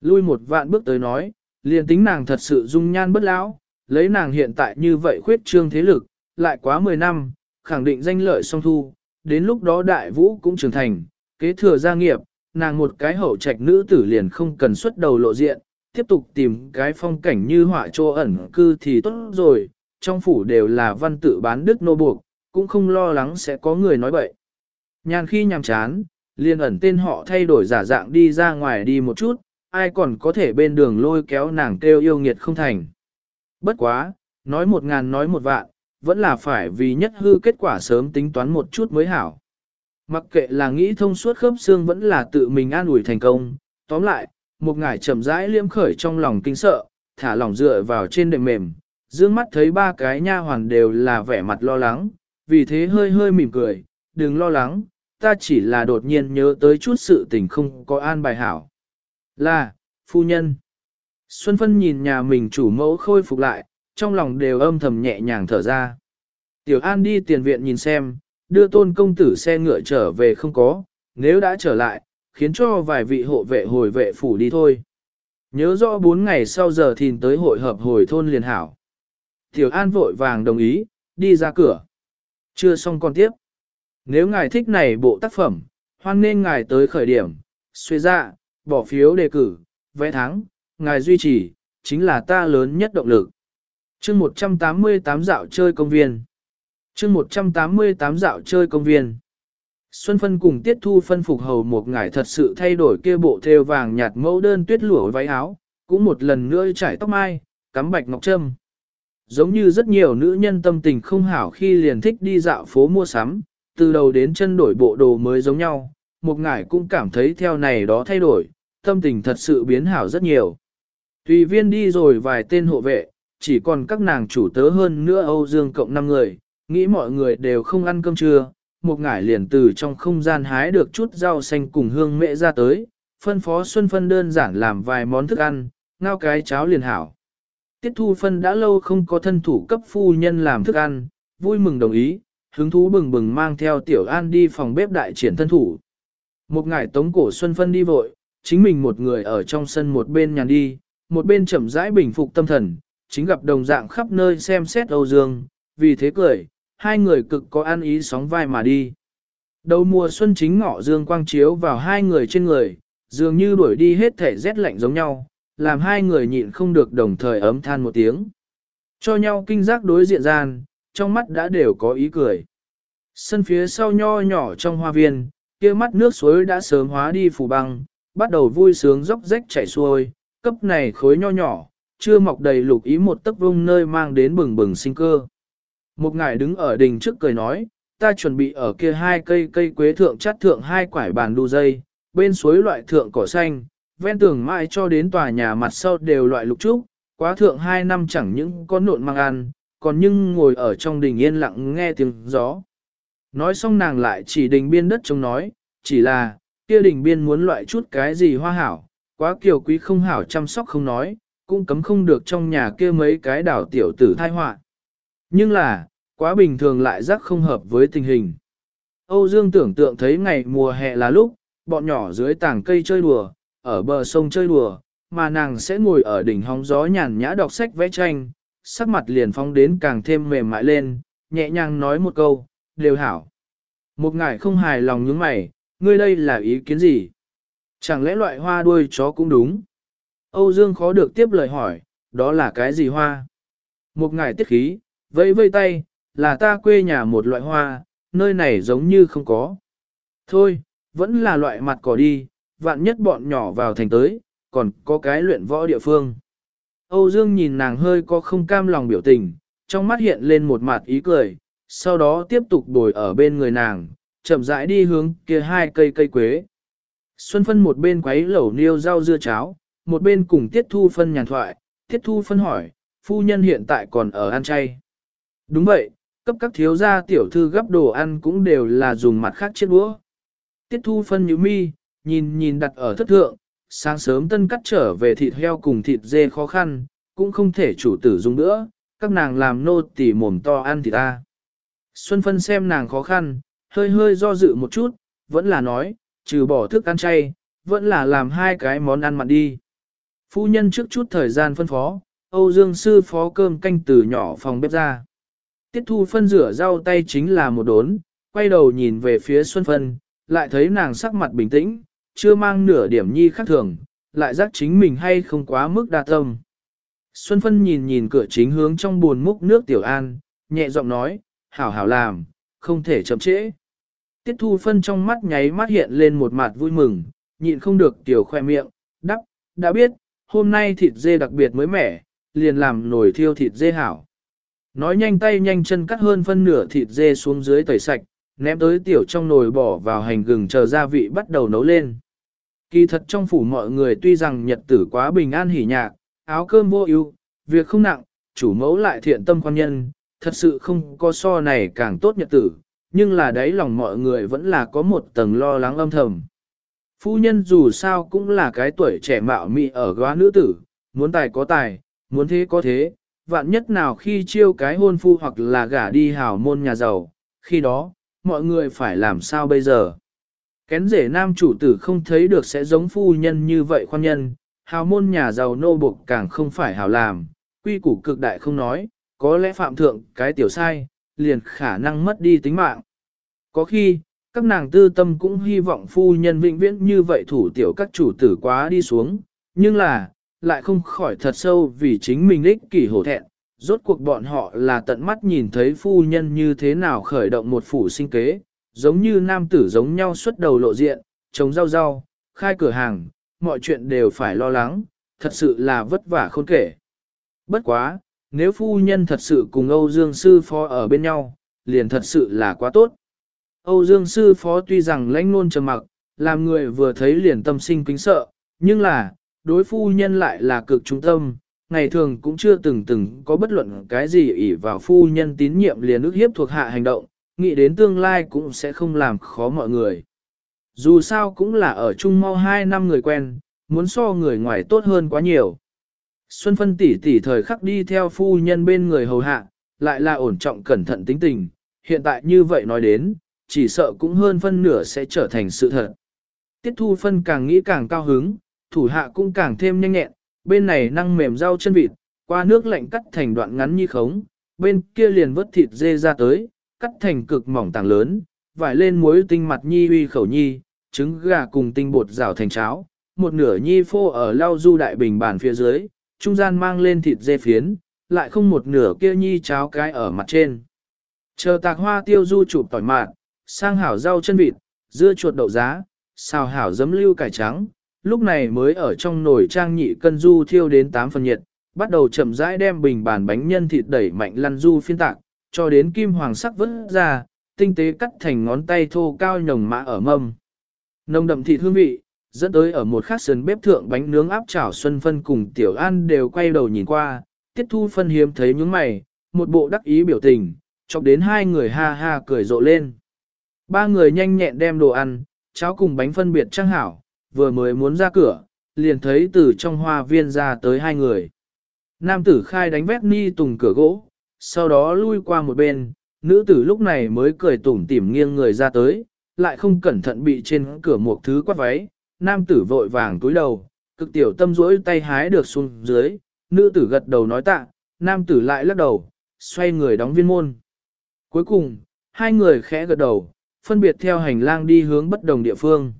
[SPEAKER 1] Lui một vạn bước tới nói, liền tính nàng thật sự dung nhan bất lão, lấy nàng hiện tại như vậy khuyết trương thế lực, lại quá 10 năm, khẳng định danh lợi song thu, đến lúc đó đại vũ cũng trưởng thành, kế thừa gia nghiệp, nàng một cái hậu trạch nữ tử liền không cần xuất đầu lộ diện, tiếp tục tìm cái phong cảnh như họa trô ẩn cư thì tốt rồi, trong phủ đều là văn tự bán đức nô buộc, cũng không lo lắng sẽ có người nói bậy. Nhàn khi nhàm chán, liền ẩn tên họ thay đổi giả dạng đi ra ngoài đi một chút, ai còn có thể bên đường lôi kéo nàng kêu yêu nghiệt không thành. Bất quá, nói một ngàn nói một vạn, vẫn là phải vì nhất hư kết quả sớm tính toán một chút mới hảo. Mặc kệ là nghĩ thông suốt khớp xương vẫn là tự mình an ủi thành công, tóm lại, một ngải chậm rãi liêm khởi trong lòng kinh sợ, thả lòng dựa vào trên đệm mềm, dương mắt thấy ba cái nha hoàn đều là vẻ mặt lo lắng, vì thế hơi hơi mỉm cười, đừng lo lắng, ta chỉ là đột nhiên nhớ tới chút sự tình không có an bài hảo. Là, phu nhân. Xuân Phân nhìn nhà mình chủ mẫu khôi phục lại, trong lòng đều âm thầm nhẹ nhàng thở ra. Tiểu An đi tiền viện nhìn xem, đưa tôn công tử xe ngựa trở về không có, nếu đã trở lại, khiến cho vài vị hộ vệ hồi vệ phủ đi thôi. Nhớ rõ bốn ngày sau giờ thìn tới hội hợp hồi thôn liền hảo. Tiểu An vội vàng đồng ý, đi ra cửa. Chưa xong con tiếp. Nếu ngài thích này bộ tác phẩm, hoan nên ngài tới khởi điểm, xuê ra, bỏ phiếu đề cử, vẽ thắng, ngài duy trì, chính là ta lớn nhất động lực. chương 188 dạo chơi công viên. chương 188 dạo chơi công viên. Xuân Phân cùng Tiết Thu phân phục hầu một ngải thật sự thay đổi kia bộ thêu vàng nhạt mẫu đơn tuyết lụa váy áo, cũng một lần nữa trải tóc mai, cắm bạch ngọc trâm. Giống như rất nhiều nữ nhân tâm tình không hảo khi liền thích đi dạo phố mua sắm, từ đầu đến chân đổi bộ đồ mới giống nhau, một ngải cũng cảm thấy theo này đó thay đổi, tâm tình thật sự biến hảo rất nhiều. Tùy viên đi rồi vài tên hộ vệ, chỉ còn các nàng chủ tớ hơn nữa Âu Dương cộng 5 người, nghĩ mọi người đều không ăn cơm trưa, một ngải liền từ trong không gian hái được chút rau xanh cùng hương mẹ ra tới, phân phó Xuân Phân đơn giản làm vài món thức ăn, ngao cái cháo liền hảo. Tiết Thu Phân đã lâu không có thân thủ cấp phu nhân làm thức ăn, vui mừng đồng ý, hứng thú bừng bừng mang theo Tiểu An đi phòng bếp đại triển thân thủ. Một ngải tống cổ Xuân Phân đi vội, chính mình một người ở trong sân một bên nhàn đi, một bên chậm rãi bình phục tâm thần, chính gặp đồng dạng khắp nơi xem xét Âu Dương, vì thế cười, hai người cực có ăn ý sóng vai mà đi. Đầu mùa xuân chính ngọ dương quang chiếu vào hai người trên người, dường như đuổi đi hết thể rét lạnh giống nhau, làm hai người nhịn không được đồng thời ấm than một tiếng. Cho nhau kinh giác đối diện gian, trong mắt đã đều có ý cười. Sân phía sau nho nhỏ trong hoa viên, kia mắt nước suối đã sớm hóa đi phủ băng, bắt đầu vui sướng dốc rách chảy xuôi, cấp này khối nho nhỏ, chưa mọc đầy lục ý một tấc vung nơi mang đến bừng bừng sinh cơ. Một ngài đứng ở đình trước cười nói, ta chuẩn bị ở kia hai cây cây quế thượng chắt thượng hai quải bàn đu dây, bên suối loại thượng cỏ xanh, ven tường mãi cho đến tòa nhà mặt sau đều loại lục trúc, quá thượng hai năm chẳng những con nộn mang ăn, còn nhưng ngồi ở trong đình yên lặng nghe tiếng gió. Nói xong nàng lại chỉ đình biên đất trông nói, chỉ là, kia đình biên muốn loại chút cái gì hoa hảo, quá kiều quý không hảo chăm sóc không nói, cũng cấm không được trong nhà kia mấy cái đảo tiểu tử thai họa Nhưng là, quá bình thường lại rắc không hợp với tình hình. Âu Dương tưởng tượng thấy ngày mùa hè là lúc, bọn nhỏ dưới tảng cây chơi đùa, ở bờ sông chơi đùa, mà nàng sẽ ngồi ở đỉnh hóng gió nhàn nhã đọc sách vẽ tranh, sắc mặt liền phong đến càng thêm mềm mại lên, nhẹ nhàng nói một câu, đều hảo. Một ngải không hài lòng những mày, ngươi đây là ý kiến gì? Chẳng lẽ loại hoa đuôi chó cũng đúng? Âu Dương khó được tiếp lời hỏi, đó là cái gì hoa? Một ngải tiết khí, vẫy vây tay, là ta quê nhà một loại hoa, nơi này giống như không có. Thôi, vẫn là loại mặt cỏ đi, vạn nhất bọn nhỏ vào thành tới, còn có cái luyện võ địa phương. Âu Dương nhìn nàng hơi có không cam lòng biểu tình, trong mắt hiện lên một mặt ý cười, sau đó tiếp tục bồi ở bên người nàng, chậm rãi đi hướng kia hai cây cây quế. Xuân phân một bên quấy lẩu niêu rau dưa cháo, một bên cùng Tiết Thu phân nhàn thoại, Tiết Thu phân hỏi, phu nhân hiện tại còn ở ăn chay. Đúng vậy, cấp các thiếu gia tiểu thư gấp đồ ăn cũng đều là dùng mặt khác chiếc đũa. Tiết Thu phân nhíu mi, nhìn nhìn đặt ở thất thượng, sáng sớm tân cắt trở về thịt heo cùng thịt dê khó khăn, cũng không thể chủ tử dùng nữa, các nàng làm nô tỉ mồm to ăn thịt ta. Xuân phân xem nàng khó khăn, hơi hơi do dự một chút, vẫn là nói, trừ bỏ thức ăn chay, vẫn là làm hai cái món ăn mặn đi. Phu nhân trước chút thời gian phân phó, Âu Dương sư phó cơm canh từ nhỏ phòng bếp ra. Tiết thu phân rửa rau tay chính là một đốn, quay đầu nhìn về phía Xuân Phân, lại thấy nàng sắc mặt bình tĩnh, chưa mang nửa điểm nhi khác thường, lại giác chính mình hay không quá mức đa tâm. Xuân Phân nhìn nhìn cửa chính hướng trong buồn múc nước Tiểu An, nhẹ giọng nói, hảo hảo làm, không thể chậm trễ. Tiết Thu Phân trong mắt nháy mắt hiện lên một mặt vui mừng, nhịn không được Tiểu khoe miệng, đắp, đã biết, hôm nay thịt dê đặc biệt mới mẻ, liền làm nồi thiêu thịt dê hảo. Nói nhanh tay nhanh chân cắt hơn phân nửa thịt dê xuống dưới tẩy sạch, ném tới tiểu trong nồi bỏ vào hành gừng chờ gia vị bắt đầu nấu lên. Kỳ thật trong phủ mọi người tuy rằng nhật tử quá bình an hỉ nhạc, áo cơm vô ưu, việc không nặng, chủ mẫu lại thiện tâm quan nhân, thật sự không có so này càng tốt nhật tử, nhưng là đấy lòng mọi người vẫn là có một tầng lo lắng âm thầm. Phu nhân dù sao cũng là cái tuổi trẻ mạo mị ở góa nữ tử, muốn tài có tài, muốn thế có thế, vạn nhất nào khi chiêu cái hôn phu hoặc là gả đi hào môn nhà giàu, khi đó, mọi người phải làm sao bây giờ? Kén rể nam chủ tử không thấy được sẽ giống phu nhân như vậy khoan nhân, hào môn nhà giàu nô buộc càng không phải hào làm, quy củ cực đại không nói, có lẽ phạm thượng cái tiểu sai, liền khả năng mất đi tính mạng. Có khi, các nàng tư tâm cũng hy vọng phu nhân vĩnh viễn như vậy thủ tiểu các chủ tử quá đi xuống, nhưng là, lại không khỏi thật sâu vì chính mình ích kỷ hổ thẹn. Rốt cuộc bọn họ là tận mắt nhìn thấy phu nhân như thế nào khởi động một phủ sinh kế, giống như nam tử giống nhau xuất đầu lộ diện, trồng rau rau, khai cửa hàng, mọi chuyện đều phải lo lắng, thật sự là vất vả khôn kể. Bất quá, nếu phu nhân thật sự cùng Âu Dương Sư Phó ở bên nhau, liền thật sự là quá tốt. Âu Dương Sư Phó tuy rằng lãnh nôn trầm mặc, làm người vừa thấy liền tâm sinh kính sợ, nhưng là, đối phu nhân lại là cực trung tâm, ngày thường cũng chưa từng từng có bất luận cái gì ỷ vào phu nhân tín nhiệm liền ước hiếp thuộc hạ hành động, nghĩ đến tương lai cũng sẽ không làm khó mọi người. Dù sao cũng là ở chung mau hai năm người quen, muốn so người ngoài tốt hơn quá nhiều. Xuân phân tỷ tỷ thời khắc đi theo phu nhân bên người hầu hạ, lại là ổn trọng cẩn thận tính tình, hiện tại như vậy nói đến, chỉ sợ cũng hơn phân nửa sẽ trở thành sự thật. Tiết thu phân càng nghĩ càng cao hứng, thủ hạ cũng càng thêm nhanh nhẹn, bên này năng mềm rau chân vịt, qua nước lạnh cắt thành đoạn ngắn như khống, bên kia liền vớt thịt dê ra tới, cắt thành cực mỏng tảng lớn, vải lên muối tinh mặt nhi uy khẩu nhi, trứng gà cùng tinh bột rào thành cháo, một nửa nhi phô ở lau du đại bình bàn phía dưới, trung gian mang lên thịt dê phiến, lại không một nửa kia nhi cháo cái ở mặt trên. Chờ tạc hoa tiêu du chụp tỏi mạt, sang hảo rau chân vịt, dưa chuột đậu giá, xào hảo giấm lưu cải trắng, lúc này mới ở trong nồi trang nhị cân du thiêu đến 8 phần nhiệt, bắt đầu chậm rãi đem bình bàn bánh nhân thịt đẩy mạnh lăn du phiên tạc, cho đến kim hoàng sắc vớt ra, tinh tế cắt thành ngón tay thô cao nhồng mã ở mâm. Nồng đậm thịt hương vị, dẫn tới ở một khát sườn bếp thượng bánh nướng áp chảo Xuân Phân cùng Tiểu An đều quay đầu nhìn qua, Tiết Thu Phân hiếm thấy những mày, một bộ đắc ý biểu tình, chọc đến hai người ha ha cười rộ lên. Ba người nhanh nhẹn đem đồ ăn, cháo cùng bánh phân biệt trang hảo, vừa mới muốn ra cửa, liền thấy từ trong hoa viên ra tới hai người. Nam tử khai đánh vét ni tùng cửa gỗ, sau đó lui qua một bên, nữ tử lúc này mới cười tủm tỉm nghiêng người ra tới, lại không cẩn thận bị trên cửa một thứ quát váy, nam tử vội vàng túi đầu, cực tiểu tâm rỗi tay hái được xuống dưới, nữ tử gật đầu nói tạ, nam tử lại lắc đầu, xoay người đóng viên môn. Cuối cùng, hai người khẽ gật đầu, phân biệt theo hành lang đi hướng bất đồng địa phương.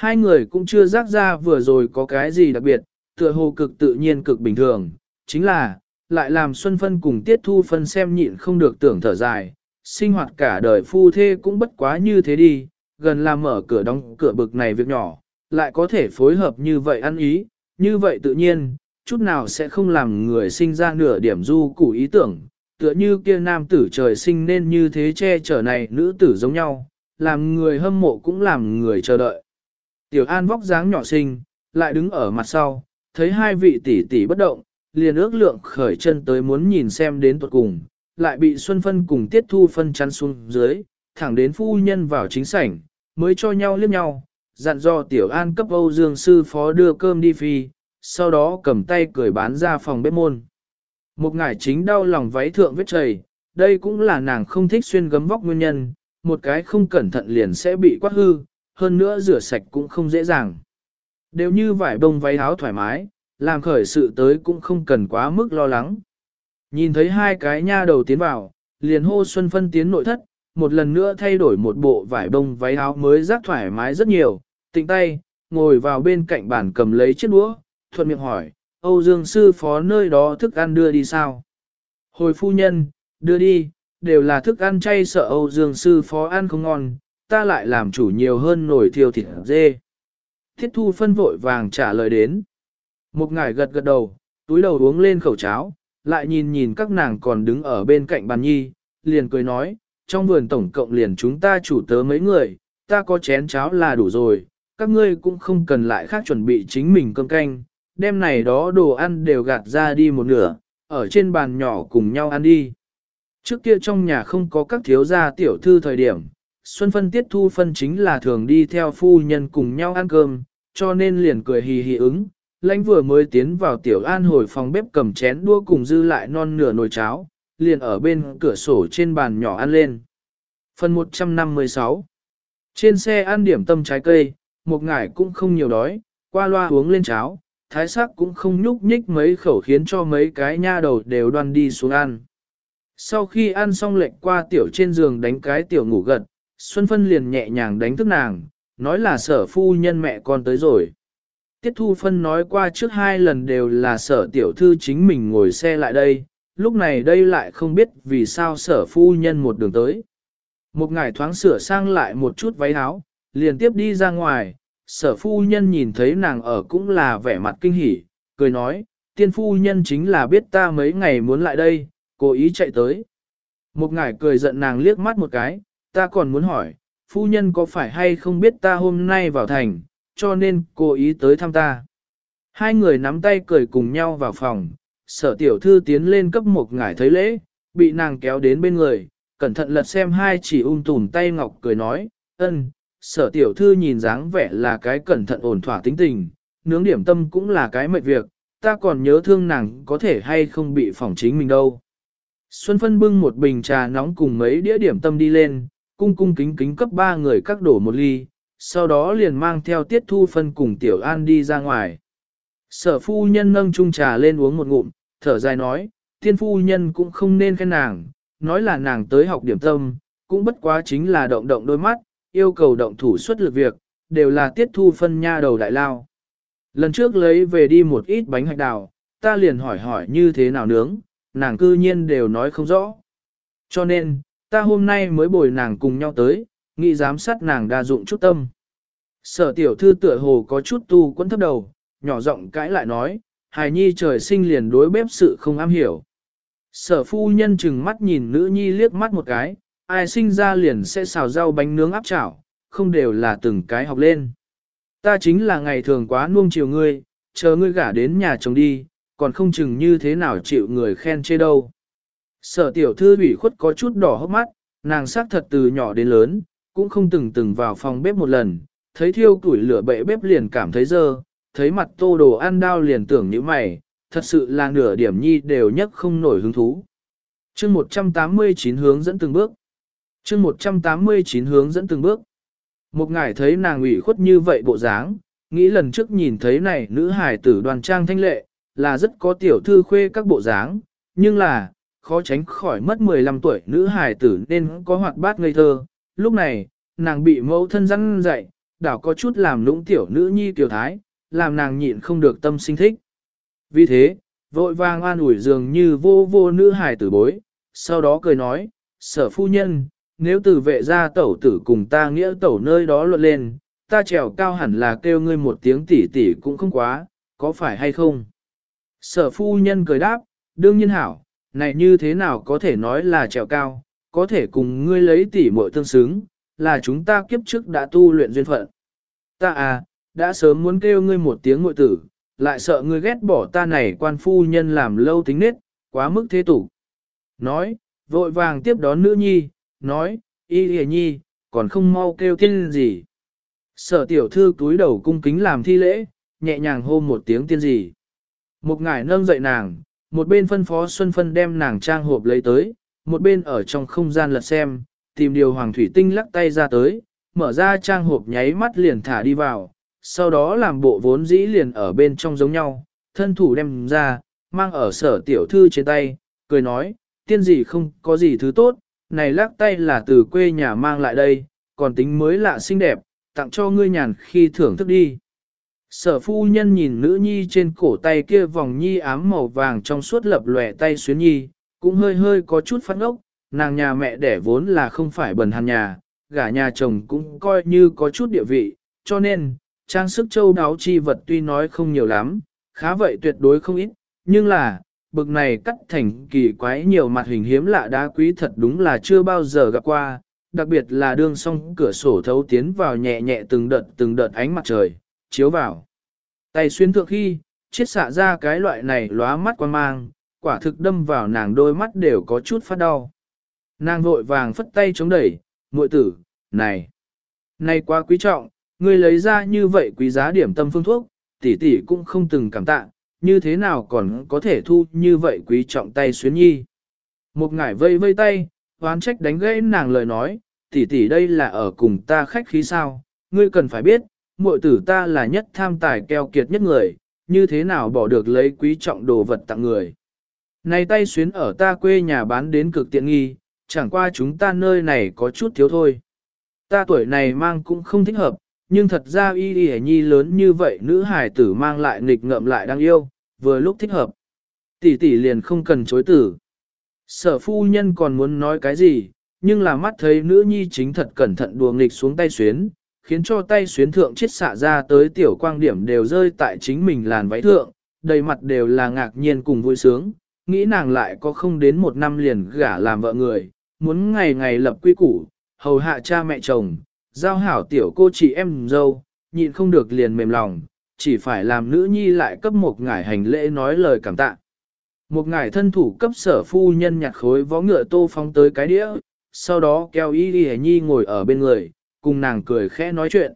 [SPEAKER 1] Hai người cũng chưa rác ra vừa rồi có cái gì đặc biệt, tựa hồ cực tự nhiên cực bình thường, chính là, lại làm Xuân Phân cùng Tiết Thu Phân xem nhịn không được tưởng thở dài, sinh hoạt cả đời phu thê cũng bất quá như thế đi, gần làm mở cửa đóng cửa bực này việc nhỏ, lại có thể phối hợp như vậy ăn ý, như vậy tự nhiên, chút nào sẽ không làm người sinh ra nửa điểm du củ ý tưởng, tựa như kia nam tử trời sinh nên như thế che chở này nữ tử giống nhau, làm người hâm mộ cũng làm người chờ đợi. Tiểu An vóc dáng nhỏ xinh, lại đứng ở mặt sau, thấy hai vị tỷ tỷ bất động, liền ước lượng khởi chân tới muốn nhìn xem đến tuột cùng, lại bị Xuân Phân cùng Tiết Thu Phân chắn xuống dưới, thẳng đến phu nhân vào chính sảnh, mới cho nhau liếc nhau, dặn do Tiểu An cấp Âu Dương Sư Phó đưa cơm đi phi, sau đó cầm tay cười bán ra phòng bếp môn. Một ngải chính đau lòng váy thượng vết chảy, đây cũng là nàng không thích xuyên gấm vóc nguyên nhân, một cái không cẩn thận liền sẽ bị quát hư, hơn nữa rửa sạch cũng không dễ dàng. Đều như vải bông váy áo thoải mái, làm khởi sự tới cũng không cần quá mức lo lắng. Nhìn thấy hai cái nha đầu tiến vào, liền hô Xuân Phân tiến nội thất, một lần nữa thay đổi một bộ vải bông váy áo mới rác thoải mái rất nhiều, tịnh tay, ngồi vào bên cạnh bàn cầm lấy chiếc đũa, thuận miệng hỏi, Âu Dương sư phó nơi đó thức ăn đưa đi sao? Hồi phu nhân, đưa đi, đều là thức ăn chay sợ Âu Dương sư phó ăn không ngon, ta lại làm chủ nhiều hơn nổi thiêu thịt dê. Thiết thu phân vội vàng trả lời đến. Một ngải gật gật đầu, túi đầu uống lên khẩu cháo, lại nhìn nhìn các nàng còn đứng ở bên cạnh bàn nhi, liền cười nói, trong vườn tổng cộng liền chúng ta chủ tớ mấy người, ta có chén cháo là đủ rồi, các ngươi cũng không cần lại khác chuẩn bị chính mình cơm canh, đêm này đó đồ ăn đều gạt ra đi một nửa, ở trên bàn nhỏ cùng nhau ăn đi. Trước kia trong nhà không có các thiếu gia tiểu thư thời điểm, Xuân Phân Tiết Thu Phân chính là thường đi theo phu nhân cùng nhau ăn cơm, cho nên liền cười hì hì ứng. Lãnh vừa mới tiến vào tiểu an hồi phòng bếp cầm chén đua cùng dư lại non nửa nồi cháo, liền ở bên cửa sổ trên bàn nhỏ ăn lên. Phần 156 Trên xe ăn điểm tâm trái cây, một ngải cũng không nhiều đói, qua loa uống lên cháo, thái sắc cũng không nhúc nhích mấy khẩu khiến cho mấy cái nha đầu đều đoan đi xuống ăn. Sau khi ăn xong lệnh qua tiểu trên giường đánh cái tiểu ngủ gật, Xuân Phân liền nhẹ nhàng đánh thức nàng, nói là sở phu nhân mẹ con tới rồi. Tiết Thu Phân nói qua trước hai lần đều là sở tiểu thư chính mình ngồi xe lại đây, lúc này đây lại không biết vì sao sở phu nhân một đường tới. Một ngày thoáng sửa sang lại một chút váy áo, liền tiếp đi ra ngoài, sở phu nhân nhìn thấy nàng ở cũng là vẻ mặt kinh hỉ, cười nói, tiên phu nhân chính là biết ta mấy ngày muốn lại đây, cố ý chạy tới. Một ngải cười giận nàng liếc mắt một cái, ta còn muốn hỏi, phu nhân có phải hay không biết ta hôm nay vào thành, cho nên cố ý tới thăm ta. Hai người nắm tay cười cùng nhau vào phòng, sở tiểu thư tiến lên cấp một ngải thấy lễ, bị nàng kéo đến bên người, cẩn thận lật xem hai chỉ ung tùm tay ngọc cười nói, ân, sở tiểu thư nhìn dáng vẻ là cái cẩn thận ổn thỏa tính tình, nướng điểm tâm cũng là cái mệt việc, ta còn nhớ thương nàng có thể hay không bị phỏng chính mình đâu. Xuân phân bưng một bình trà nóng cùng mấy đĩa điểm tâm đi lên, cung cung kính kính cấp ba người các đổ một ly, sau đó liền mang theo tiết thu phân cùng tiểu an đi ra ngoài. Sở phu nhân nâng chung trà lên uống một ngụm, thở dài nói, tiên phu nhân cũng không nên khen nàng, nói là nàng tới học điểm tâm, cũng bất quá chính là động động đôi mắt, yêu cầu động thủ xuất lực việc, đều là tiết thu phân nha đầu đại lao. Lần trước lấy về đi một ít bánh hạch đào, ta liền hỏi hỏi như thế nào nướng, nàng cư nhiên đều nói không rõ. Cho nên, ta hôm nay mới bồi nàng cùng nhau tới, nghĩ giám sát nàng đa dụng chút tâm. Sở tiểu thư tựa hồ có chút tu quấn thấp đầu, nhỏ giọng cãi lại nói, hài nhi trời sinh liền đối bếp sự không am hiểu. Sở phu nhân chừng mắt nhìn nữ nhi liếc mắt một cái, ai sinh ra liền sẽ xào rau bánh nướng áp chảo, không đều là từng cái học lên. Ta chính là ngày thường quá nuông chiều ngươi, chờ ngươi gả đến nhà chồng đi, còn không chừng như thế nào chịu người khen chê đâu. Sở tiểu thư ủy khuất có chút đỏ hốc mắt, nàng xác thật từ nhỏ đến lớn, cũng không từng từng vào phòng bếp một lần, thấy thiêu củi lửa bệ bếp liền cảm thấy dơ, thấy mặt tô đồ ăn đau liền tưởng như mày, thật sự là nửa điểm nhi đều nhất không nổi hứng thú. chương 189 hướng dẫn từng bước chương 189 hướng dẫn từng bước. Một ngài thấy nàng ủy khuất như vậy bộ dáng, nghĩ lần trước nhìn thấy này nữ hài tử đoàn trang thanh lệ, là rất có tiểu thư khuê các bộ dáng, nhưng là, khó tránh khỏi mất 15 tuổi nữ hài tử nên có hoạt bát ngây thơ. Lúc này, nàng bị mẫu thân răn dạy, đảo có chút làm lũng tiểu nữ nhi tiểu thái, làm nàng nhịn không được tâm sinh thích. Vì thế, vội vàng an ủi dường như vô vô nữ hài tử bối, sau đó cười nói, sở phu nhân, nếu từ vệ gia tẩu tử cùng ta nghĩa tẩu nơi đó luận lên, ta trèo cao hẳn là kêu ngươi một tiếng tỷ tỷ cũng không quá, có phải hay không? Sở phu nhân cười đáp, đương nhiên hảo, này như thế nào có thể nói là trèo cao, có thể cùng ngươi lấy tỷ muội tương xứng, là chúng ta kiếp trước đã tu luyện duyên phận. Ta à, đã sớm muốn kêu ngươi một tiếng muội tử, lại sợ ngươi ghét bỏ ta này quan phu nhân làm lâu tính nết, quá mức thế tục. Nói, vội vàng tiếp đón nữ nhi, nói, y hề nhi, còn không mau kêu tiên gì. Sở tiểu thư túi đầu cung kính làm thi lễ, nhẹ nhàng hô một tiếng tiên gì. Một ngải nâng dậy nàng, một bên phân phó Xuân Phân đem nàng trang hộp lấy tới, một bên ở trong không gian lật xem, tìm điều hoàng thủy tinh lắc tay ra tới, mở ra trang hộp nháy mắt liền thả đi vào, sau đó làm bộ vốn dĩ liền ở bên trong giống nhau, thân thủ đem ra, mang ở sở tiểu thư trên tay, cười nói, tiên gì không có gì thứ tốt, này lắc tay là từ quê nhà mang lại đây, còn tính mới lạ xinh đẹp, tặng cho ngươi nhàn khi thưởng thức đi. Sở phu nhân nhìn nữ nhi trên cổ tay kia vòng nhi ám màu vàng trong suốt lập lòe tay xuyến nhi, cũng hơi hơi có chút phát ngốc, nàng nhà mẹ đẻ vốn là không phải bần hàn nhà, gả nhà chồng cũng coi như có chút địa vị, cho nên, trang sức châu đáo chi vật tuy nói không nhiều lắm, khá vậy tuyệt đối không ít, nhưng là, bực này cắt thành kỳ quái nhiều mặt hình hiếm lạ đá quý thật đúng là chưa bao giờ gặp qua, đặc biệt là đương song cửa sổ thấu tiến vào nhẹ nhẹ từng đợt từng đợt ánh mặt trời, chiếu vào. Tay xuyên thượng khi, chiết xạ ra cái loại này lóa mắt quan mang, quả thực đâm vào nàng đôi mắt đều có chút phát đau. Nàng vội vàng phất tay chống đẩy, muội tử, này, này quá quý trọng, ngươi lấy ra như vậy quý giá điểm tâm phương thuốc, tỷ tỷ cũng không từng cảm tạ, như thế nào còn có thể thu như vậy quý trọng tay xuyến nhi. Một ngải vây vây tay, oán trách đánh gãy nàng lời nói, tỷ tỷ đây là ở cùng ta khách khí sao, ngươi cần phải biết, muội tử ta là nhất tham tài keo kiệt nhất người, như thế nào bỏ được lấy quý trọng đồ vật tặng người. Này tay xuyến ở ta quê nhà bán đến cực tiện nghi, chẳng qua chúng ta nơi này có chút thiếu thôi. Ta tuổi này mang cũng không thích hợp, nhưng thật ra y y nhi lớn như vậy nữ hải tử mang lại nghịch ngợm lại đang yêu, vừa lúc thích hợp. Tỷ tỷ liền không cần chối tử. Sở phu nhân còn muốn nói cái gì, nhưng là mắt thấy nữ nhi chính thật cẩn thận đùa nghịch xuống tay xuyến, khiến cho tay xuyến thượng chết xạ ra tới tiểu quang điểm đều rơi tại chính mình làn váy thượng, đầy mặt đều là ngạc nhiên cùng vui sướng, nghĩ nàng lại có không đến một năm liền gả làm vợ người, muốn ngày ngày lập quy củ, hầu hạ cha mẹ chồng, giao hảo tiểu cô chị em dâu, nhịn không được liền mềm lòng, chỉ phải làm nữ nhi lại cấp một ngải hành lễ nói lời cảm tạ. Một ngải thân thủ cấp sở phu nhân nhặt khối vó ngựa tô phóng tới cái đĩa, sau đó kéo y y nhi ngồi ở bên người, cùng nàng cười khẽ nói chuyện.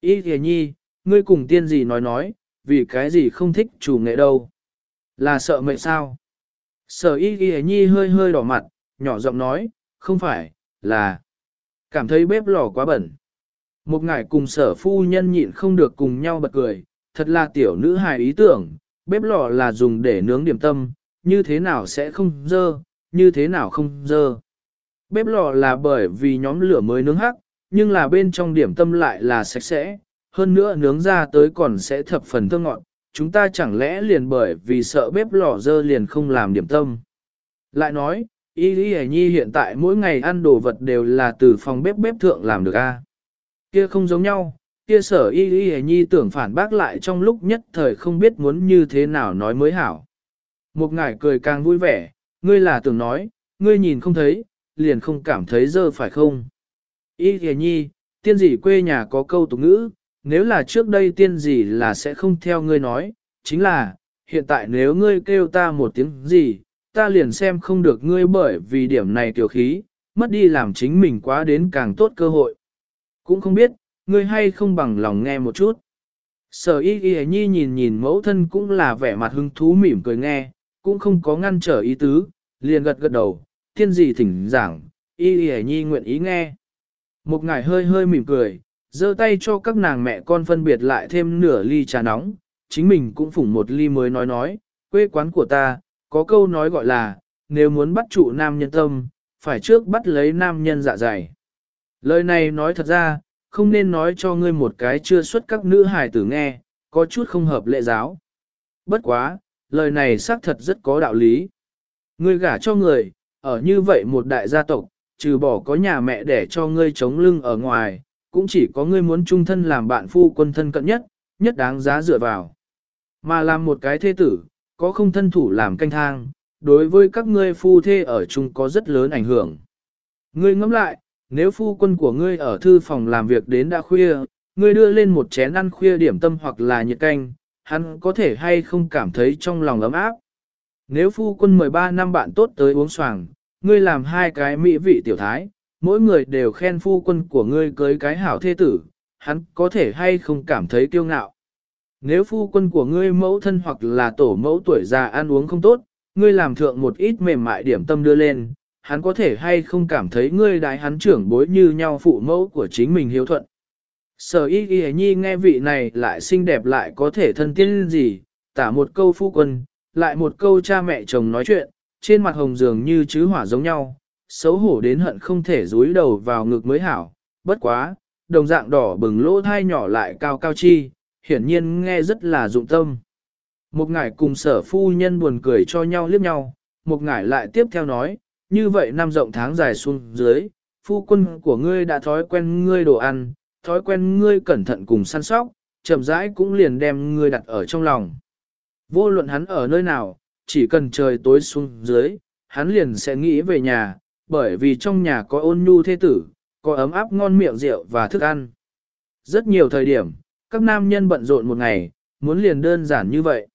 [SPEAKER 1] Ý y nhi, ngươi cùng tiên gì nói nói, vì cái gì không thích chủ nghệ đâu. Là sợ mệt sao? Sở y y nhi hơi hơi đỏ mặt, nhỏ giọng nói, không phải, là cảm thấy bếp lò quá bẩn. Một ngải cùng sở phu nhân nhịn không được cùng nhau bật cười, thật là tiểu nữ hài ý tưởng, bếp lò là dùng để nướng điểm tâm, như thế nào sẽ không dơ, như thế nào không dơ. Bếp lò là bởi vì nhóm lửa mới nướng hắc, nhưng là bên trong điểm tâm lại là sạch sẽ, hơn nữa nướng ra tới còn sẽ thập phần thơm ngọt, chúng ta chẳng lẽ liền bởi vì sợ bếp lò dơ liền không làm điểm tâm. Lại nói, Y Lý Nhi hiện tại mỗi ngày ăn đồ vật đều là từ phòng bếp bếp thượng làm được a. Kia không giống nhau, kia sở Y Lý Nhi tưởng phản bác lại trong lúc nhất thời không biết muốn như thế nào nói mới hảo. Một ngải cười càng vui vẻ, ngươi là tưởng nói, ngươi nhìn không thấy, liền không cảm thấy dơ phải không? Y thề Nhi, tiên dì quê nhà có câu tục ngữ, nếu là trước đây tiên dì là sẽ không theo ngươi nói, chính là, hiện tại nếu ngươi kêu ta một tiếng gì, ta liền xem không được ngươi bởi vì điểm này tiểu khí, mất đi làm chính mình quá đến càng tốt cơ hội. Cũng không biết, ngươi hay không bằng lòng nghe một chút. Sở y y nhi nhìn nhìn mẫu thân cũng là vẻ mặt hứng thú mỉm cười nghe, cũng không có ngăn trở ý tứ, liền gật gật đầu, tiên gì thỉnh giảng, y y nhi nguyện ý nghe. Một ngải hơi hơi mỉm cười, giơ tay cho các nàng mẹ con phân biệt lại thêm nửa ly trà nóng, chính mình cũng phủng một ly mới nói nói, quê quán của ta, có câu nói gọi là, nếu muốn bắt trụ nam nhân tâm, phải trước bắt lấy nam nhân dạ dày. Lời này nói thật ra, không nên nói cho ngươi một cái chưa xuất các nữ hài tử nghe, có chút không hợp lệ giáo. Bất quá, lời này xác thật rất có đạo lý. Ngươi gả cho người, ở như vậy một đại gia tộc, trừ bỏ có nhà mẹ để cho ngươi chống lưng ở ngoài, cũng chỉ có ngươi muốn chung thân làm bạn phu quân thân cận nhất, nhất đáng giá dựa vào. Mà làm một cái thế tử, có không thân thủ làm canh thang, đối với các ngươi phu thê ở chung có rất lớn ảnh hưởng. Ngươi ngẫm lại, nếu phu quân của ngươi ở thư phòng làm việc đến đã khuya, ngươi đưa lên một chén ăn khuya điểm tâm hoặc là nhiệt canh, hắn có thể hay không cảm thấy trong lòng ấm áp. Nếu phu quân 13 năm bạn tốt tới uống xoàng, ngươi làm hai cái mỹ vị tiểu thái, mỗi người đều khen phu quân của ngươi cưới cái hảo thê tử, hắn có thể hay không cảm thấy kiêu ngạo. Nếu phu quân của ngươi mẫu thân hoặc là tổ mẫu tuổi già ăn uống không tốt, ngươi làm thượng một ít mềm mại điểm tâm đưa lên, hắn có thể hay không cảm thấy ngươi đại hắn trưởng bối như nhau phụ mẫu của chính mình hiếu thuận. Sở y y nhi nghe vị này lại xinh đẹp lại có thể thân tiên gì, tả một câu phu quân, lại một câu cha mẹ chồng nói chuyện, trên mặt hồng dường như chứ hỏa giống nhau, xấu hổ đến hận không thể rúi đầu vào ngực mới hảo, bất quá, đồng dạng đỏ bừng lỗ thai nhỏ lại cao cao chi, hiển nhiên nghe rất là dụng tâm. Một ngải cùng sở phu nhân buồn cười cho nhau liếc nhau, một ngải lại tiếp theo nói, như vậy năm rộng tháng dài xuống dưới, phu quân của ngươi đã thói quen ngươi đồ ăn, thói quen ngươi cẩn thận cùng săn sóc, chậm rãi cũng liền đem ngươi đặt ở trong lòng. Vô luận hắn ở nơi nào, chỉ cần trời tối xuống dưới, hắn liền sẽ nghĩ về nhà, bởi vì trong nhà có ôn nhu thế tử, có ấm áp ngon miệng rượu và thức ăn. Rất nhiều thời điểm, các nam nhân bận rộn một ngày, muốn liền đơn giản như vậy.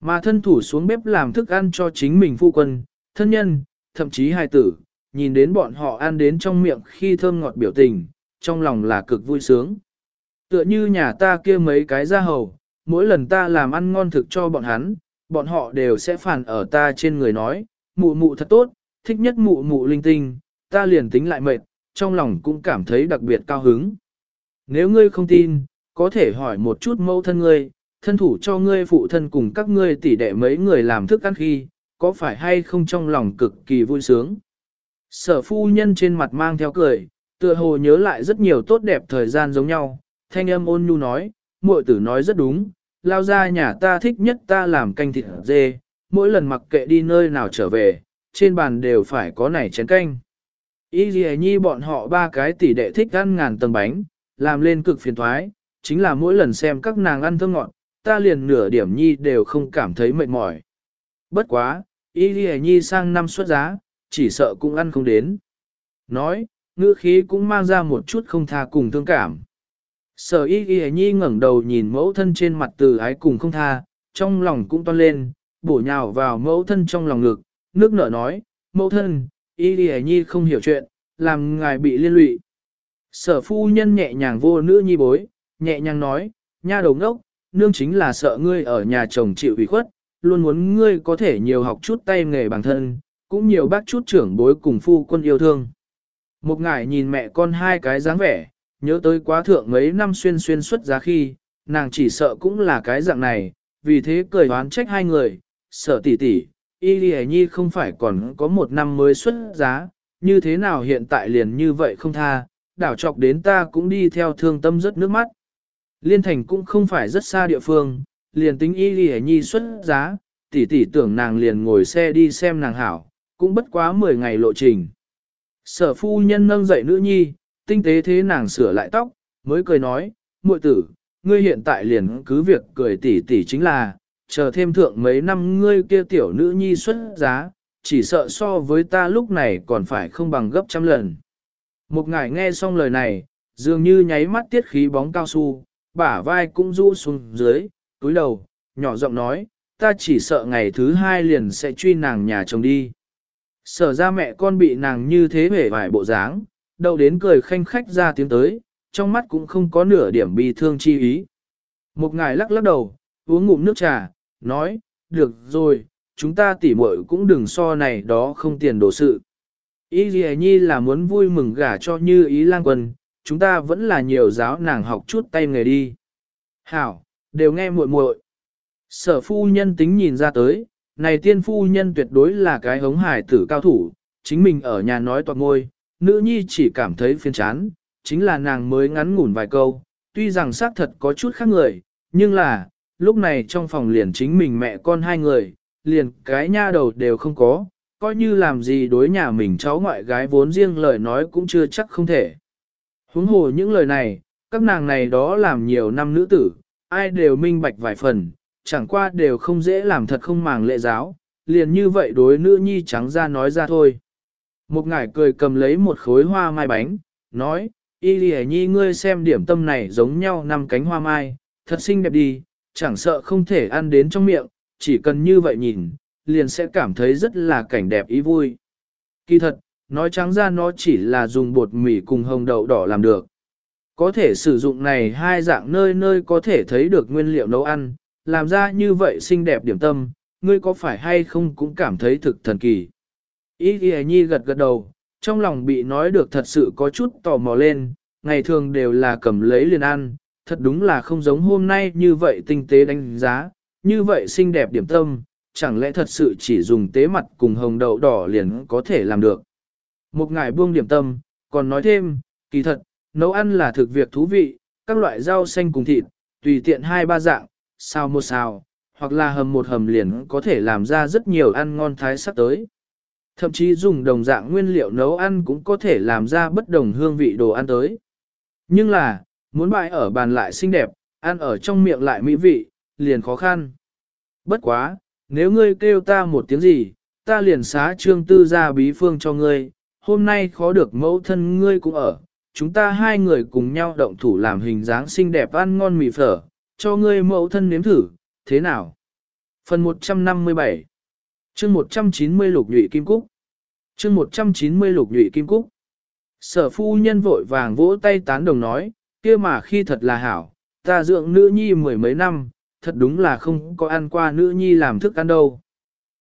[SPEAKER 1] Mà thân thủ xuống bếp làm thức ăn cho chính mình phu quân, thân nhân, thậm chí hài tử, nhìn đến bọn họ ăn đến trong miệng khi thơm ngọt biểu tình, trong lòng là cực vui sướng. Tựa như nhà ta kia mấy cái ra hầu, mỗi lần ta làm ăn ngon thực cho bọn hắn, bọn họ đều sẽ phản ở ta trên người nói, mụ mụ thật tốt, thích nhất mụ mụ linh tinh, ta liền tính lại mệt, trong lòng cũng cảm thấy đặc biệt cao hứng. Nếu ngươi không tin, có thể hỏi một chút mẫu thân ngươi, thân thủ cho ngươi phụ thân cùng các ngươi tỷ đệ mấy người làm thức ăn khi, có phải hay không trong lòng cực kỳ vui sướng. Sở phu nhân trên mặt mang theo cười, tựa hồ nhớ lại rất nhiều tốt đẹp thời gian giống nhau, thanh âm ôn nhu nói, muội tử nói rất đúng, lao ra nhà ta thích nhất ta làm canh thịt dê, mỗi lần mặc kệ đi nơi nào trở về, trên bàn đều phải có nảy chén canh. Y dì nhi bọn họ ba cái tỷ đệ thích ăn ngàn tầng bánh, làm lên cực phiền thoái, chính là mỗi lần xem các nàng ăn thơm ngọn, ta liền nửa điểm nhi đều không cảm thấy mệt mỏi. Bất quá, Y dì nhi sang năm xuất giá, chỉ sợ cũng ăn không đến. Nói, ngữ khí cũng mang ra một chút không tha cùng thương cảm. Sở y ghi nhi ngẩng đầu nhìn mẫu thân trên mặt từ ái cùng không tha, trong lòng cũng toan lên, bổ nhào vào mẫu thân trong lòng ngực, nước nở nói, mẫu thân, y ghi nhi không hiểu chuyện, làm ngài bị liên lụy. Sở phu nhân nhẹ nhàng vô nữ nhi bối, nhẹ nhàng nói, nha đầu ngốc, nương chính là sợ ngươi ở nhà chồng chịu ủy khuất, luôn muốn ngươi có thể nhiều học chút tay nghề bản thân, cũng nhiều bác chút trưởng bối cùng phu quân yêu thương. Một ngải nhìn mẹ con hai cái dáng vẻ, nhớ tới quá thượng mấy năm xuyên xuyên xuất giá khi, nàng chỉ sợ cũng là cái dạng này, vì thế cười oán trách hai người, sợ tỷ tỷ, y lì nhi không phải còn có một năm mới xuất giá, như thế nào hiện tại liền như vậy không tha, đảo chọc đến ta cũng đi theo thương tâm rất nước mắt. Liên thành cũng không phải rất xa địa phương, liền tính y lì nhi xuất giá, tỷ tỷ tưởng nàng liền ngồi xe đi xem nàng hảo, cũng bất quá 10 ngày lộ trình. Sở phu nhân nâng dậy nữ nhi, tinh tế thế nàng sửa lại tóc, mới cười nói, muội tử, ngươi hiện tại liền cứ việc cười tỉ tỉ chính là, chờ thêm thượng mấy năm ngươi kia tiểu nữ nhi xuất giá, chỉ sợ so với ta lúc này còn phải không bằng gấp trăm lần. Một ngải nghe xong lời này, dường như nháy mắt tiết khí bóng cao su, bả vai cũng rũ xuống dưới, túi đầu, nhỏ giọng nói, ta chỉ sợ ngày thứ hai liền sẽ truy nàng nhà chồng đi. Sở ra mẹ con bị nàng như thế vẻ vải bộ dáng, đầu đến cười khanh khách ra tiếng tới, trong mắt cũng không có nửa điểm bi thương chi ý. Một ngài lắc lắc đầu, uống ngụm nước trà, nói, được rồi, chúng ta tỉ muội cũng đừng so này đó không tiền đồ sự. Ý gì nhi là muốn vui mừng gả cho như ý lang quân, chúng ta vẫn là nhiều giáo nàng học chút tay nghề đi. Hảo, đều nghe muội muội. Sở phu nhân tính nhìn ra tới, này tiên phu nhân tuyệt đối là cái hống hải tử cao thủ, chính mình ở nhà nói toàn ngôi, nữ nhi chỉ cảm thấy phiền chán, chính là nàng mới ngắn ngủn vài câu, tuy rằng xác thật có chút khác người, nhưng là, lúc này trong phòng liền chính mình mẹ con hai người, liền cái nha đầu đều không có, coi như làm gì đối nhà mình cháu ngoại gái vốn riêng lời nói cũng chưa chắc không thể. Huống hồ những lời này, các nàng này đó làm nhiều năm nữ tử, ai đều minh bạch vài phần, chẳng qua đều không dễ làm thật không màng lệ giáo, liền như vậy đối nữ nhi trắng ra nói ra thôi. Một ngải cười cầm lấy một khối hoa mai bánh, nói, y lì nhi ngươi xem điểm tâm này giống nhau năm cánh hoa mai, thật xinh đẹp đi, chẳng sợ không thể ăn đến trong miệng, chỉ cần như vậy nhìn, liền sẽ cảm thấy rất là cảnh đẹp ý vui. Kỳ thật, nói trắng ra nó chỉ là dùng bột mì cùng hồng đậu đỏ làm được. Có thể sử dụng này hai dạng nơi nơi có thể thấy được nguyên liệu nấu ăn, làm ra như vậy xinh đẹp điểm tâm, ngươi có phải hay không cũng cảm thấy thực thần kỳ. Y Y Nhi gật gật đầu, trong lòng bị nói được thật sự có chút tò mò lên, ngày thường đều là cầm lấy liền ăn, thật đúng là không giống hôm nay như vậy tinh tế đánh giá, như vậy xinh đẹp điểm tâm, chẳng lẽ thật sự chỉ dùng tế mặt cùng hồng đậu đỏ liền có thể làm được. Một ngài buông điểm tâm, còn nói thêm, kỳ thật, nấu ăn là thực việc thú vị, các loại rau xanh cùng thịt, tùy tiện hai ba dạng, xào một xào, hoặc là hầm một hầm liền có thể làm ra rất nhiều ăn ngon thái sắc tới. Thậm chí dùng đồng dạng nguyên liệu nấu ăn cũng có thể làm ra bất đồng hương vị đồ ăn tới. Nhưng là, muốn bại ở bàn lại xinh đẹp, ăn ở trong miệng lại mỹ vị, liền khó khăn. Bất quá, nếu ngươi kêu ta một tiếng gì, ta liền xá trương tư ra bí phương cho ngươi, hôm nay khó được mẫu thân ngươi cũng ở, chúng ta hai người cùng nhau động thủ làm hình dáng xinh đẹp ăn ngon mì phở, cho ngươi mẫu thân nếm thử, thế nào? Phần 157 chương 190 lục nhụy kim cúc chương 190 lục nhụy kim cúc Sở phu nhân vội vàng vỗ tay tán đồng nói, kia mà khi thật là hảo, ta dưỡng nữ nhi mười mấy năm, thật đúng là không có ăn qua nữ nhi làm thức ăn đâu.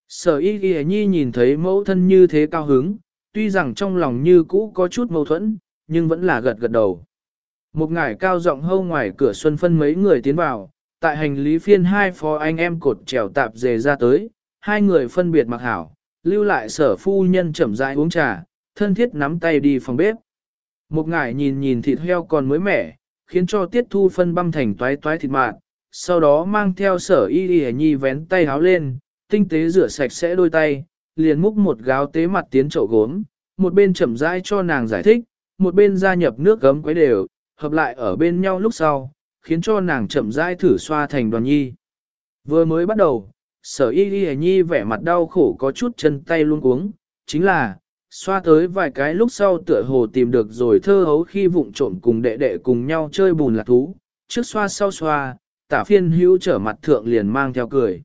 [SPEAKER 1] Sở y ghi nhi nhìn thấy mẫu thân như thế cao hứng, tuy rằng trong lòng như cũ có chút mâu thuẫn, nhưng vẫn là gật gật đầu. Một ngải cao rộng hâu ngoài cửa xuân phân mấy người tiến vào, tại hành lý phiên hai phó anh em cột trèo tạp dề ra tới, hai người phân biệt mặc hảo, lưu lại sở phu nhân chậm rãi uống trà, thân thiết nắm tay đi phòng bếp. Một ngải nhìn nhìn thịt heo còn mới mẻ, khiến cho tiết thu phân băm thành toái toái thịt mạn, sau đó mang theo sở y y nhi vén tay háo lên, tinh tế rửa sạch sẽ đôi tay, liền múc một gáo tế mặt tiến chậu gốm, một bên chậm rãi cho nàng giải thích, một bên gia nhập nước gấm quấy đều, hợp lại ở bên nhau lúc sau, khiến cho nàng chậm rãi thử xoa thành đoàn nhi. Vừa mới bắt đầu, sở y y nhi vẻ mặt đau khổ có chút chân tay luôn cuống, chính là, xoa tới vài cái lúc sau tựa hồ tìm được rồi thơ hấu khi vụng trộm cùng đệ đệ cùng nhau chơi bùn lạc thú, trước xoa sau xoa, tả phiên hữu trở mặt thượng liền mang theo cười.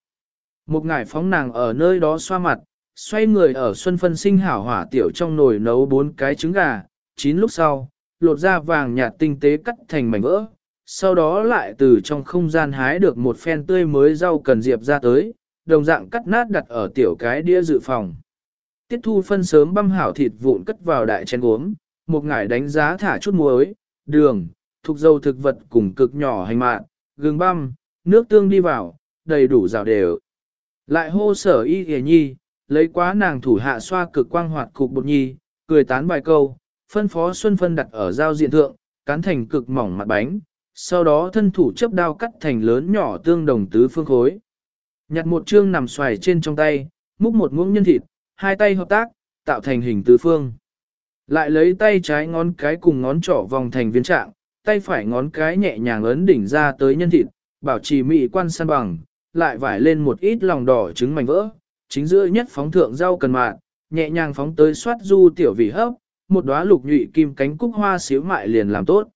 [SPEAKER 1] Một ngải phóng nàng ở nơi đó xoa mặt, xoay người ở xuân phân sinh hảo hỏa tiểu trong nồi nấu bốn cái trứng gà, chín lúc sau, lột ra vàng nhạt tinh tế cắt thành mảnh vỡ, sau đó lại từ trong không gian hái được một phen tươi mới rau cần diệp ra tới, đồng dạng cắt nát đặt ở tiểu cái đĩa dự phòng. Tiết thu phân sớm băm hảo thịt vụn cất vào đại chén gốm, một ngải đánh giá thả chút muối, đường, thuộc dầu thực vật cùng cực nhỏ hành mạn, gừng băm, nước tương đi vào, đầy đủ rào đều. Lại hô sở y hề nhi, lấy quá nàng thủ hạ xoa cực quang hoạt cục bột nhi, cười tán bài câu, phân phó Xuân Phân đặt ở giao diện thượng, cán thành cực mỏng mặt bánh, sau đó thân thủ chấp đao cắt thành lớn nhỏ tương đồng tứ phương khối. Nhặt một chương nằm xoài trên trong tay, múc một muỗng nhân thịt, hai tay hợp tác, tạo thành hình tứ phương. Lại lấy tay trái ngón cái cùng ngón trỏ vòng thành viên trạng, tay phải ngón cái nhẹ nhàng ấn đỉnh ra tới nhân thịt, bảo trì mị quan san bằng, lại vải lên một ít lòng đỏ trứng mảnh vỡ, chính giữa nhất phóng thượng rau cần mạn, nhẹ nhàng phóng tới soát du tiểu vị hấp, một đóa lục nhụy kim cánh cúc hoa xíu mại liền làm tốt.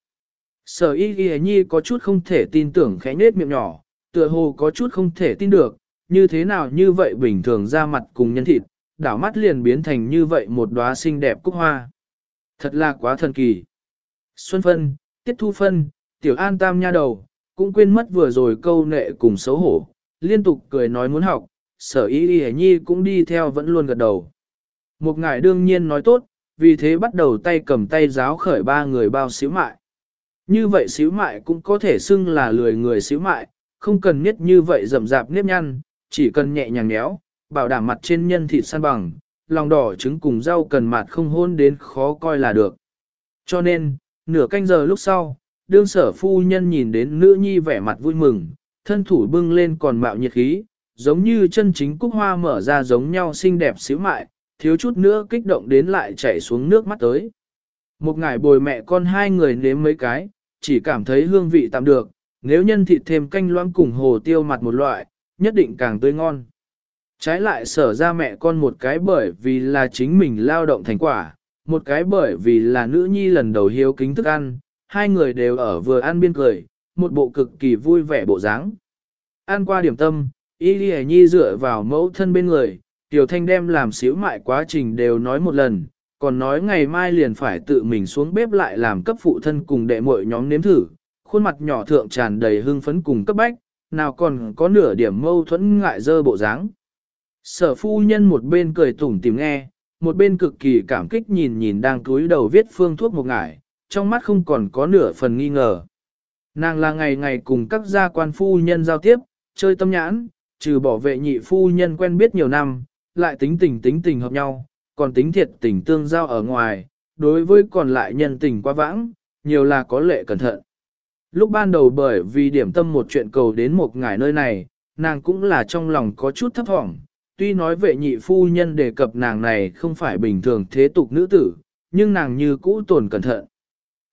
[SPEAKER 1] Sở y ghi nhi có chút không thể tin tưởng khẽ nết miệng nhỏ, tựa hồ có chút không thể tin được, như thế nào như vậy bình thường ra mặt cùng nhân thịt, đảo mắt liền biến thành như vậy một đóa xinh đẹp cúc hoa. Thật là quá thần kỳ. Xuân phân, tiết thu phân, tiểu an tam nha đầu, cũng quên mất vừa rồi câu nệ cùng xấu hổ, liên tục cười nói muốn học, sở ý y nhi cũng đi theo vẫn luôn gật đầu. Một ngài đương nhiên nói tốt, vì thế bắt đầu tay cầm tay giáo khởi ba người bao xíu mại. Như vậy xíu mại cũng có thể xưng là lười người xíu mại, không cần nhất như vậy rậm rạp nếp nhăn, chỉ cần nhẹ nhàng nhéo, bảo đảm mặt trên nhân thịt săn bằng, lòng đỏ trứng cùng rau cần mặt không hôn đến khó coi là được. Cho nên, nửa canh giờ lúc sau, đương sở phu nhân nhìn đến nữ nhi vẻ mặt vui mừng, thân thủ bưng lên còn mạo nhiệt khí, giống như chân chính cúc hoa mở ra giống nhau xinh đẹp xíu mại, thiếu chút nữa kích động đến lại chảy xuống nước mắt tới. Một ngày bồi mẹ con hai người nếm mấy cái, chỉ cảm thấy hương vị tạm được, nếu nhân thịt thêm canh loãng cùng hồ tiêu mặt một loại, nhất định càng tươi ngon. Trái lại sở ra mẹ con một cái bởi vì là chính mình lao động thành quả, một cái bởi vì là nữ nhi lần đầu hiếu kính thức ăn, hai người đều ở vừa ăn biên cười, một bộ cực kỳ vui vẻ bộ dáng. Ăn qua điểm tâm, Y Lì Nhi dựa vào mẫu thân bên người, Tiểu Thanh đem làm xíu mại quá trình đều nói một lần, còn nói ngày mai liền phải tự mình xuống bếp lại làm cấp phụ thân cùng đệ muội nhóm nếm thử, khuôn mặt nhỏ thượng tràn đầy hưng phấn cùng cấp bách, nào còn có nửa điểm mâu thuẫn ngại dơ bộ dáng. Sở phu nhân một bên cười tủm tìm nghe, một bên cực kỳ cảm kích nhìn nhìn đang cúi đầu viết phương thuốc một ngải, trong mắt không còn có nửa phần nghi ngờ. Nàng là ngày ngày cùng các gia quan phu nhân giao tiếp, chơi tâm nhãn, trừ bỏ vệ nhị phu nhân quen biết nhiều năm, lại tính tình tính tình hợp nhau, còn tính thiệt tình tương giao ở ngoài, đối với còn lại nhân tình quá vãng, nhiều là có lệ cẩn thận. Lúc ban đầu bởi vì điểm tâm một chuyện cầu đến một ngải nơi này, nàng cũng là trong lòng có chút thấp thỏm, tuy nói vệ nhị phu nhân đề cập nàng này không phải bình thường thế tục nữ tử, nhưng nàng như cũ tồn cẩn thận.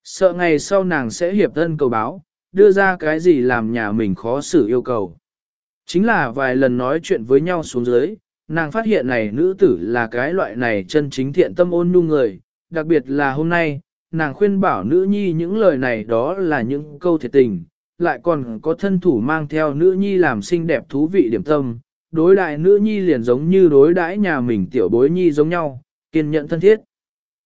[SPEAKER 1] Sợ ngày sau nàng sẽ hiệp thân cầu báo, đưa ra cái gì làm nhà mình khó xử yêu cầu. Chính là vài lần nói chuyện với nhau xuống dưới, nàng phát hiện này nữ tử là cái loại này chân chính thiện tâm ôn nhu người, đặc biệt là hôm nay, nàng khuyên bảo nữ nhi những lời này đó là những câu thiệt tình, lại còn có thân thủ mang theo nữ nhi làm xinh đẹp thú vị điểm tâm, đối đại nữ nhi liền giống như đối đãi nhà mình tiểu bối nhi giống nhau, kiên nhẫn thân thiết.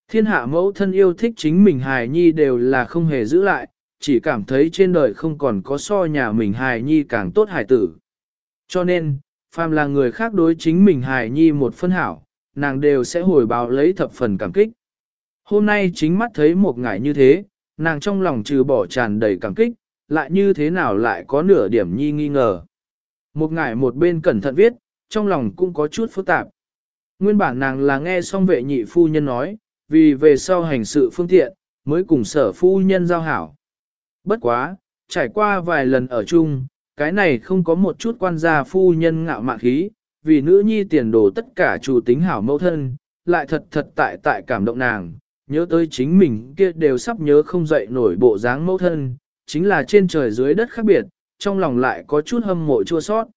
[SPEAKER 1] Thiên hạ mẫu thân yêu thích chính mình hài nhi đều là không hề giữ lại, chỉ cảm thấy trên đời không còn có so nhà mình hài nhi càng tốt hài tử. Cho nên, phàm là người khác đối chính mình hài nhi một phân hảo, nàng đều sẽ hồi báo lấy thập phần cảm kích. Hôm nay chính mắt thấy một ngải như thế, nàng trong lòng trừ bỏ tràn đầy cảm kích, lại như thế nào lại có nửa điểm nhi nghi ngờ. Một ngải một bên cẩn thận viết, trong lòng cũng có chút phức tạp. Nguyên bản nàng là nghe xong vệ nhị phu nhân nói, vì về sau hành sự phương tiện, mới cùng sở phu nhân giao hảo. Bất quá, trải qua vài lần ở chung, cái này không có một chút quan gia phu nhân ngạo mạn khí, vì nữ nhi tiền đồ tất cả chủ tính hảo mẫu thân, lại thật thật tại tại cảm động nàng, nhớ tới chính mình kia đều sắp nhớ không dậy nổi bộ dáng mẫu thân, chính là trên trời dưới đất khác biệt, trong lòng lại có chút hâm mộ chua sót.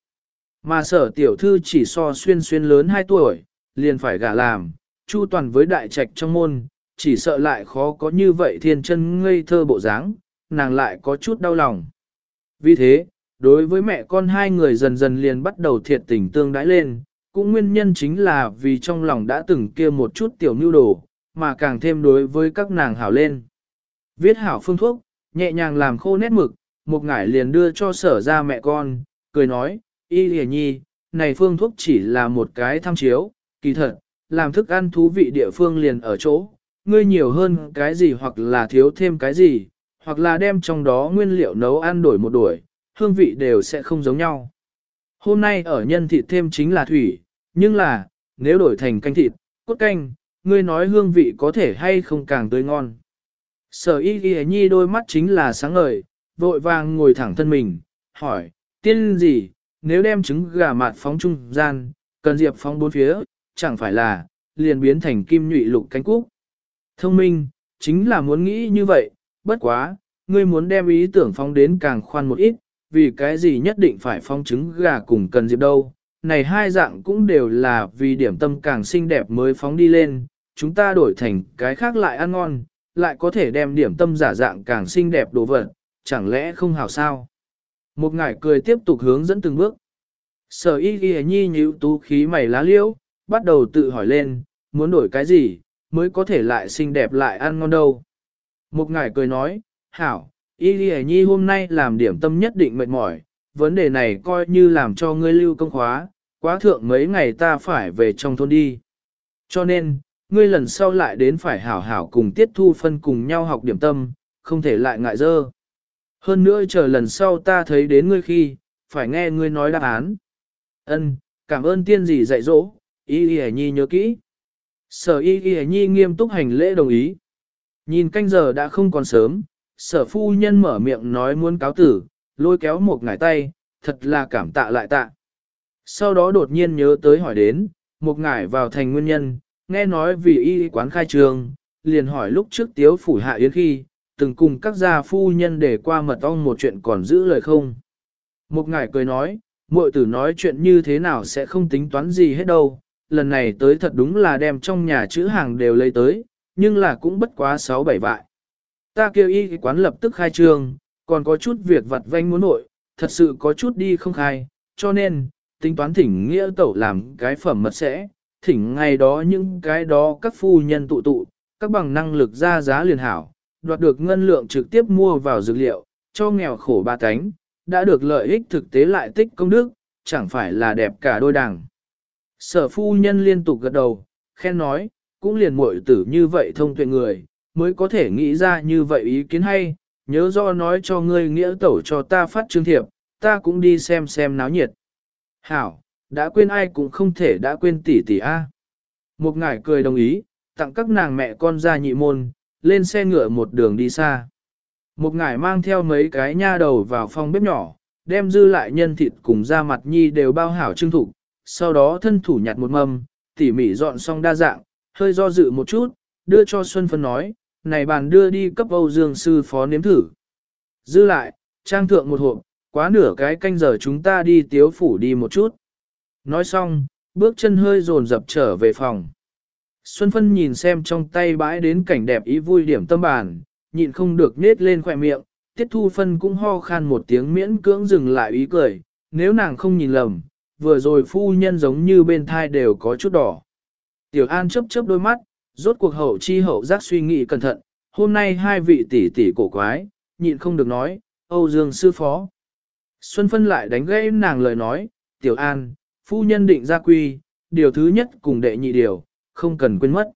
[SPEAKER 1] Mà sở tiểu thư chỉ so xuyên xuyên lớn 2 tuổi, liền phải gả làm, chu toàn với đại trạch trong môn, chỉ sợ lại khó có như vậy thiên chân ngây thơ bộ dáng, nàng lại có chút đau lòng. Vì thế, đối với mẹ con hai người dần dần liền bắt đầu thiệt tình tương đãi lên, cũng nguyên nhân chính là vì trong lòng đã từng kia một chút tiểu nưu đồ, mà càng thêm đối với các nàng hảo lên. Viết hảo phương thuốc, nhẹ nhàng làm khô nét mực, một ngải liền đưa cho sở ra mẹ con, cười nói, y lìa nhi, này phương thuốc chỉ là một cái tham chiếu, kỳ thật, làm thức ăn thú vị địa phương liền ở chỗ, ngươi nhiều hơn cái gì hoặc là thiếu thêm cái gì, hoặc là đem trong đó nguyên liệu nấu ăn đổi một đổi, hương vị đều sẽ không giống nhau. Hôm nay ở nhân thịt thêm chính là thủy, nhưng là, nếu đổi thành canh thịt, cốt canh, ngươi nói hương vị có thể hay không càng tươi ngon. Sở y ghi nhi đôi mắt chính là sáng ngời, vội vàng ngồi thẳng thân mình, hỏi, tiên gì, nếu đem trứng gà mạt phóng trung gian, cần diệp phóng bốn phía, chẳng phải là, liền biến thành kim nhụy lục cánh cúc. Thông minh, chính là muốn nghĩ như vậy, bất quá, ngươi muốn đem ý tưởng phóng đến càng khoan một ít, vì cái gì nhất định phải phóng trứng gà cùng cần diệp đâu. Này hai dạng cũng đều là vì điểm tâm càng xinh đẹp mới phóng đi lên, chúng ta đổi thành cái khác lại ăn ngon, lại có thể đem điểm tâm giả dạng càng xinh đẹp đồ vật, chẳng lẽ không hảo sao? Một ngải cười tiếp tục hướng dẫn từng bước. Sở y ghi nhi nhíu tú khí mày lá liễu, bắt đầu tự hỏi lên, muốn đổi cái gì, mới có thể lại xinh đẹp lại ăn ngon đâu. Một ngải cười nói, hảo, y ghi nhi hôm nay làm điểm tâm nhất định mệt mỏi, vấn đề này coi như làm cho ngươi lưu công khóa, quá thượng mấy ngày ta phải về trong thôn đi. Cho nên, ngươi lần sau lại đến phải hảo hảo cùng tiết thu phân cùng nhau học điểm tâm, không thể lại ngại dơ. Hơn nữa chờ lần sau ta thấy đến ngươi khi, phải nghe ngươi nói đáp án. Ân, cảm ơn tiên gì dạy dỗ, y y nhi nhớ kỹ. Sở y y nhi nghiêm túc hành lễ đồng ý. Nhìn canh giờ đã không còn sớm, sở phu nhân mở miệng nói muốn cáo tử, lôi kéo một ngải tay, thật là cảm tạ lại tạ. Sau đó đột nhiên nhớ tới hỏi đến, một ngải vào thành nguyên nhân, nghe nói vì y quán khai trường, liền hỏi lúc trước tiếu phủ hạ yến khi, từng cùng các gia phu nhân để qua mật ong một chuyện còn giữ lời không. Một ngài cười nói, muội tử nói chuyện như thế nào sẽ không tính toán gì hết đâu, lần này tới thật đúng là đem trong nhà chữ hàng đều lấy tới, nhưng là cũng bất quá sáu bảy vại. Ta kêu y quán lập tức khai trương, còn có chút việc vặt vanh muốn nội, thật sự có chút đi không khai, cho nên, tính toán thỉnh nghĩa tẩu làm cái phẩm mật sẽ, thỉnh ngày đó những cái đó các phu nhân tụ tụ, các bằng năng lực ra giá liền hảo, đoạt được ngân lượng trực tiếp mua vào dược liệu, cho nghèo khổ ba cánh, đã được lợi ích thực tế lại tích công đức, chẳng phải là đẹp cả đôi đảng. Sở phu nhân liên tục gật đầu, khen nói, cũng liền muội tử như vậy thông tuệ người, mới có thể nghĩ ra như vậy ý kiến hay, nhớ do nói cho ngươi nghĩa tẩu cho ta phát trương thiệp, ta cũng đi xem xem náo nhiệt. Hảo, đã quên ai cũng không thể đã quên tỷ tỷ A. Một ngải cười đồng ý, tặng các nàng mẹ con ra nhị môn, lên xe ngựa một đường đi xa. Một ngải mang theo mấy cái nha đầu vào phòng bếp nhỏ, đem dư lại nhân thịt cùng da mặt nhi đều bao hảo trưng thủ, sau đó thân thủ nhặt một mâm, tỉ mỉ dọn xong đa dạng, hơi do dự một chút, đưa cho Xuân Phân nói, này bàn đưa đi cấp Âu Dương sư phó nếm thử. Dư lại, trang thượng một hộp, quá nửa cái canh giờ chúng ta đi tiếu phủ đi một chút. Nói xong, bước chân hơi dồn dập trở về phòng. Xuân Phân nhìn xem trong tay bãi đến cảnh đẹp ý vui điểm tâm bàn, nhịn không được nết lên khỏe miệng, Tiết Thu Phân cũng ho khan một tiếng miễn cưỡng dừng lại ý cười, nếu nàng không nhìn lầm, vừa rồi phu nhân giống như bên thai đều có chút đỏ. Tiểu An chớp chớp đôi mắt, rốt cuộc hậu chi hậu giác suy nghĩ cẩn thận, hôm nay hai vị tỷ tỷ cổ quái, nhịn không được nói, Âu Dương sư phó. Xuân Phân lại đánh gãy nàng lời nói, Tiểu An, phu nhân định ra quy, điều thứ nhất cùng đệ nhị điều, không cần quên mất.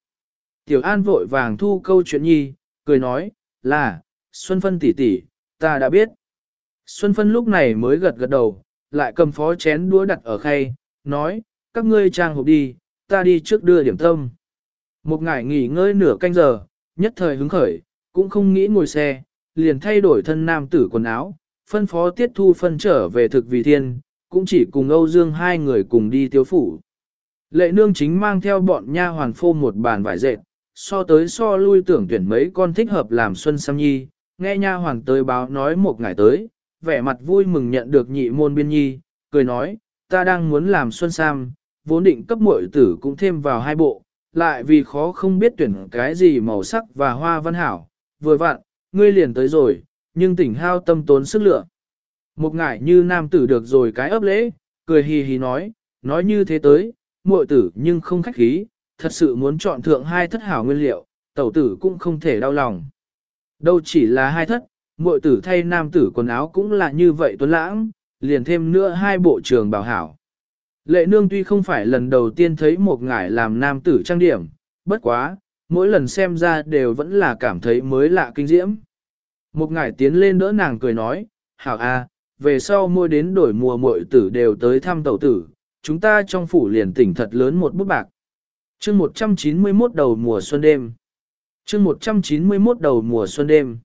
[SPEAKER 1] Tiểu An vội vàng thu câu chuyện nhi, cười nói, là, Xuân Phân tỷ tỷ, ta đã biết. Xuân Phân lúc này mới gật gật đầu, lại cầm phó chén đũa đặt ở khay, nói, các ngươi trang hộp đi, ta đi trước đưa điểm tâm. Một ngày nghỉ ngơi nửa canh giờ, nhất thời hứng khởi, cũng không nghĩ ngồi xe, liền thay đổi thân nam tử quần áo, phân phó tiết thu phân trở về thực vì thiên, cũng chỉ cùng Âu Dương hai người cùng đi tiếu phủ. Lệ nương chính mang theo bọn nha hoàn phô một bàn vải dệt, so tới so lui tưởng tuyển mấy con thích hợp làm xuân sam nhi, nghe nha hoàn tới báo nói một ngày tới, vẻ mặt vui mừng nhận được nhị môn biên nhi, cười nói, ta đang muốn làm xuân sam, vốn định cấp muội tử cũng thêm vào hai bộ, lại vì khó không biết tuyển cái gì màu sắc và hoa văn hảo, vừa vặn, ngươi liền tới rồi, nhưng tỉnh hao tâm tốn sức lượng. Một ngải như nam tử được rồi cái ấp lễ, cười hì hì nói, nói như thế tới, muội tử nhưng không khách khí, thật sự muốn chọn thượng hai thất hảo nguyên liệu, tẩu tử cũng không thể đau lòng. Đâu chỉ là hai thất, muội tử thay nam tử quần áo cũng là như vậy tuấn lãng, liền thêm nữa hai bộ trường bảo hảo. Lệ nương tuy không phải lần đầu tiên thấy một ngải làm nam tử trang điểm, bất quá, mỗi lần xem ra đều vẫn là cảm thấy mới lạ kinh diễm. Một ngải tiến lên đỡ nàng cười nói, hảo a, về sau mua đến đổi mùa muội tử đều tới thăm tẩu tử, chúng ta trong phủ liền tỉnh thật lớn một bút bạc. chương 191 đầu mùa xuân đêm. chương 191 đầu mùa xuân đêm.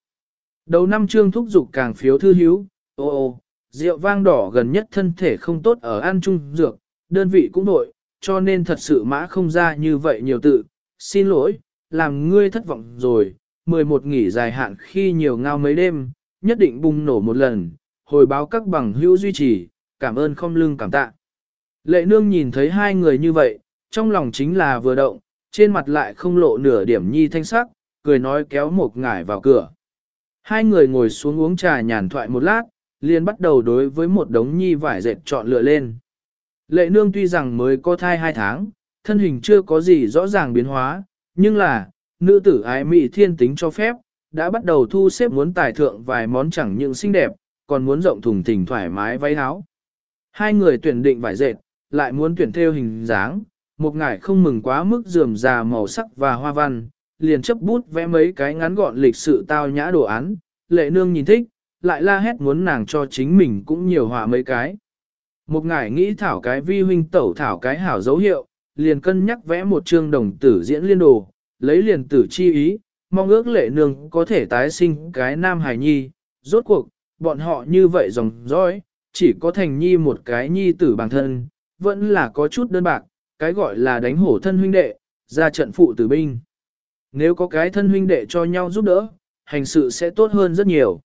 [SPEAKER 1] Đầu năm trương thúc dục càng phiếu thư hiếu, ô ô, rượu vang đỏ gần nhất thân thể không tốt ở an trung dược, đơn vị cũng nội, cho nên thật sự mã không ra như vậy nhiều tự, xin lỗi, làm ngươi thất vọng rồi, 11 nghỉ dài hạn khi nhiều ngao mấy đêm, nhất định bùng nổ một lần, hồi báo các bằng hữu duy trì, cảm ơn không lưng cảm tạ. Lệ nương nhìn thấy hai người như vậy, trong lòng chính là vừa động, trên mặt lại không lộ nửa điểm nhi thanh sắc, cười nói kéo một ngải vào cửa. Hai người ngồi xuống uống trà nhàn thoại một lát, liền bắt đầu đối với một đống nhi vải dệt chọn lựa lên. Lệ nương tuy rằng mới có thai hai tháng, thân hình chưa có gì rõ ràng biến hóa, nhưng là, nữ tử ái mỹ thiên tính cho phép, đã bắt đầu thu xếp muốn tài thượng vài món chẳng những xinh đẹp, còn muốn rộng thùng thình thoải mái váy áo. Hai người tuyển định vải dệt, lại muốn tuyển theo hình dáng, một ngải không mừng quá mức dườm già màu sắc và hoa văn, liền chấp bút vẽ mấy cái ngắn gọn lịch sự tao nhã đồ án, lệ nương nhìn thích, lại la hét muốn nàng cho chính mình cũng nhiều họa mấy cái. Một ngải nghĩ thảo cái vi huynh tẩu thảo cái hảo dấu hiệu, liền cân nhắc vẽ một chương đồng tử diễn liên đồ, lấy liền tử chi ý, mong ước lệ nương có thể tái sinh cái nam hài nhi, rốt cuộc, bọn họ như vậy dòng dõi, chỉ có thành nhi một cái nhi tử bằng thân, vẫn là có chút đơn bạc, cái gọi là đánh hổ thân huynh đệ, ra trận phụ tử binh. Nếu có cái thân huynh đệ cho nhau giúp đỡ, hành sự sẽ tốt hơn rất nhiều.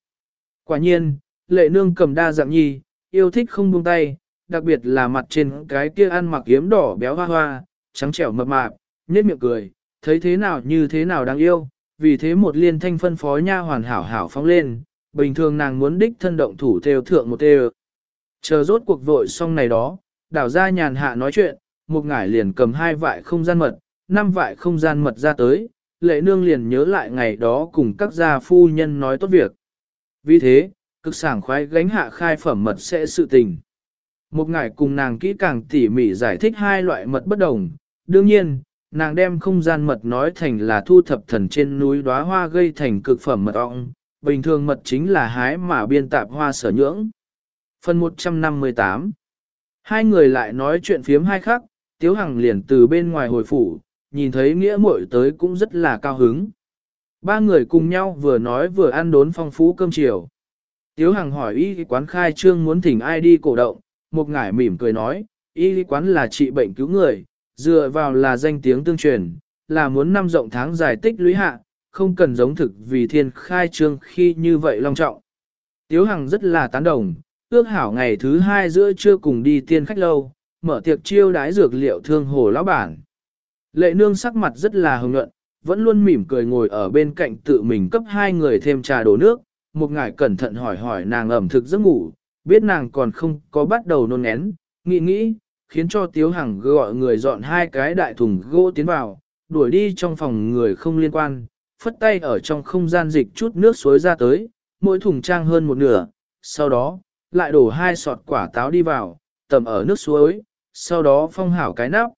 [SPEAKER 1] Quả nhiên, lệ nương cầm đa dạng nhi, yêu thích không buông tay, đặc biệt là mặt trên cái kia ăn mặc yếm đỏ béo hoa hoa, trắng trẻo mập mạp, nhếch miệng cười, thấy thế nào như thế nào đáng yêu, vì thế một liên thanh phân phó nha hoàn hảo hảo phóng lên, bình thường nàng muốn đích thân động thủ theo thượng một tê Chờ rốt cuộc vội xong này đó, đảo ra nhàn hạ nói chuyện, một ngải liền cầm hai vại không gian mật, năm vại không gian mật ra tới, lệ nương liền nhớ lại ngày đó cùng các gia phu nhân nói tốt việc. Vì thế, cực sảng khoái gánh hạ khai phẩm mật sẽ sự tình. Một ngải cùng nàng kỹ càng tỉ mỉ giải thích hai loại mật bất đồng, đương nhiên, nàng đem không gian mật nói thành là thu thập thần trên núi đóa hoa gây thành cực phẩm mật ong, bình thường mật chính là hái mà biên tạp hoa sở nhưỡng. Phần 158 Hai người lại nói chuyện phiếm hai khắc, Tiếu Hằng liền từ bên ngoài hồi phủ, nhìn thấy nghĩa muội tới cũng rất là cao hứng. Ba người cùng nhau vừa nói vừa ăn đốn phong phú cơm chiều. Tiếu Hằng hỏi y quán khai trương muốn thỉnh ai đi cổ động, một ngải mỉm cười nói, y quán là trị bệnh cứu người, dựa vào là danh tiếng tương truyền, là muốn năm rộng tháng dài tích lũy hạ, không cần giống thực vì thiên khai trương khi như vậy long trọng. Tiếu Hằng rất là tán đồng, ước hảo ngày thứ hai giữa trưa cùng đi tiên khách lâu, mở tiệc chiêu đái dược liệu thương hồ lão bản. Lệ nương sắc mặt rất là hồng nhuận, vẫn luôn mỉm cười ngồi ở bên cạnh tự mình cấp hai người thêm trà đổ nước, một ngài cẩn thận hỏi hỏi nàng ẩm thực giấc ngủ, biết nàng còn không có bắt đầu nôn én, nghĩ nghĩ, khiến cho Tiếu Hằng gọi người dọn hai cái đại thùng gỗ tiến vào, đuổi đi trong phòng người không liên quan, phất tay ở trong không gian dịch chút nước suối ra tới, mỗi thùng trang hơn một nửa, sau đó, lại đổ hai sọt quả táo đi vào, tầm ở nước suối, sau đó phong hảo cái nắp.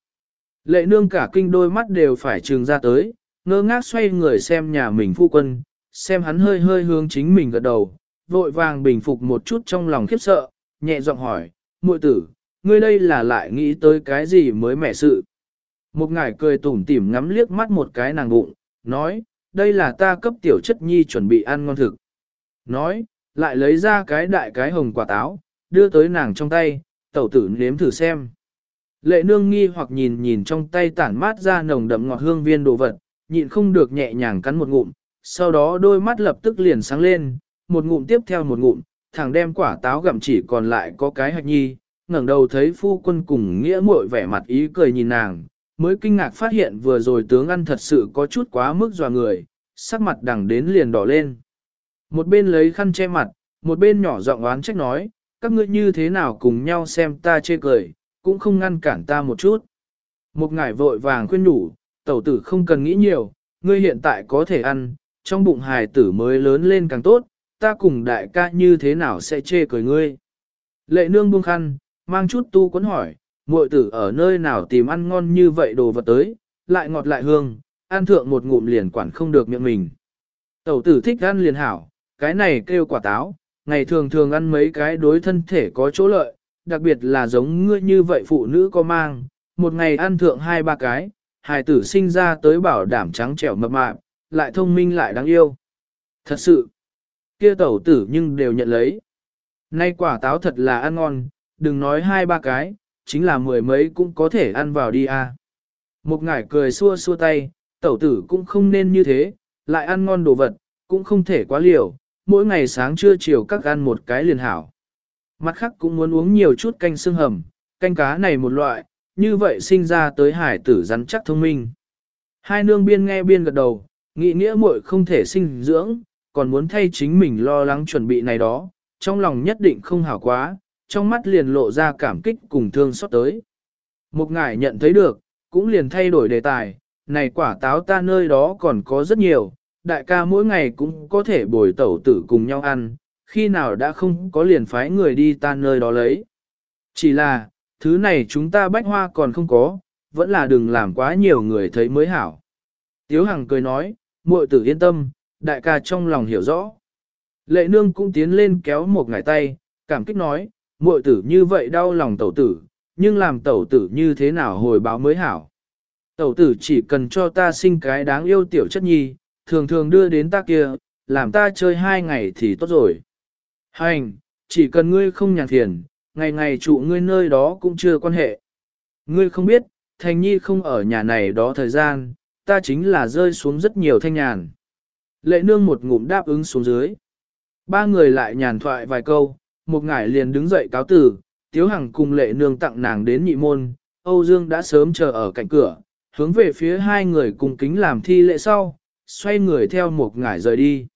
[SPEAKER 1] Lệ nương cả kinh đôi mắt đều phải trừng ra tới, ngơ ngác xoay người xem nhà mình phu quân, xem hắn hơi hơi hướng chính mình gật đầu, vội vàng bình phục một chút trong lòng khiếp sợ, nhẹ giọng hỏi, muội tử, ngươi đây là lại nghĩ tới cái gì mới mẻ sự. Một ngải cười tủm tỉm ngắm liếc mắt một cái nàng bụng, nói, đây là ta cấp tiểu chất nhi chuẩn bị ăn ngon thực. Nói, lại lấy ra cái đại cái hồng quả táo, đưa tới nàng trong tay, tẩu tử nếm thử xem. Lệ nương nghi hoặc nhìn nhìn trong tay tản mát ra nồng đậm ngọt hương viên đồ vật, nhịn không được nhẹ nhàng cắn một ngụm, sau đó đôi mắt lập tức liền sáng lên, một ngụm tiếp theo một ngụm, thằng đem quả táo gặm chỉ còn lại có cái hạch nhi, ngẩng đầu thấy phu quân cùng nghĩa muội vẻ mặt ý cười nhìn nàng, mới kinh ngạc phát hiện vừa rồi tướng ăn thật sự có chút quá mức dò người, sắc mặt đằng đến liền đỏ lên. Một bên lấy khăn che mặt, một bên nhỏ giọng oán trách nói, các ngươi như thế nào cùng nhau xem ta chê cười, cũng không ngăn cản ta một chút. Một ngải vội vàng khuyên nhủ, tẩu tử không cần nghĩ nhiều, ngươi hiện tại có thể ăn, trong bụng hài tử mới lớn lên càng tốt, ta cùng đại ca như thế nào sẽ chê cười ngươi. Lệ nương buông khăn, mang chút tu quấn hỏi, muội tử ở nơi nào tìm ăn ngon như vậy đồ vật tới, lại ngọt lại hương, ăn thượng một ngụm liền quản không được miệng mình. Tẩu tử thích ăn liền hảo, cái này kêu quả táo, ngày thường thường ăn mấy cái đối thân thể có chỗ lợi, đặc biệt là giống ngươi như vậy phụ nữ có mang, một ngày ăn thượng hai ba cái, hài tử sinh ra tới bảo đảm trắng trẻo mập mạp, lại thông minh lại đáng yêu. Thật sự, kia tẩu tử nhưng đều nhận lấy. Nay quả táo thật là ăn ngon, đừng nói hai ba cái, chính là mười mấy cũng có thể ăn vào đi à. Một ngải cười xua xua tay, tẩu tử cũng không nên như thế, lại ăn ngon đồ vật, cũng không thể quá liều, mỗi ngày sáng trưa chiều các ăn một cái liền hảo. Mặt khác cũng muốn uống nhiều chút canh xương hầm, canh cá này một loại, như vậy sinh ra tới hải tử rắn chắc thông minh. Hai nương biên nghe biên gật đầu, nghĩ nghĩa muội không thể sinh dưỡng, còn muốn thay chính mình lo lắng chuẩn bị này đó, trong lòng nhất định không hảo quá, trong mắt liền lộ ra cảm kích cùng thương xót tới. Một ngải nhận thấy được, cũng liền thay đổi đề tài, này quả táo ta nơi đó còn có rất nhiều, đại ca mỗi ngày cũng có thể bồi tẩu tử cùng nhau ăn, khi nào đã không có liền phái người đi ta nơi đó lấy. Chỉ là, thứ này chúng ta bách hoa còn không có, vẫn là đừng làm quá nhiều người thấy mới hảo. Tiếu Hằng cười nói, muội tử yên tâm, đại ca trong lòng hiểu rõ. Lệ nương cũng tiến lên kéo một ngải tay, cảm kích nói, muội tử như vậy đau lòng tẩu tử, nhưng làm tẩu tử như thế nào hồi báo mới hảo. Tẩu tử chỉ cần cho ta sinh cái đáng yêu tiểu chất nhi, thường thường đưa đến ta kia, làm ta chơi hai ngày thì tốt rồi. Hành, chỉ cần ngươi không nhàn thiền, ngày ngày trụ ngươi nơi đó cũng chưa quan hệ. Ngươi không biết, Thành Nhi không ở nhà này đó thời gian, ta chính là rơi xuống rất nhiều thanh nhàn. Lệ nương một ngụm đáp ứng xuống dưới. Ba người lại nhàn thoại vài câu, một ngải liền đứng dậy cáo tử, Tiếu Hằng cùng lệ nương tặng nàng đến nhị môn, Âu Dương đã sớm chờ ở cạnh cửa, hướng về phía hai người cùng kính làm thi lệ sau, xoay người theo một ngải rời đi.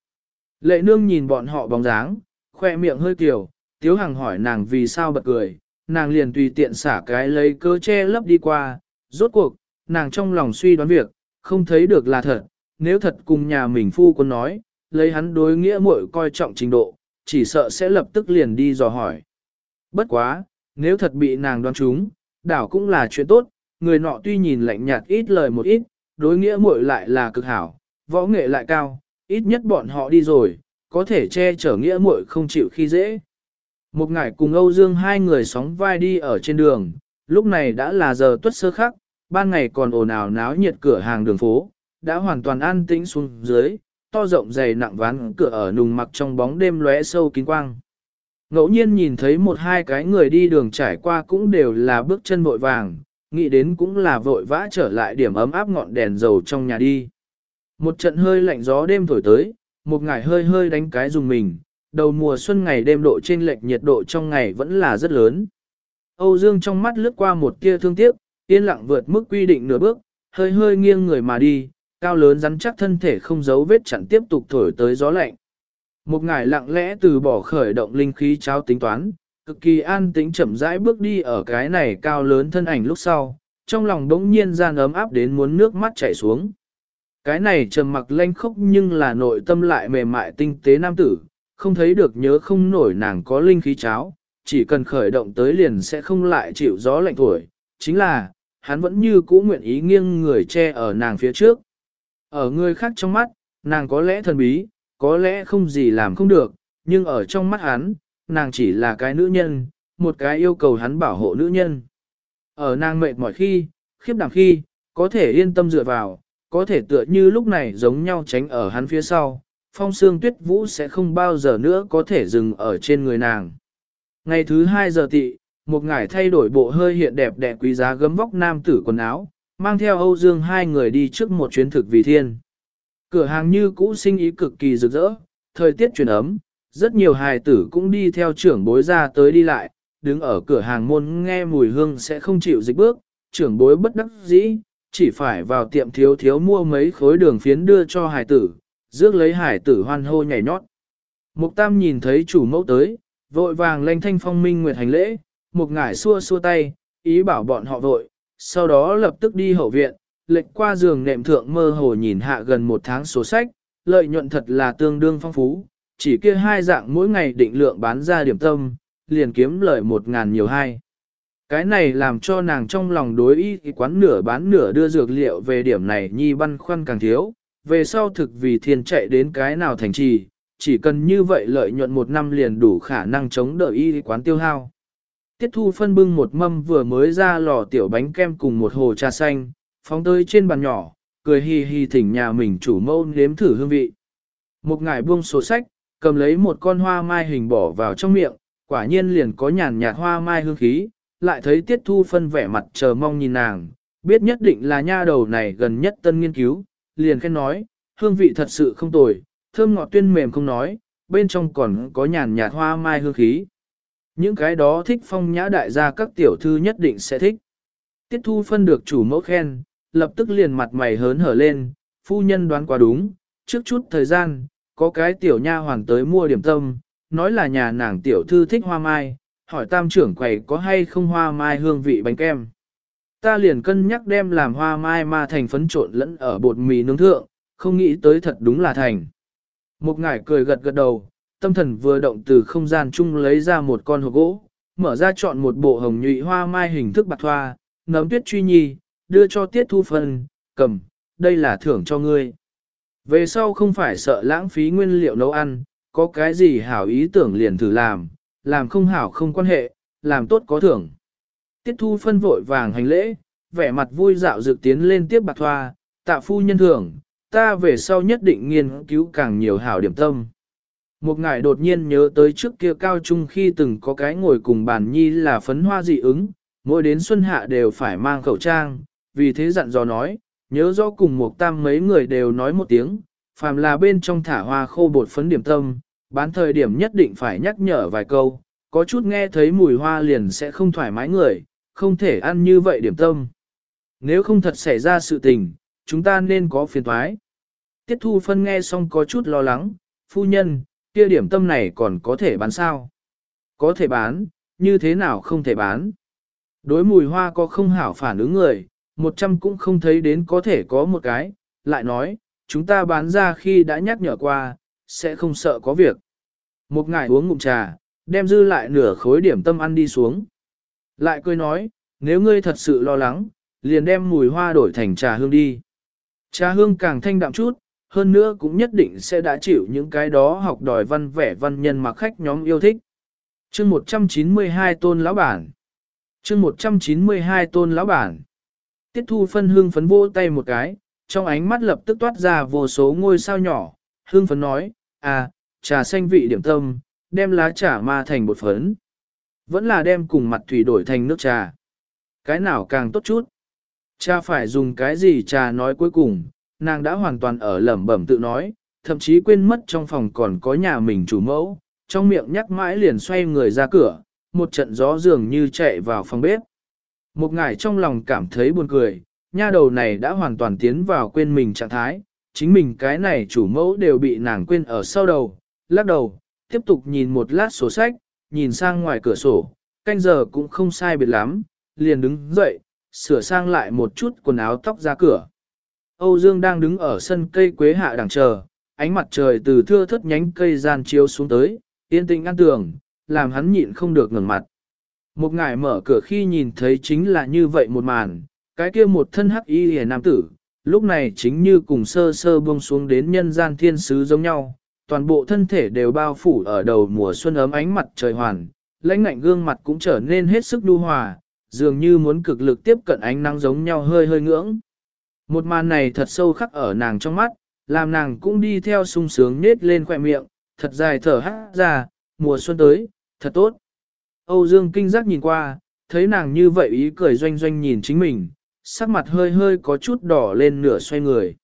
[SPEAKER 1] Lệ nương nhìn bọn họ bóng dáng, khoe miệng hơi kiểu, Tiếu Hằng hỏi nàng vì sao bật cười, nàng liền tùy tiện xả cái lấy cơ che lấp đi qua, rốt cuộc, nàng trong lòng suy đoán việc, không thấy được là thật, nếu thật cùng nhà mình phu quân nói, lấy hắn đối nghĩa muội coi trọng trình độ, chỉ sợ sẽ lập tức liền đi dò hỏi. Bất quá, nếu thật bị nàng đoán trúng, đảo cũng là chuyện tốt, người nọ tuy nhìn lạnh nhạt ít lời một ít, đối nghĩa muội lại là cực hảo, võ nghệ lại cao, ít nhất bọn họ đi rồi, có thể che chở nghĩa muội không chịu khi dễ. Một ngày cùng Âu Dương hai người sóng vai đi ở trên đường, lúc này đã là giờ tuất sơ khắc, ban ngày còn ồn ào náo nhiệt cửa hàng đường phố, đã hoàn toàn an tĩnh xuống dưới, to rộng dày nặng ván cửa ở nùng mặc trong bóng đêm lóe sâu kín quang. Ngẫu nhiên nhìn thấy một hai cái người đi đường trải qua cũng đều là bước chân vội vàng, nghĩ đến cũng là vội vã trở lại điểm ấm áp ngọn đèn dầu trong nhà đi. Một trận hơi lạnh gió đêm thổi tới, một ngày hơi hơi đánh cái dùng mình, đầu mùa xuân ngày đêm độ trên lệch nhiệt độ trong ngày vẫn là rất lớn. Âu Dương trong mắt lướt qua một tia thương tiếc, yên lặng vượt mức quy định nửa bước, hơi hơi nghiêng người mà đi, cao lớn rắn chắc thân thể không giấu vết chặn tiếp tục thổi tới gió lạnh. Một ngải lặng lẽ từ bỏ khởi động linh khí cháo tính toán, cực kỳ an tĩnh chậm rãi bước đi ở cái này cao lớn thân ảnh lúc sau, trong lòng đống nhiên gian ấm áp đến muốn nước mắt chảy xuống. Cái này trầm mặc lanh khốc nhưng là nội tâm lại mềm mại tinh tế nam tử, không thấy được nhớ không nổi nàng có linh khí cháo, chỉ cần khởi động tới liền sẽ không lại chịu gió lạnh thổi, chính là, hắn vẫn như cũ nguyện ý nghiêng người che ở nàng phía trước. Ở người khác trong mắt, nàng có lẽ thần bí, có lẽ không gì làm không được, nhưng ở trong mắt hắn, nàng chỉ là cái nữ nhân, một cái yêu cầu hắn bảo hộ nữ nhân. Ở nàng mệt mỏi khi, khiếp đảm khi, có thể yên tâm dựa vào, có thể tựa như lúc này giống nhau tránh ở hắn phía sau, phong sương tuyết vũ sẽ không bao giờ nữa có thể dừng ở trên người nàng. Ngày thứ hai giờ tị, một ngải thay đổi bộ hơi hiện đẹp đẽ quý giá gấm vóc nam tử quần áo, mang theo Âu Dương hai người đi trước một chuyến thực vì thiên. Cửa hàng như cũ sinh ý cực kỳ rực rỡ, thời tiết chuyển ấm, rất nhiều hài tử cũng đi theo trưởng bối ra tới đi lại, đứng ở cửa hàng môn nghe mùi hương sẽ không chịu dịch bước, trưởng bối bất đắc dĩ, chỉ phải vào tiệm thiếu thiếu mua mấy khối đường phiến đưa cho hài tử, rước lấy hài tử hoan hô nhảy nhót. Mục Tam nhìn thấy chủ mẫu tới, vội vàng lên thanh phong minh nguyệt hành lễ, một ngải xua xua tay, ý bảo bọn họ vội, sau đó lập tức đi hậu viện, lệnh qua giường nệm thượng mơ hồ nhìn hạ gần một tháng số sách, lợi nhuận thật là tương đương phong phú, chỉ kia hai dạng mỗi ngày định lượng bán ra điểm tâm, liền kiếm lợi một ngàn nhiều hai. Cái này làm cho nàng trong lòng đối ý quán nửa bán nửa đưa dược liệu về điểm này nhi băn khoăn càng thiếu, về sau thực vì thiên chạy đến cái nào thành trì, chỉ cần như vậy lợi nhuận một năm liền đủ khả năng chống đỡ y quán tiêu hao. Tiết thu phân bưng một mâm vừa mới ra lò tiểu bánh kem cùng một hồ trà xanh, phóng tới trên bàn nhỏ, cười hì hì thỉnh nhà mình chủ mâu nếm thử hương vị. Một ngải buông sổ sách, cầm lấy một con hoa mai hình bỏ vào trong miệng, quả nhiên liền có nhàn nhạt hoa mai hương khí, lại thấy tiết thu phân vẻ mặt chờ mong nhìn nàng, biết nhất định là nha đầu này gần nhất tân nghiên cứu, liền khen nói, hương vị thật sự không tồi, thơm ngọt tuyên mềm không nói, bên trong còn có nhàn nhạt hoa mai hương khí. Những cái đó thích phong nhã đại gia các tiểu thư nhất định sẽ thích. Tiết thu phân được chủ mẫu khen, lập tức liền mặt mày hớn hở lên, phu nhân đoán quá đúng, trước chút thời gian, có cái tiểu nha hoàng tới mua điểm tâm, nói là nhà nàng tiểu thư thích hoa mai, hỏi tam trưởng quầy có hay không hoa mai hương vị bánh kem. Ta liền cân nhắc đem làm hoa mai mà thành phấn trộn lẫn ở bột mì nướng thượng, không nghĩ tới thật đúng là thành. Một ngải cười gật gật đầu, tâm thần vừa động từ không gian chung lấy ra một con hộp gỗ, mở ra chọn một bộ hồng nhụy hoa mai hình thức bạc thoa, nấm tuyết truy nhi, đưa cho tiết thu phân, cầm, đây là thưởng cho ngươi. Về sau không phải sợ lãng phí nguyên liệu nấu ăn, có cái gì hảo ý tưởng liền thử làm, làm không hảo không quan hệ, làm tốt có thưởng. Tiết thu phân vội vàng hành lễ, vẻ mặt vui dạo dự tiến lên tiếp bạc thoa, tạ phu nhân thưởng, ta về sau nhất định nghiên cứu càng nhiều hảo điểm tâm. Một ngài đột nhiên nhớ tới trước kia cao trung khi từng có cái ngồi cùng bàn nhi là phấn hoa dị ứng, mỗi đến xuân hạ đều phải mang khẩu trang, vì thế dặn dò nói, nhớ rõ cùng một tam mấy người đều nói một tiếng, phàm là bên trong thả hoa khô bột phấn điểm tâm, bán thời điểm nhất định phải nhắc nhở vài câu, có chút nghe thấy mùi hoa liền sẽ không thoải mái người, không thể ăn như vậy điểm tâm. Nếu không thật xảy ra sự tình, chúng ta nên có phiền thoái. Tiết thu phân nghe xong có chút lo lắng, phu nhân, kia điểm tâm này còn có thể bán sao? Có thể bán, như thế nào không thể bán? Đối mùi hoa có không hảo phản ứng người, một trăm cũng không thấy đến có thể có một cái, lại nói, chúng ta bán ra khi đã nhắc nhở qua, sẽ không sợ có việc. Một ngày uống ngụm trà, đem dư lại nửa khối điểm tâm ăn đi xuống. Lại cười nói, nếu ngươi thật sự lo lắng, liền đem mùi hoa đổi thành trà hương đi. Trà hương càng thanh đạm chút, hơn nữa cũng nhất định sẽ đã chịu những cái đó học đòi văn vẻ văn nhân mà khách nhóm yêu thích. chương 192 tôn lão bản chương 192 tôn lão bản Tiết thu phân hương phấn vỗ tay một cái, trong ánh mắt lập tức toát ra vô số ngôi sao nhỏ, hương phấn nói, à, trà xanh vị điểm tâm, đem lá trà ma thành bột phấn. Vẫn là đem cùng mặt thủy đổi thành nước trà. Cái nào càng tốt chút. Cha phải dùng cái gì trà nói cuối cùng, nàng đã hoàn toàn ở lẩm bẩm tự nói, thậm chí quên mất trong phòng còn có nhà mình chủ mẫu, trong miệng nhắc mãi liền xoay người ra cửa, một trận gió dường như chạy vào phòng bếp. Một ngải trong lòng cảm thấy buồn cười, nha đầu này đã hoàn toàn tiến vào quên mình trạng thái, chính mình cái này chủ mẫu đều bị nàng quên ở sau đầu, lắc đầu, tiếp tục nhìn một lát sổ sách, nhìn sang ngoài cửa sổ, canh giờ cũng không sai biệt lắm, liền đứng dậy, sửa sang lại một chút quần áo tóc ra cửa. Âu Dương đang đứng ở sân cây quế hạ đằng chờ, ánh mặt trời từ thưa thất nhánh cây gian chiếu xuống tới, yên tĩnh ăn tường, làm hắn nhịn không được ngẩng mặt. Một ngài mở cửa khi nhìn thấy chính là như vậy một màn, cái kia một thân hắc y hề nam tử, lúc này chính như cùng sơ sơ buông xuống đến nhân gian thiên sứ giống nhau, toàn bộ thân thể đều bao phủ ở đầu mùa xuân ấm ánh mặt trời hoàn, lãnh ngạnh gương mặt cũng trở nên hết sức đu hòa, dường như muốn cực lực tiếp cận ánh nắng giống nhau hơi hơi ngưỡng. Một màn này thật sâu khắc ở nàng trong mắt, làm nàng cũng đi theo sung sướng nết lên khỏe miệng, thật dài thở hát ra, mùa xuân tới, thật tốt. Âu Dương kinh giác nhìn qua, thấy nàng như vậy ý cười doanh doanh nhìn chính mình, sắc mặt hơi hơi có chút đỏ lên nửa xoay người.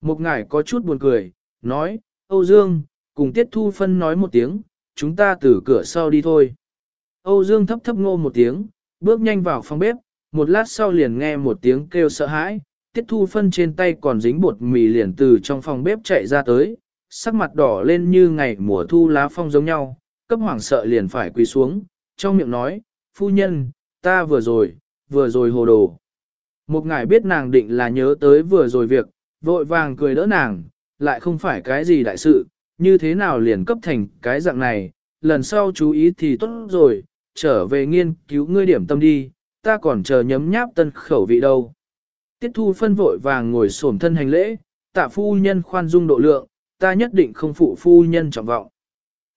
[SPEAKER 1] Một ngải có chút buồn cười, nói, Âu Dương, cùng Tiết Thu Phân nói một tiếng, chúng ta từ cửa sau đi thôi. Âu Dương thấp thấp ngô một tiếng, bước nhanh vào phòng bếp, một lát sau liền nghe một tiếng kêu sợ hãi, Tiết Thu Phân trên tay còn dính bột mì liền từ trong phòng bếp chạy ra tới, sắc mặt đỏ lên như ngày mùa thu lá phong giống nhau, cấp hoảng sợ liền phải quỳ xuống, trong miệng nói, phu nhân, ta vừa rồi, vừa rồi hồ đồ. Một ngài biết nàng định là nhớ tới vừa rồi việc, vội vàng cười đỡ nàng, lại không phải cái gì đại sự, như thế nào liền cấp thành cái dạng này, lần sau chú ý thì tốt rồi, trở về nghiên cứu ngươi điểm tâm đi, ta còn chờ nhấm nháp tân khẩu vị đâu. Tiết thu phân vội vàng ngồi xổm thân hành lễ, tạ phu nhân khoan dung độ lượng, ta nhất định không phụ phu nhân trọng vọng.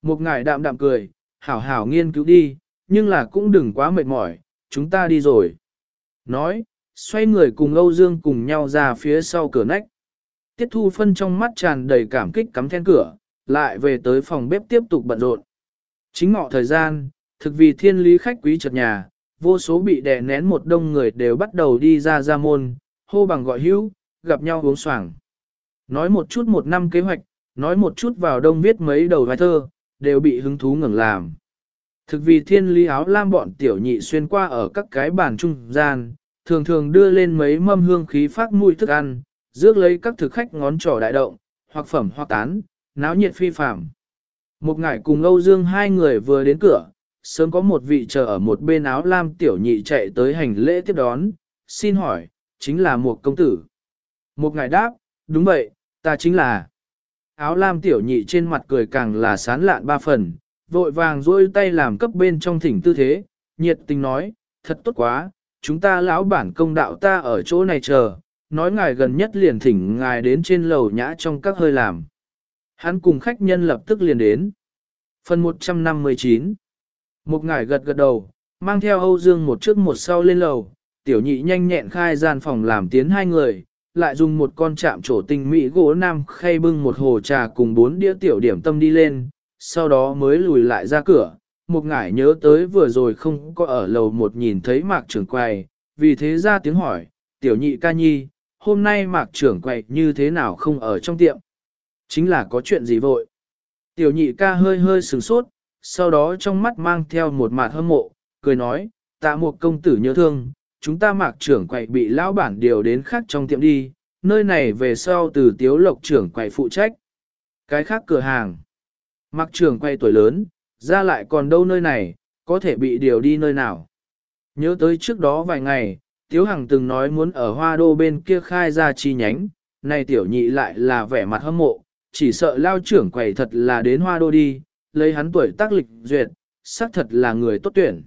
[SPEAKER 1] Một ngài đạm đạm cười, hảo hảo nghiên cứu đi, nhưng là cũng đừng quá mệt mỏi, chúng ta đi rồi. Nói, xoay người cùng Âu Dương cùng nhau ra phía sau cửa nách. Tiết thu phân trong mắt tràn đầy cảm kích cắm then cửa, lại về tới phòng bếp tiếp tục bận rộn. Chính ngọ thời gian, thực vì thiên lý khách quý chợt nhà, vô số bị đè nén một đông người đều bắt đầu đi ra ra môn, hô bằng gọi hữu, gặp nhau uống xoàng. Nói một chút một năm kế hoạch, nói một chút vào đông viết mấy đầu vai thơ, đều bị hứng thú ngừng làm. Thực vì thiên lý áo lam bọn tiểu nhị xuyên qua ở các cái bàn trung gian, thường thường đưa lên mấy mâm hương khí phát mùi thức ăn, rước lấy các thực khách ngón trỏ đại động, hoặc phẩm hoặc tán, náo nhiệt phi phạm. Một ngải cùng Âu Dương hai người vừa đến cửa, sớm có một vị chờ ở một bên áo lam tiểu nhị chạy tới hành lễ tiếp đón, xin hỏi, chính là một công tử. Một ngài đáp, đúng vậy, ta chính là. Áo lam tiểu nhị trên mặt cười càng là sán lạn ba phần, vội vàng dôi tay làm cấp bên trong thỉnh tư thế, nhiệt tình nói, thật tốt quá, chúng ta lão bản công đạo ta ở chỗ này chờ, nói ngài gần nhất liền thỉnh ngài đến trên lầu nhã trong các hơi làm. Hắn cùng khách nhân lập tức liền đến. Phần 159 Một ngài gật gật đầu, mang theo Âu Dương một trước một sau lên lầu, tiểu nhị nhanh nhẹn khai gian phòng làm tiến hai người, lại dùng một con chạm trổ tinh mỹ gỗ nam khay bưng một hồ trà cùng bốn đĩa tiểu điểm tâm đi lên, sau đó mới lùi lại ra cửa. Một ngải nhớ tới vừa rồi không có ở lầu một nhìn thấy mạc trưởng quầy, vì thế ra tiếng hỏi, tiểu nhị ca nhi, hôm nay mạc trưởng quầy như thế nào không ở trong tiệm? Chính là có chuyện gì vội? Tiểu nhị ca hơi hơi sửng sốt, sau đó trong mắt mang theo một mạt hâm mộ, cười nói, tạ một công tử nhớ thương, chúng ta mạc trưởng quầy bị lão bản điều đến khác trong tiệm đi, nơi này về sau từ tiếu lộc trưởng quầy phụ trách. Cái khác cửa hàng. Mạc trưởng quầy tuổi lớn, ra lại còn đâu nơi này, có thể bị điều đi nơi nào. Nhớ tới trước đó vài ngày, Tiếu Hằng từng nói muốn ở hoa đô bên kia khai ra chi nhánh, này tiểu nhị lại là vẻ mặt hâm mộ, chỉ sợ lao trưởng quầy thật là đến hoa đô đi, lấy hắn tuổi tác lịch duyệt, xác thật là người tốt tuyển.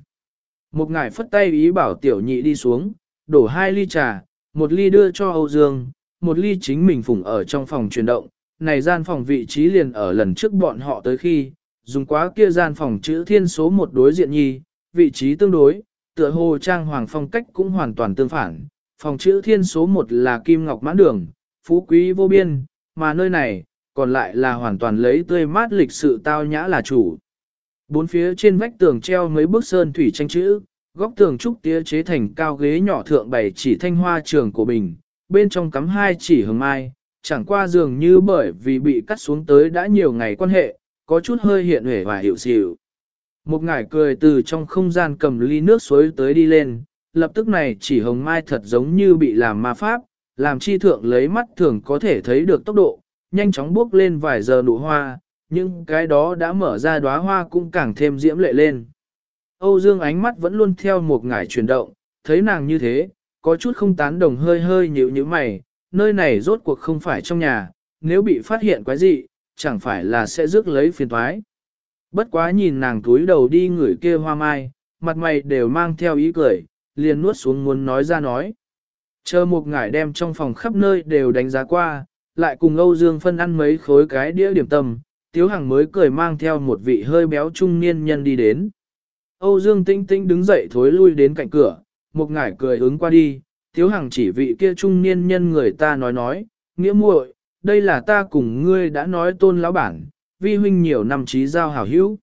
[SPEAKER 1] Một ngài phất tay ý bảo tiểu nhị đi xuống, đổ hai ly trà, một ly đưa cho Âu Dương, một ly chính mình phủng ở trong phòng chuyển động, này gian phòng vị trí liền ở lần trước bọn họ tới khi, dùng quá kia gian phòng chữ thiên số một đối diện nhi, vị trí tương đối, tựa hồ trang hoàng phong cách cũng hoàn toàn tương phản, phòng chữ thiên số một là kim ngọc mãn đường, phú quý vô biên, mà nơi này, còn lại là hoàn toàn lấy tươi mát lịch sự tao nhã là chủ. Bốn phía trên vách tường treo mấy bức sơn thủy tranh chữ, góc tường trúc tía chế thành cao ghế nhỏ thượng bày chỉ thanh hoa trường của bình, bên trong cắm hai chỉ hồng mai, chẳng qua dường như bởi vì bị cắt xuống tới đã nhiều ngày quan hệ, có chút hơi hiện huệ và hiệu xỉu. Một ngải cười từ trong không gian cầm ly nước suối tới đi lên, lập tức này chỉ hồng mai thật giống như bị làm ma pháp, làm chi thượng lấy mắt thường có thể thấy được tốc độ, nhanh chóng bước lên vài giờ nụ hoa, nhưng cái đó đã mở ra đóa hoa cũng càng thêm diễm lệ lên. Âu Dương ánh mắt vẫn luôn theo một ngải chuyển động, thấy nàng như thế, có chút không tán đồng hơi hơi nhíu nhíu mày, nơi này rốt cuộc không phải trong nhà, nếu bị phát hiện quái gì, chẳng phải là sẽ rước lấy phiền toái. Bất quá nhìn nàng túi đầu đi ngửi kia hoa mai, mặt mày đều mang theo ý cười, liền nuốt xuống muốn nói ra nói. Chờ một ngải đem trong phòng khắp nơi đều đánh giá qua, lại cùng Âu Dương phân ăn mấy khối cái đĩa điểm tâm, Tiếu Hằng mới cười mang theo một vị hơi béo trung niên nhân đi đến. Âu Dương Tĩnh Tĩnh đứng dậy thối lui đến cạnh cửa, một ngải cười ứng qua đi, Tiếu Hằng chỉ vị kia trung niên nhân người ta nói nói, nghĩa muội, đây là ta cùng ngươi đã nói tôn lão bản, vi huynh nhiều năm trí giao hảo hữu.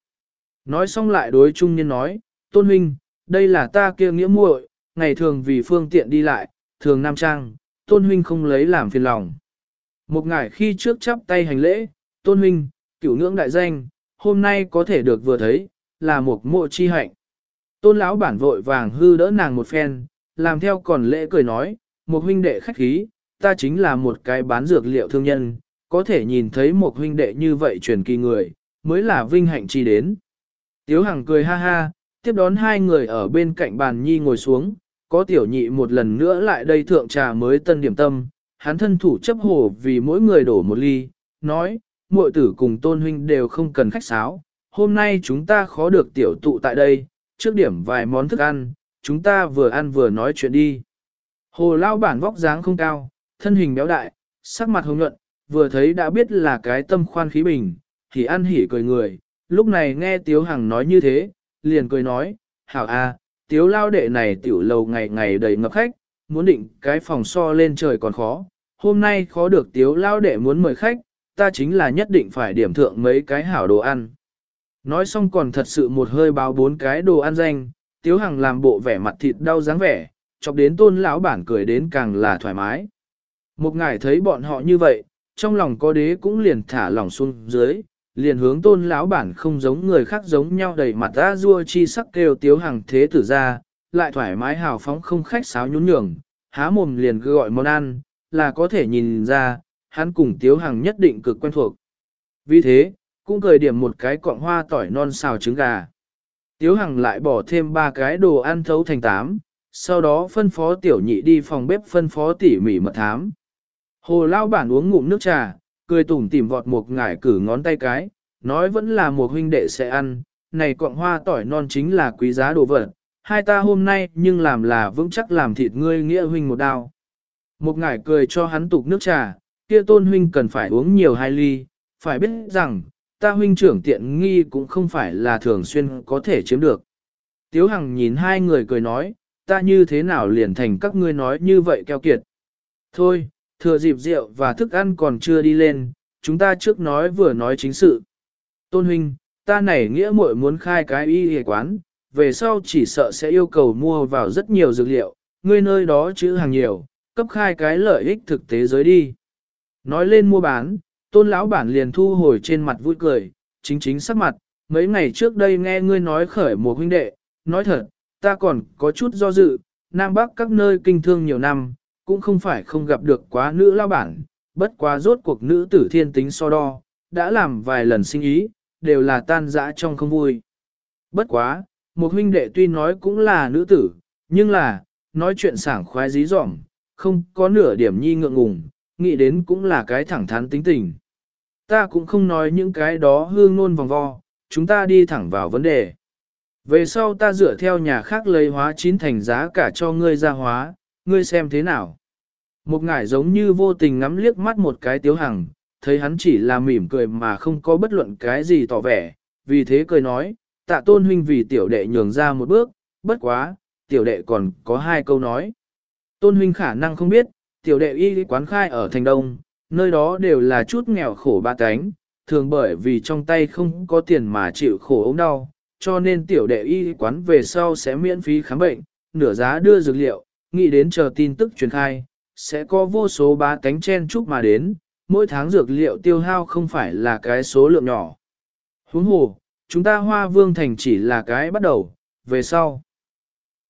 [SPEAKER 1] Nói xong lại đối trung niên nói, tôn huynh, đây là ta kia nghĩa muội, ngày thường vì phương tiện đi lại, thường nam trang, tôn huynh không lấy làm phiền lòng. Một ngải khi trước chắp tay hành lễ, tôn huynh, cửu ngưỡng đại danh, hôm nay có thể được vừa thấy, là một mộ chi hạnh. Tôn lão bản vội vàng hư đỡ nàng một phen, làm theo còn lễ cười nói, một huynh đệ khách khí, ta chính là một cái bán dược liệu thương nhân, có thể nhìn thấy một huynh đệ như vậy truyền kỳ người, mới là vinh hạnh chi đến. Tiếu Hằng cười ha ha, tiếp đón hai người ở bên cạnh bàn nhi ngồi xuống, có tiểu nhị một lần nữa lại đây thượng trà mới tân điểm tâm, hắn thân thủ chấp hồ vì mỗi người đổ một ly, nói, muội tử cùng tôn huynh đều không cần khách sáo, hôm nay chúng ta khó được tiểu tụ tại đây, trước điểm vài món thức ăn, chúng ta vừa ăn vừa nói chuyện đi. Hồ lao bản vóc dáng không cao, thân hình béo đại, sắc mặt hồng nhuận, vừa thấy đã biết là cái tâm khoan khí bình, thì ăn hỉ cười người, lúc này nghe Tiếu Hằng nói như thế, liền cười nói, hảo a, Tiếu lao đệ này tiểu lầu ngày ngày đầy ngập khách, muốn định cái phòng so lên trời còn khó, hôm nay khó được Tiếu lao đệ muốn mời khách, ta chính là nhất định phải điểm thượng mấy cái hảo đồ ăn. Nói xong còn thật sự một hơi báo bốn cái đồ ăn danh, Tiếu Hằng làm bộ vẻ mặt thịt đau dáng vẻ, chọc đến tôn lão bản cười đến càng là thoải mái. Một ngài thấy bọn họ như vậy, trong lòng có đế cũng liền thả lỏng xuống dưới, liền hướng tôn lão bản không giống người khác giống nhau đầy mặt ra rua chi sắc kêu tiếu Hằng thế tử ra, lại thoải mái hào phóng không khách sáo nhún nhường, há mồm liền gọi món ăn, là có thể nhìn ra, hắn cùng tiếu Hằng nhất định cực quen thuộc. Vì thế, cũng cười điểm một cái cọng hoa tỏi non xào trứng gà. Tiếu Hằng lại bỏ thêm ba cái đồ ăn thấu thành tám, sau đó phân phó tiểu nhị đi phòng bếp phân phó tỉ mỉ mật thám. Hồ lao bản uống ngụm nước trà, cười tủm tỉm vọt một ngải cử ngón tay cái, nói vẫn là một huynh đệ sẽ ăn, này cọng hoa tỏi non chính là quý giá đồ vật, hai ta hôm nay nhưng làm là vững chắc làm thịt ngươi nghĩa huynh một đao. Một ngải cười cho hắn tục nước trà, kia tôn huynh cần phải uống nhiều hai ly, phải biết rằng, ta huynh trưởng tiện nghi cũng không phải là thường xuyên có thể chiếm được. Tiếu Hằng nhìn hai người cười nói, ta như thế nào liền thành các ngươi nói như vậy keo kiệt. Thôi, thừa dịp rượu và thức ăn còn chưa đi lên, chúng ta trước nói vừa nói chính sự. Tôn huynh, ta này nghĩa muội muốn khai cái y y quán, về sau chỉ sợ sẽ yêu cầu mua vào rất nhiều dược liệu, ngươi nơi đó chữ hàng nhiều, cấp khai cái lợi ích thực tế giới đi. Nói lên mua bán, tôn lão bản liền thu hồi trên mặt vui cười, chính chính sắc mặt, mấy ngày trước đây nghe ngươi nói khởi một huynh đệ, nói thật, ta còn có chút do dự, Nam Bắc các nơi kinh thương nhiều năm, cũng không phải không gặp được quá nữ lao bản, bất quá rốt cuộc nữ tử thiên tính so đo, đã làm vài lần sinh ý, đều là tan dã trong không vui. Bất quá, một huynh đệ tuy nói cũng là nữ tử, nhưng là, nói chuyện sảng khoái dí dỏm, không có nửa điểm nhi ngượng ngùng, nghĩ đến cũng là cái thẳng thắn tính tình. Ta cũng không nói những cái đó hương nôn vòng vo, chúng ta đi thẳng vào vấn đề. Về sau ta dựa theo nhà khác lấy hóa chín thành giá cả cho ngươi ra hóa, ngươi xem thế nào. Một ngải giống như vô tình ngắm liếc mắt một cái tiếu hằng, thấy hắn chỉ là mỉm cười mà không có bất luận cái gì tỏ vẻ, vì thế cười nói, tạ tôn huynh vì tiểu đệ nhường ra một bước, bất quá, tiểu đệ còn có hai câu nói. Tôn huynh khả năng không biết, tiểu đệ y quán khai ở thành đông, nơi đó đều là chút nghèo khổ ba cánh, thường bởi vì trong tay không có tiền mà chịu khổ ốm đau, cho nên tiểu đệ y quán về sau sẽ miễn phí khám bệnh, nửa giá đưa dược liệu, nghĩ đến chờ tin tức truyền khai, sẽ có vô số ba cánh chen chúc mà đến, mỗi tháng dược liệu tiêu hao không phải là cái số lượng nhỏ. Huống hồ, chúng ta hoa vương thành chỉ là cái bắt đầu, về sau.